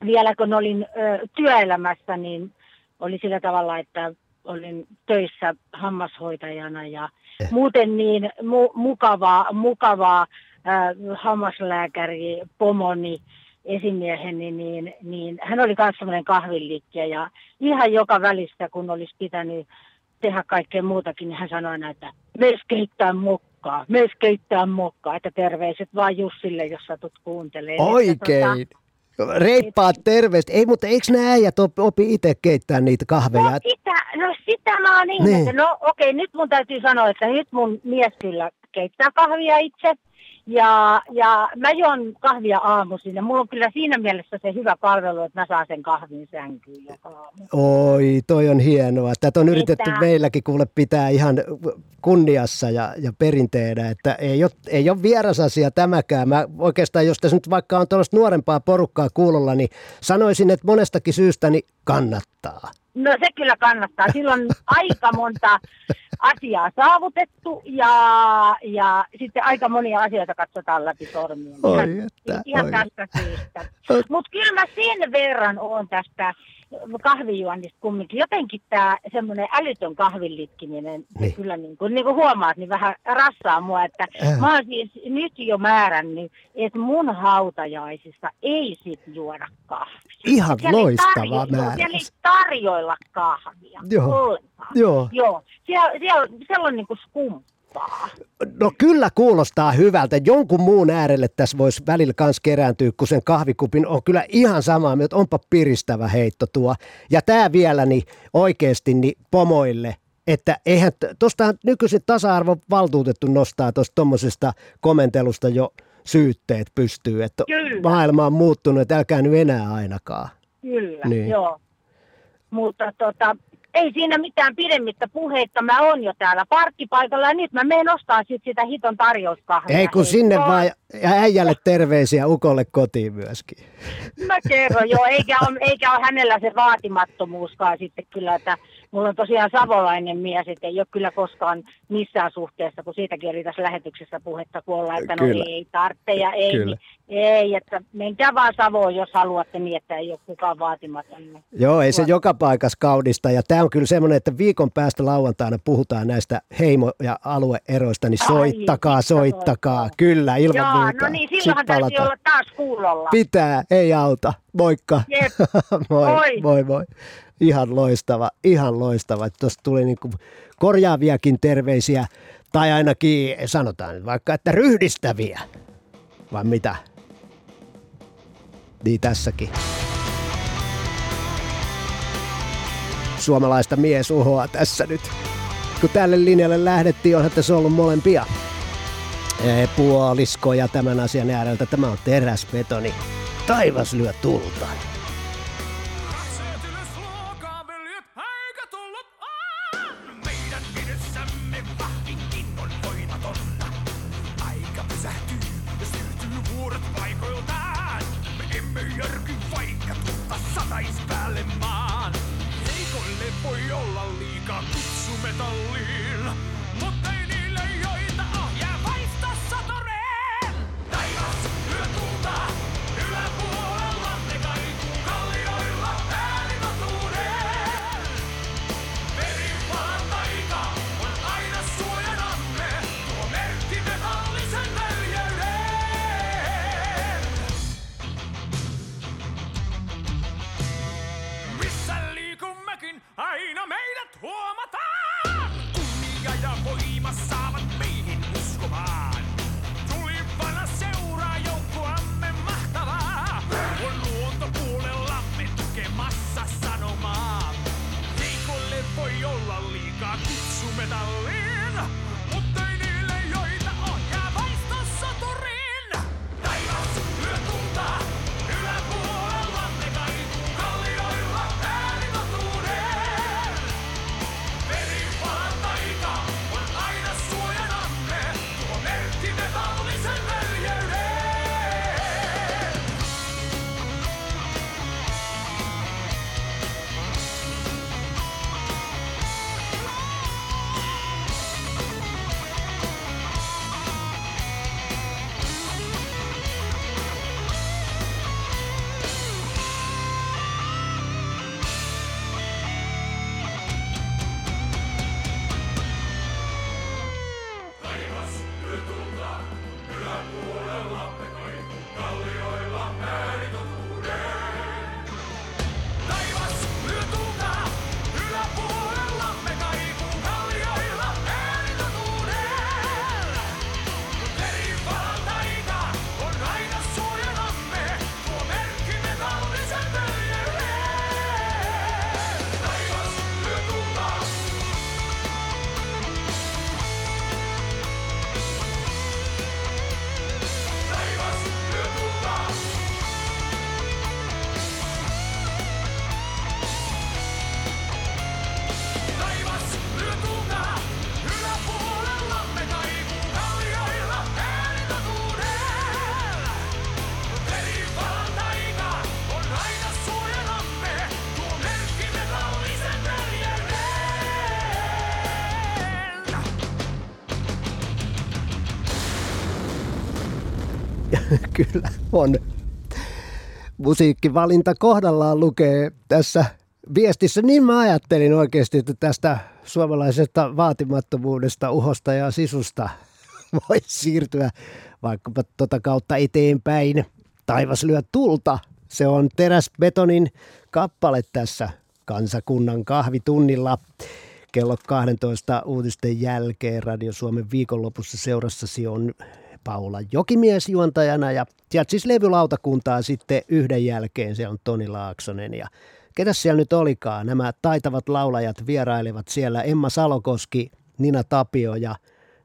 vielä kun olin ö, työelämässä, niin oli sillä tavalla, että olin töissä hammashoitajana ja muuten niin mu- mukavaa, mukavaa ää, hammaslääkäri, pomoni, esimieheni, niin, niin hän oli myös semmoinen kahvinliikkiä ja ihan joka välistä, kun olisi pitänyt tehdä kaikkea muutakin, niin hän sanoi aina, että mees keittää mokkaa, mees keittää mokkaa, että terveiset vaan Jussille, jos satut kuuntelemaan. Että, Oikein. Reippaat terveistä. Ei, mutta eikö nämä äijät op- opi itse keittää niitä kahveja? No sitä, no sitä mä oon Niin. No okei, okay, nyt mun täytyy sanoa, että nyt mun mies kyllä keittää kahvia itse. Ja, ja mä juon kahvia aamuisin ja mulla on kyllä siinä mielessä se hyvä palvelu, että mä saan sen kahvin sänkyyn joka aamu. Oi, toi on hienoa. Tätä on yritetty Mitä? meilläkin kuule pitää ihan kunniassa ja, ja perinteenä, että ei ole, ei ole vieras asia tämäkään. Mä oikeastaan, jos tässä nyt vaikka on tuollaista nuorempaa porukkaa kuulolla, niin sanoisin, että monestakin syystä niin kannattaa. No se kyllä kannattaa. Silloin on aika monta asiaa saavutettu ja, ja sitten aika monia asioita katsotaan läpi sormien. Oi, Ihan, että, ihan oi. tästä syystä. Mutta kyllä mä sen verran on tästä kahvijuonnista kumminkin. Jotenkin tämä semmoinen älytön kahvinlitkiminen, se Niin. kyllä niin kuin, niin kuin huomaat, niin vähän rassaa mua. Että Äh. mä oon siis nyt jo määrännyt, että mun hautajaisissa ei sit juoda kahvia. Ihan Siellä loistava tarjo- Siellä ei tarjoilla kahvia. Joo. ollenkaan. Joo. Joo. Siellä, siellä, siellä on niinku skumppaa. No kyllä kuulostaa hyvältä. Jonkun muun äärelle tässä voisi välillä kans kerääntyä, kun sen kahvikupin on kyllä ihan samaa mieltä. Onpa piristävä heitto tuo. Ja tämä vielä niin oikeasti niin pomoille, että eihän tuosta nykyisin tasa-arvovaltuutettu nostaa tuosta tuommoisesta komentelusta jo syytteet pystyy, että Kyllä. maailma on muuttunut, että älkää nyt enää ainakaan. Kyllä, Niin. joo. Mutta tota, ei siinä mitään pidemmittä puheitta. Mä oon jo täällä parkkipaikalla ja nyt mä menen ostaa sit sitä hiton tarjouskahvia. Ei kun sinne vaan ja äijälle terveisiä ukolle kotiin myöskin. Mä kerron, joo, eikä ole, eikä ole hänellä se vaatimattomuuskaan sitten kyllä, että mulla on tosiaan savolainen mies, että ei ole kyllä koskaan missään suhteessa, kun siitäkin oli tässä lähetyksessä puhetta, kun ollaan, että no Kyllä. ei tarvitse ja ei, Kyllä. niin, ei, että menkää vaan Savoon, jos haluatte niin, että ei ole kukaan vaatimaton. niin. Joo, ei se joka paikassa kaunista. Ja tämä on kyllä semmoinen, että viikon päästä lauantaina puhutaan näistä heimo- ja alueeroista, niin Ai, soittakaa, hitto soittakaa. Kyllä, ilman Joo, muuta. no niin, silloinhan täytyy palataan. olla taas kuulolla. Pitää, ei auta. Moikka. Jep. moi, Moi. moi, moi. Ihan loistava, ihan loistava. Tuosta tuli niinku korjaaviakin terveisiä, tai ainakin sanotaan vaikka, että ryhdistäviä. Vai mitä? Niin tässäkin. Suomalaista miesuhoa tässä nyt. Kun tälle linjalle lähdettiin, onhan tässä ollut molempia eh, puoliskoja tämän asian ääreltä. Tämä on teräsbetoni. Taivas lyö tulta. Liikaa kutsumetalliin, Kyllä on. Musiikkivalinta kohdallaan lukee tässä viestissä. Niin mä ajattelin oikeasti, että tästä suomalaisesta vaatimattomuudesta, uhosta ja sisusta voi siirtyä vaikkapa tota kautta eteenpäin. Taivas lyö tulta. Se on teräsbetonin kappale tässä kansakunnan kahvitunnilla. Kello 12 uutisten jälkeen Radio Suomen viikonlopussa seurassasi on Paula Jokimies juontajana ja sieltä siis levylautakuntaa sitten yhden jälkeen se on Toni Laaksonen ja ketäs siellä nyt olikaan? Nämä taitavat laulajat vierailevat siellä Emma Salokoski, Nina Tapio ja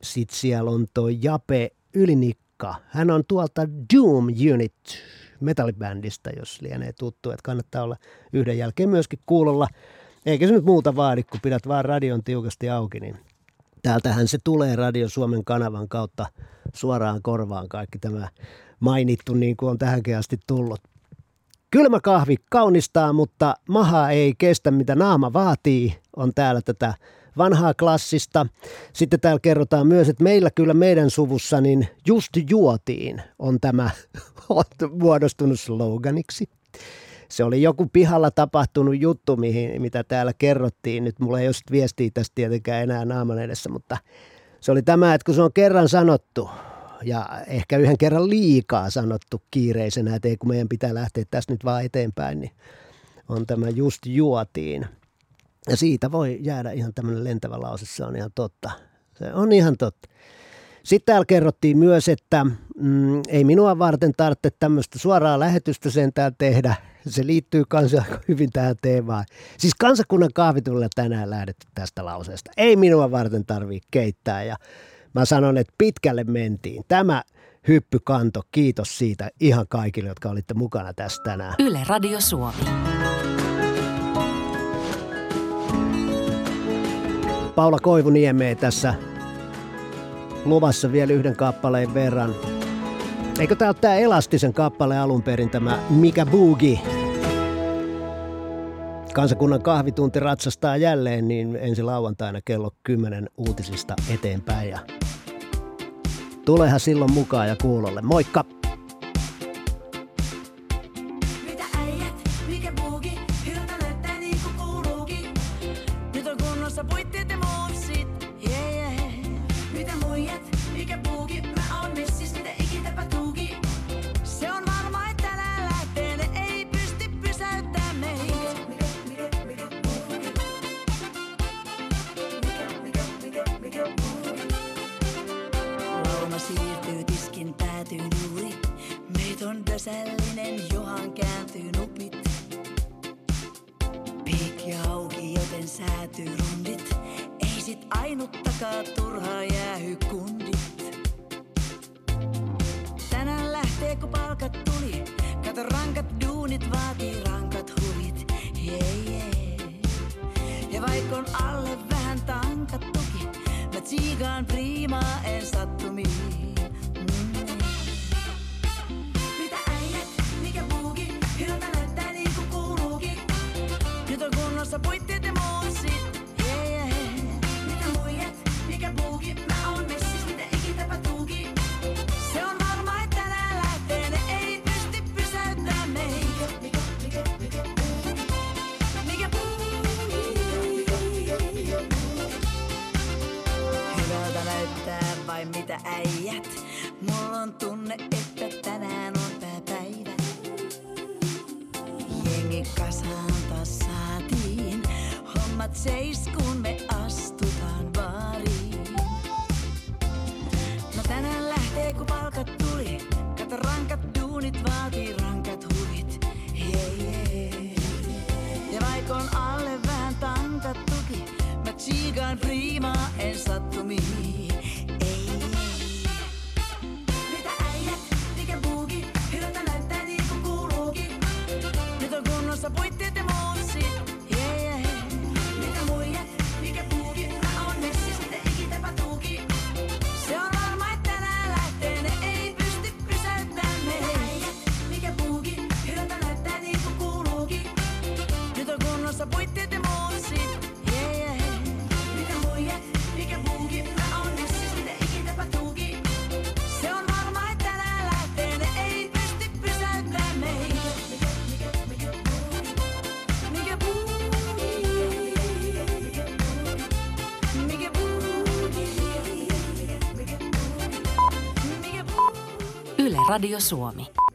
sitten siellä on toi Jape Ylinikka. Hän on tuolta Doom Unit metallibändistä, jos lienee tuttu, että kannattaa olla yhden jälkeen myöskin kuulolla. Eikä se nyt muuta vaadi, kun pidät vaan radion tiukasti auki, niin täältähän se tulee Radio Suomen kanavan kautta suoraan korvaan kaikki tämä mainittu, niin kuin on tähänkin asti tullut. Kylmä kahvi kaunistaa, mutta maha ei kestä, mitä naama vaatii, on täällä tätä vanhaa klassista. Sitten täällä kerrotaan myös, että meillä kyllä meidän suvussa niin just juotiin on tämä on muodostunut sloganiksi. Se oli joku pihalla tapahtunut juttu, mihin, mitä täällä kerrottiin. Nyt mulla ei ole viestiä tästä tietenkään enää naaman edessä, mutta se oli tämä, että kun se on kerran sanottu, ja ehkä yhden kerran liikaa sanottu kiireisenä, että ei kun meidän pitää lähteä tästä nyt vaan eteenpäin, niin on tämä just juotiin. Ja siitä voi jäädä ihan tämmöinen lentävä lause, se on ihan totta. Se on ihan totta. Sitten täällä kerrottiin myös, että mm, ei minua varten tarvitse tämmöistä suoraa lähetystä sentään tehdä. Se liittyy kanssa hyvin tähän teemaan. Siis kansakunnan kahvitulla tänään lähdetty tästä lauseesta. Ei minua varten tarvitse keittää ja mä sanon, että pitkälle mentiin. Tämä hyppykanto, kiitos siitä ihan kaikille, jotka olitte mukana tässä tänään. Yle Radio Suomi. Paula Koivuniemeen tässä luvassa vielä yhden kappaleen verran. Eikö tää tää Elastisen kappale alun perin tämä Mikä Boogie? Kansakunnan kahvitunti ratsastaa jälleen niin ensi lauantaina kello 10 uutisista eteenpäin. Ja tulehan silloin mukaan ja kuulolle. Moikka! Auki, joten säätyy rundit. Ei sit ainuttakaan turhaa jäähy kundit. Tänään lähtee kun palkat tuli. Kato rankat duunit vaatii rankat hulit. Yeah, yeah. Ja vaikka on alle vähän tankattukin, mä tsiigaan priimaa en sattumiin. Mitä äijät, äijät? Mulla on tunne, että tänään on tää päivä. Jengi kasaan taas saatiin. Hommat seis kun me astutaan baariin. No tänään lähtee kun palkat tuli. Kato rankat duunit vaatii rankat hulit. Yeah, yeah. Ja vaikka on alle vähän tankattukin, mä tsiigaan priimaa en sattumiin. Ei. Nyt on kunnossa puitteet ja muussit. Radio Suomi.